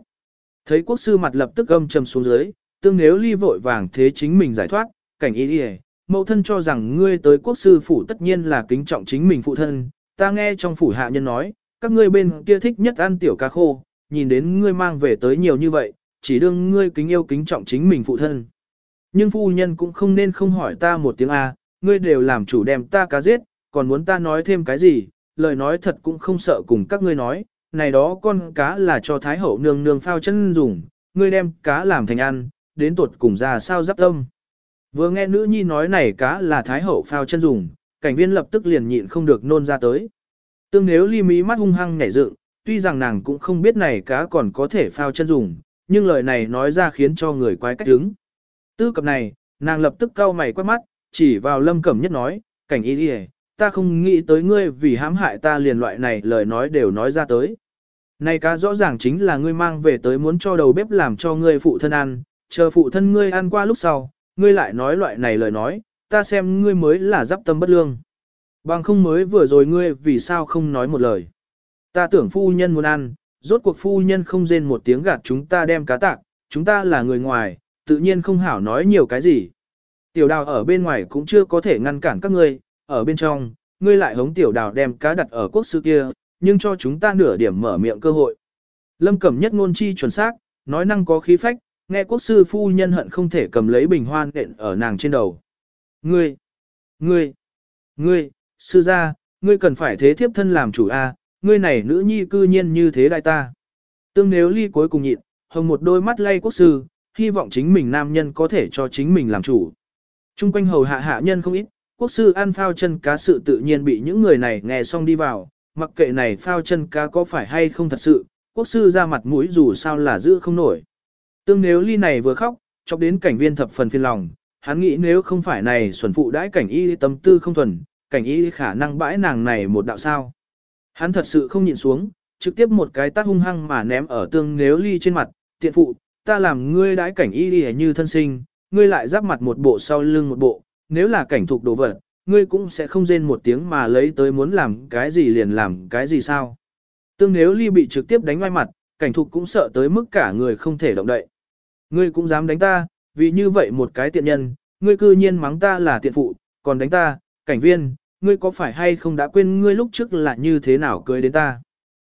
Thấy quốc sư mặt lập tức âm trầm xuống dưới, tương nếu ly vội vàng thế chính mình giải thoát, cảnh ý đi mẫu thân cho rằng ngươi tới quốc sư phủ tất nhiên là kính trọng chính mình phụ thân, ta nghe trong phủ hạ nhân nói, các ngươi bên kia thích nhất ăn tiểu cá khô, nhìn đến ngươi mang về tới nhiều như vậy, chỉ đương ngươi kính yêu kính trọng chính mình phụ thân. Nhưng phu nhân cũng không nên không hỏi ta một tiếng A, ngươi đều làm chủ đem ta cá giết, còn muốn ta nói thêm cái gì, lời nói thật cũng không sợ cùng các ngươi nói, này đó con cá là cho Thái Hậu nương nương phao chân dùng, ngươi đem cá làm thành ăn, đến tuột cùng ra sao giáp tâm. Vừa nghe nữ nhi nói này cá là Thái Hậu phao chân dùng, cảnh viên lập tức liền nhịn không được nôn ra tới. Tương nếu ly mí mắt hung hăng nhảy dựng, tuy rằng nàng cũng không biết này cá còn có thể phao chân dùng, nhưng lời này nói ra khiến cho người quái cách đứng. Tư cập này, nàng lập tức cau mày quát mắt, chỉ vào lâm cẩm nhất nói, cảnh y đi ta không nghĩ tới ngươi vì hãm hại ta liền loại này lời nói đều nói ra tới. Này cá rõ ràng chính là ngươi mang về tới muốn cho đầu bếp làm cho ngươi phụ thân ăn, chờ phụ thân ngươi ăn qua lúc sau, ngươi lại nói loại này lời nói, ta xem ngươi mới là giáp tâm bất lương. Bằng không mới vừa rồi ngươi vì sao không nói một lời. Ta tưởng phu nhân muốn ăn, rốt cuộc phu nhân không rên một tiếng gạt chúng ta đem cá tạc, chúng ta là người ngoài, tự nhiên không hảo nói nhiều cái gì. Tiểu đào ở bên ngoài cũng chưa có thể ngăn cản các ngươi, ở bên trong, ngươi lại hống tiểu đào đem cá đặt ở quốc sư kia, nhưng cho chúng ta nửa điểm mở miệng cơ hội. Lâm Cẩm nhất ngôn chi chuẩn xác, nói năng có khí phách, nghe quốc sư phu nhân hận không thể cầm lấy bình hoan đện ở nàng trên đầu. Ngươi, ngươi, ngươi, sư gia, ngươi cần phải thế thiếp thân làm chủ a, ngươi này nữ nhi cư nhiên như thế đại ta. Tương nếu ly cuối cùng nhịn, hồng một đôi mắt lay quốc sư, hy vọng chính mình nam nhân có thể cho chính mình làm chủ. Trung quanh hầu hạ hạ nhân không ít, quốc sư ăn phao chân cá sự tự nhiên bị những người này nghe xong đi vào, mặc kệ này phao chân cá có phải hay không thật sự, quốc sư ra mặt mũi dù sao là giữ không nổi. Tương nếu ly này vừa khóc, chọc đến cảnh viên thập phần phiền lòng, hắn nghĩ nếu không phải này xuẩn phụ đãi cảnh y tâm tư không thuần, cảnh y khả năng bãi nàng này một đạo sao. Hắn thật sự không nhịn xuống, trực tiếp một cái tát hung hăng mà ném ở tương nếu ly trên mặt, tiện phụ, ta làm ngươi đãi cảnh y như thân sinh, ngươi lại giáp mặt một bộ sau lưng một bộ, nếu là cảnh thục đồ vật, ngươi cũng sẽ không rên một tiếng mà lấy tới muốn làm cái gì liền làm cái gì sao. Tương nếu ly bị trực tiếp đánh ngoài mặt, cảnh thục cũng sợ tới mức cả người không thể động đậy. Ngươi cũng dám đánh ta, vì như vậy một cái tiện nhân, ngươi cư nhiên mắng ta là tiện phụ, còn đánh ta, cảnh viên, ngươi có phải hay không đã quên ngươi lúc trước là như thế nào cưới đến ta.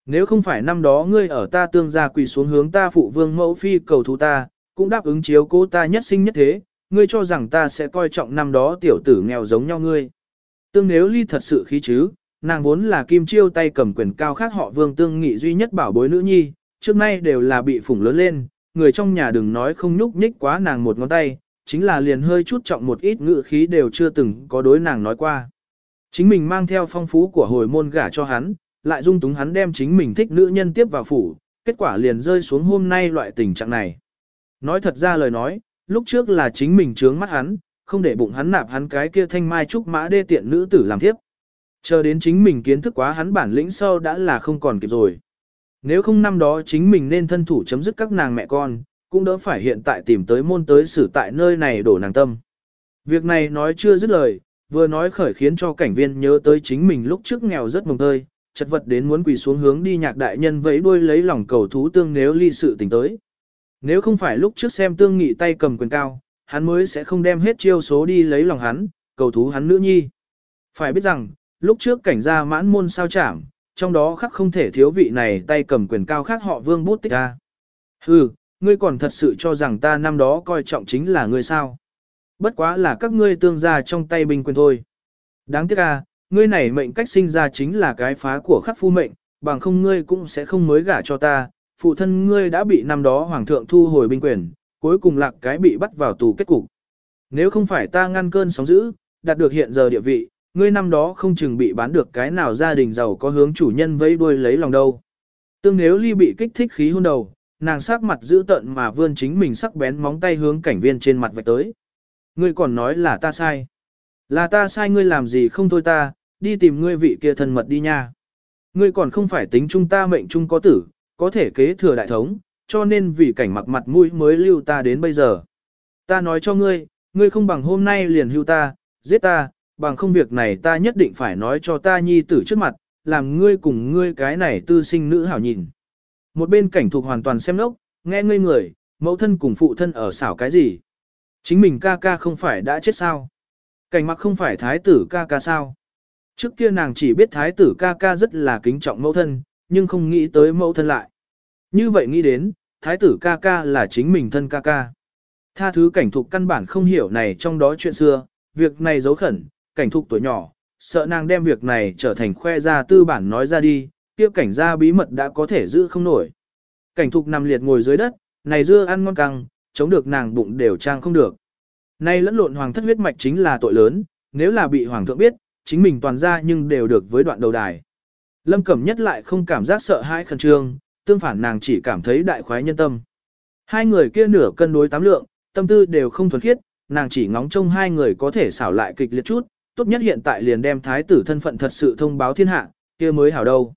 Nếu không phải năm đó ngươi ở ta tương gia quỳ xuống hướng ta phụ vương mẫu phi cầu thú ta, cũng đáp ứng chiếu cố ta nhất sinh nhất thế, ngươi cho rằng ta sẽ coi trọng năm đó tiểu tử nghèo giống nhau ngươi. Tương nếu ly thật sự khí chứ, nàng vốn là kim chiêu tay cầm quyền cao khác họ vương tương nghị duy nhất bảo bối nữ nhi, trước nay đều là bị phủng lớn lên, người trong nhà đừng nói không nhúc nhích quá nàng một ngón tay, chính là liền hơi chút trọng một ít ngự khí đều chưa từng có đối nàng nói qua. Chính mình mang theo phong phú của hồi môn gả cho hắn, lại dung túng hắn đem chính mình thích nữ nhân tiếp vào phủ, kết quả liền rơi xuống hôm nay loại tình trạng này. Nói thật ra lời nói, lúc trước là chính mình trướng mắt hắn, không để bụng hắn nạp hắn cái kia thanh mai trúc mã đê tiện nữ tử làm thiếp. Chờ đến chính mình kiến thức quá hắn bản lĩnh sau đã là không còn kịp rồi. Nếu không năm đó chính mình nên thân thủ chấm dứt các nàng mẹ con, cũng đỡ phải hiện tại tìm tới môn tới xử tại nơi này đổ nàng tâm. Việc này nói chưa dứt lời, vừa nói khởi khiến cho cảnh viên nhớ tới chính mình lúc trước nghèo rất mồng tơi, chật vật đến muốn quỳ xuống hướng đi nhạc đại nhân vẫy đuôi lấy lòng cầu thú tương nếu ly sự tình tới. Nếu không phải lúc trước xem tương nghị tay cầm quyền cao, hắn mới sẽ không đem hết chiêu số đi lấy lòng hắn, cầu thú hắn nữ nhi. Phải biết rằng, lúc trước cảnh gia mãn môn sao chảm, trong đó khắc không thể thiếu vị này tay cầm quyền cao khác họ vương bút tích ra. Hừ, ngươi còn thật sự cho rằng ta năm đó coi trọng chính là ngươi sao. bất quá là các ngươi tương gia trong tay binh quyền thôi. Đáng tiếc à, ngươi này mệnh cách sinh ra chính là cái phá của khắc phu mệnh, bằng không ngươi cũng sẽ không mới gả cho ta, phụ thân ngươi đã bị năm đó hoàng thượng thu hồi binh quyền, cuối cùng lạc cái bị bắt vào tù kết cục. Nếu không phải ta ngăn cơn sóng dữ, đạt được hiện giờ địa vị, ngươi năm đó không chừng bị bán được cái nào gia đình giàu có hướng chủ nhân vẫy đuôi lấy lòng đâu. Tương nếu ly bị kích thích khí hôn đầu, nàng sắc mặt giữ tận mà vươn chính mình sắc bén móng tay hướng cảnh viên trên mặt vạch tới. Ngươi còn nói là ta sai. Là ta sai ngươi làm gì không thôi ta, đi tìm ngươi vị kia thân mật đi nha. Ngươi còn không phải tính chúng ta mệnh chung có tử, có thể kế thừa đại thống, cho nên vì cảnh mặc mặt mũi mới lưu ta đến bây giờ. Ta nói cho ngươi, ngươi không bằng hôm nay liền hưu ta, giết ta, bằng không việc này ta nhất định phải nói cho ta nhi tử trước mặt, làm ngươi cùng ngươi cái này tư sinh nữ hảo nhìn. Một bên cảnh thuộc hoàn toàn xem lốc, nghe ngươi người, mẫu thân cùng phụ thân ở xảo cái gì. Chính mình ca ca không phải đã chết sao. Cảnh mặc không phải thái tử ca ca sao. Trước kia nàng chỉ biết thái tử ca ca rất là kính trọng mẫu thân, nhưng không nghĩ tới mẫu thân lại. Như vậy nghĩ đến, thái tử ca ca là chính mình thân ca ca. Tha thứ cảnh thục căn bản không hiểu này trong đó chuyện xưa, việc này giấu khẩn, cảnh thục tuổi nhỏ, sợ nàng đem việc này trở thành khoe ra tư bản nói ra đi, kia cảnh gia bí mật đã có thể giữ không nổi. Cảnh thục nằm liệt ngồi dưới đất, này dưa ăn ngon căng, chống được nàng bụng đều trang không được. Nay lẫn lộn hoàng thất huyết mạch chính là tội lớn, nếu là bị hoàng thượng biết, chính mình toàn ra nhưng đều được với đoạn đầu đài. Lâm Cẩm Nhất lại không cảm giác sợ hãi khẩn trương, tương phản nàng chỉ cảm thấy đại khoái nhân tâm. Hai người kia nửa cân đối tám lượng, tâm tư đều không thuần khiết, nàng chỉ ngóng trông hai người có thể xảo lại kịch liệt chút, tốt nhất hiện tại liền đem thái tử thân phận thật sự thông báo thiên hạ, kia mới hảo đâu.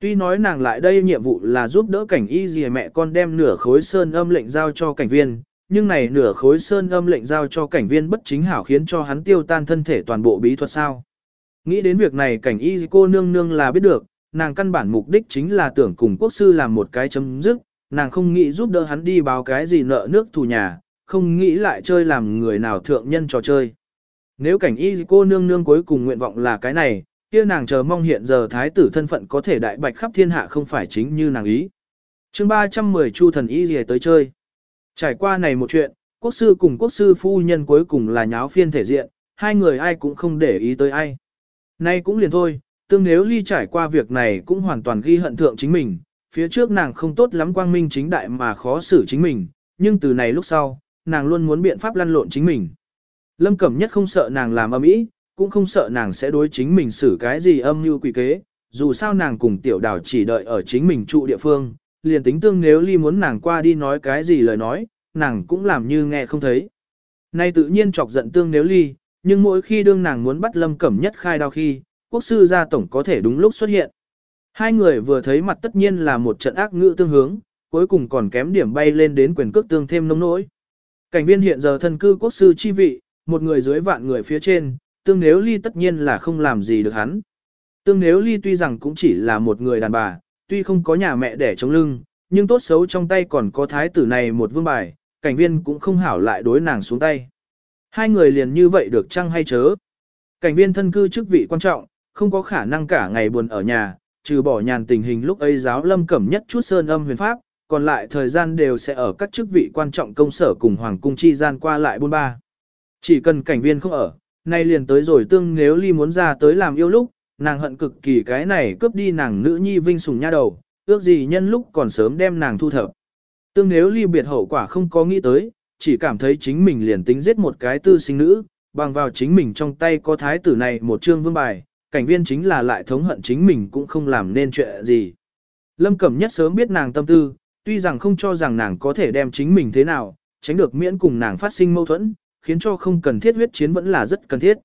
Tuy nói nàng lại đây nhiệm vụ là giúp đỡ cảnh y gì mẹ con đem nửa khối sơn âm lệnh giao cho cảnh viên, nhưng này nửa khối sơn âm lệnh giao cho cảnh viên bất chính hảo khiến cho hắn tiêu tan thân thể toàn bộ bí thuật sao. Nghĩ đến việc này cảnh y cô nương nương là biết được, nàng căn bản mục đích chính là tưởng cùng quốc sư làm một cái chấm dứt, nàng không nghĩ giúp đỡ hắn đi báo cái gì nợ nước thù nhà, không nghĩ lại chơi làm người nào thượng nhân trò chơi. Nếu cảnh y cô nương nương cuối cùng nguyện vọng là cái này, kia nàng chờ mong hiện giờ thái tử thân phận có thể đại bạch khắp thiên hạ không phải chính như nàng ý. chương 310 Chu thần y gì tới chơi. Trải qua này một chuyện, quốc sư cùng quốc sư phu nhân cuối cùng là nháo phiên thể diện, hai người ai cũng không để ý tới ai. Nay cũng liền thôi, tương nếu ly trải qua việc này cũng hoàn toàn ghi hận thượng chính mình, phía trước nàng không tốt lắm quang minh chính đại mà khó xử chính mình, nhưng từ này lúc sau, nàng luôn muốn biện pháp lăn lộn chính mình. Lâm Cẩm Nhất không sợ nàng làm âm ý, cũng không sợ nàng sẽ đối chính mình xử cái gì âm mưu quỷ kế, dù sao nàng cùng tiểu đào chỉ đợi ở chính mình trụ địa phương, liền tính tương nếu ly muốn nàng qua đi nói cái gì lời nói, nàng cũng làm như nghe không thấy. Nay tự nhiên chọc giận tương nếu ly, nhưng mỗi khi đương nàng muốn bắt lâm cẩm nhất khai đao khi, quốc sư gia tổng có thể đúng lúc xuất hiện. Hai người vừa thấy mặt tất nhiên là một trận ác ngữ tương hướng, cuối cùng còn kém điểm bay lên đến quyền cước tương thêm nông nỗi. Cảnh viên hiện giờ thân cư quốc sư chi vị, một người dưới vạn người phía trên, tương nếu ly tất nhiên là không làm gì được hắn. Tương nếu ly tuy rằng cũng chỉ là một người đàn bà, tuy không có nhà mẹ để chống lưng, nhưng tốt xấu trong tay còn có thái tử này một vương bài, cảnh viên cũng không hảo lại đối nàng xuống tay. Hai người liền như vậy được chăng hay chớ? Cảnh viên thân cư chức vị quan trọng, không có khả năng cả ngày buồn ở nhà, trừ bỏ nhàn tình hình lúc ấy giáo lâm cẩm nhất chút sơn âm huyền pháp, còn lại thời gian đều sẽ ở các chức vị quan trọng công sở cùng hoàng cung chi gian qua lại buôn ba. Chỉ cần cảnh viên không ở, nay liền tới rồi tương nếu ly muốn ra tới làm yêu lúc, nàng hận cực kỳ cái này cướp đi nàng nữ nhi vinh sủng nha đầu, ước gì nhân lúc còn sớm đem nàng thu thập. Tương nếu ly biệt hậu quả không có nghĩ tới, chỉ cảm thấy chính mình liền tính giết một cái tư sinh nữ, bằng vào chính mình trong tay có thái tử này một chương vương bài, cảnh viên chính là lại thống hận chính mình cũng không làm nên chuyện gì. Lâm Cẩm nhất sớm biết nàng tâm tư, tuy rằng không cho rằng nàng có thể đem chính mình thế nào, tránh được miễn cùng nàng phát sinh mâu thuẫn, khiến cho không cần thiết huyết chiến vẫn là rất cần thiết.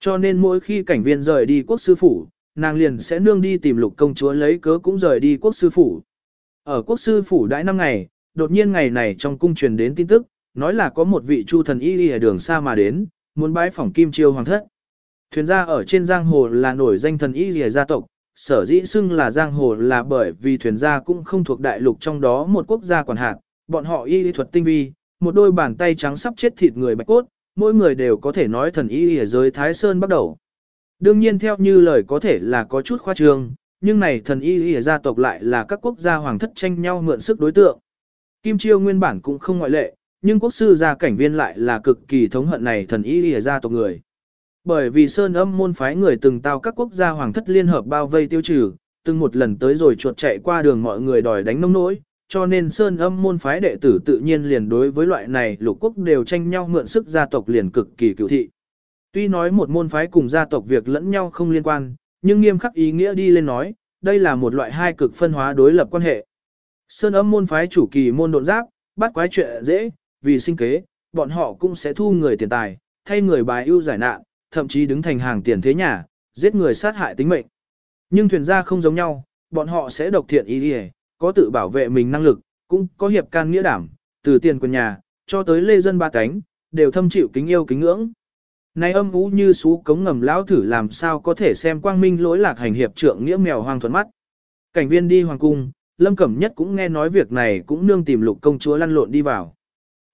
Cho nên mỗi khi cảnh viên rời đi quốc sư phủ, nàng liền sẽ nương đi tìm lục công chúa lấy cớ cũng rời đi quốc sư phủ. Ở quốc sư phủ đãi năm ngày, đột nhiên ngày này trong cung truyền đến tin tức, nói là có một vị chu thần y ở đường xa mà đến, muốn bái phỏng kim chiêu hoàng thất. Thuyền gia ở trên giang hồ là nổi danh thần y lìa gia tộc, sở dĩ xưng là giang hồ là bởi vì thuyền gia cũng không thuộc đại lục trong đó một quốc gia quản hạt, bọn họ y lý thuật tinh vi, một đôi bàn tay trắng sắp chết thịt người bạch cốt, mỗi người đều có thể nói thần y ở giới Thái Sơn bắt đầu. Đương nhiên theo như lời có thể là có chút khoa trương, nhưng này thần y ở gia tộc lại là các quốc gia hoàng thất tranh nhau mượn sức đối tượng. Kim Chiêu nguyên bản cũng không ngoại lệ, nhưng quốc sư gia cảnh viên lại là cực kỳ thống hận này thần y lìa gia tộc người. Bởi vì sơn âm môn phái người từng tao các quốc gia hoàng thất liên hợp bao vây tiêu trừ, từng một lần tới rồi chuột chạy qua đường mọi người đòi đánh nông nỗi, cho nên sơn âm môn phái đệ tử tự nhiên liền đối với loại này lục quốc đều tranh nhau mượn sức gia tộc liền cực kỳ cựu thị. Tuy nói một môn phái cùng gia tộc việc lẫn nhau không liên quan, nhưng nghiêm khắc ý nghĩa đi lên nói, đây là một loại hai cực phân hóa đối lập quan hệ. Sơn âm môn phái chủ kỳ môn độn giáp, bắt quái chuyện dễ, vì sinh kế, bọn họ cũng sẽ thu người tiền tài, thay người bài ưu giải nạn, thậm chí đứng thành hàng tiền thế nhà, giết người sát hại tính mệnh. Nhưng thuyền gia không giống nhau, bọn họ sẽ độc thiện ý đi có tự bảo vệ mình năng lực, cũng có hiệp can nghĩa đảm, từ tiền quân nhà, cho tới lê dân ba cánh, đều thâm chịu kính yêu kính ngưỡng. Này âm ú như sú cống ngầm lão thử làm sao có thể xem quang minh lỗi lạc hành hiệp trượng nghĩa mèo hoang thuận mắt. Cảnh viên đi hoàng cung, Lâm Cẩm Nhất cũng nghe nói việc này cũng nương tìm lục công chúa lăn lộn đi vào.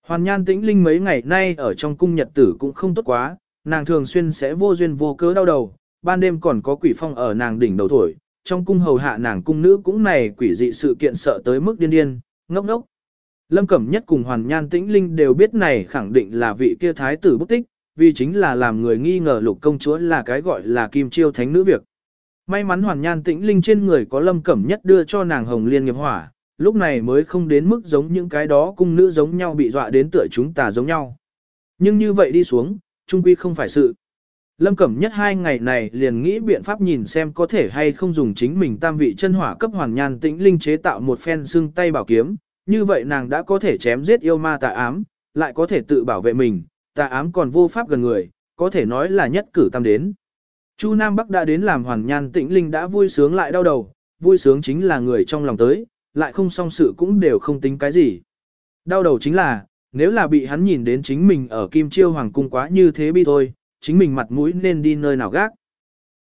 Hoàn nhan tĩnh linh mấy ngày nay ở trong cung nhật tử cũng không tốt quá, nàng thường xuyên sẽ vô duyên vô cớ đau đầu, ban đêm còn có quỷ phong ở nàng đỉnh đầu thổi, trong cung hầu hạ nàng cung nữ cũng này quỷ dị sự kiện sợ tới mức điên điên, ngốc ngốc. Lâm Cẩm Nhất cùng Hoàn Nhan Tĩnh Linh đều biết này khẳng định là vị kia thái tử bút tích, vì chính là làm người nghi ngờ lục công chúa là cái gọi là kim chiêu thánh nữ việc. May mắn Hoàn Nhan Tĩnh Linh trên người có Lâm Cẩm Nhất đưa cho nàng hồng liên nghiệp hỏa, lúc này mới không đến mức giống những cái đó cung nữ giống nhau bị dọa đến tựa chúng ta giống nhau. Nhưng như vậy đi xuống, trung quy không phải sự. Lâm Cẩm Nhất hai ngày này liền nghĩ biện pháp nhìn xem có thể hay không dùng chính mình tam vị chân hỏa cấp hoàn nhan tĩnh linh chế tạo một phen xương tay bảo kiếm, như vậy nàng đã có thể chém giết yêu ma tà ám, lại có thể tự bảo vệ mình, tà ám còn vô pháp gần người, có thể nói là nhất cử tam đến. Chu Nam Bắc đã đến làm hoàn nhan tĩnh linh đã vui sướng lại đau đầu, vui sướng chính là người trong lòng tới, lại không song sự cũng đều không tính cái gì. Đau đầu chính là, nếu là bị hắn nhìn đến chính mình ở Kim Chiêu Hoàng Cung quá như thế bi thôi, chính mình mặt mũi nên đi nơi nào gác.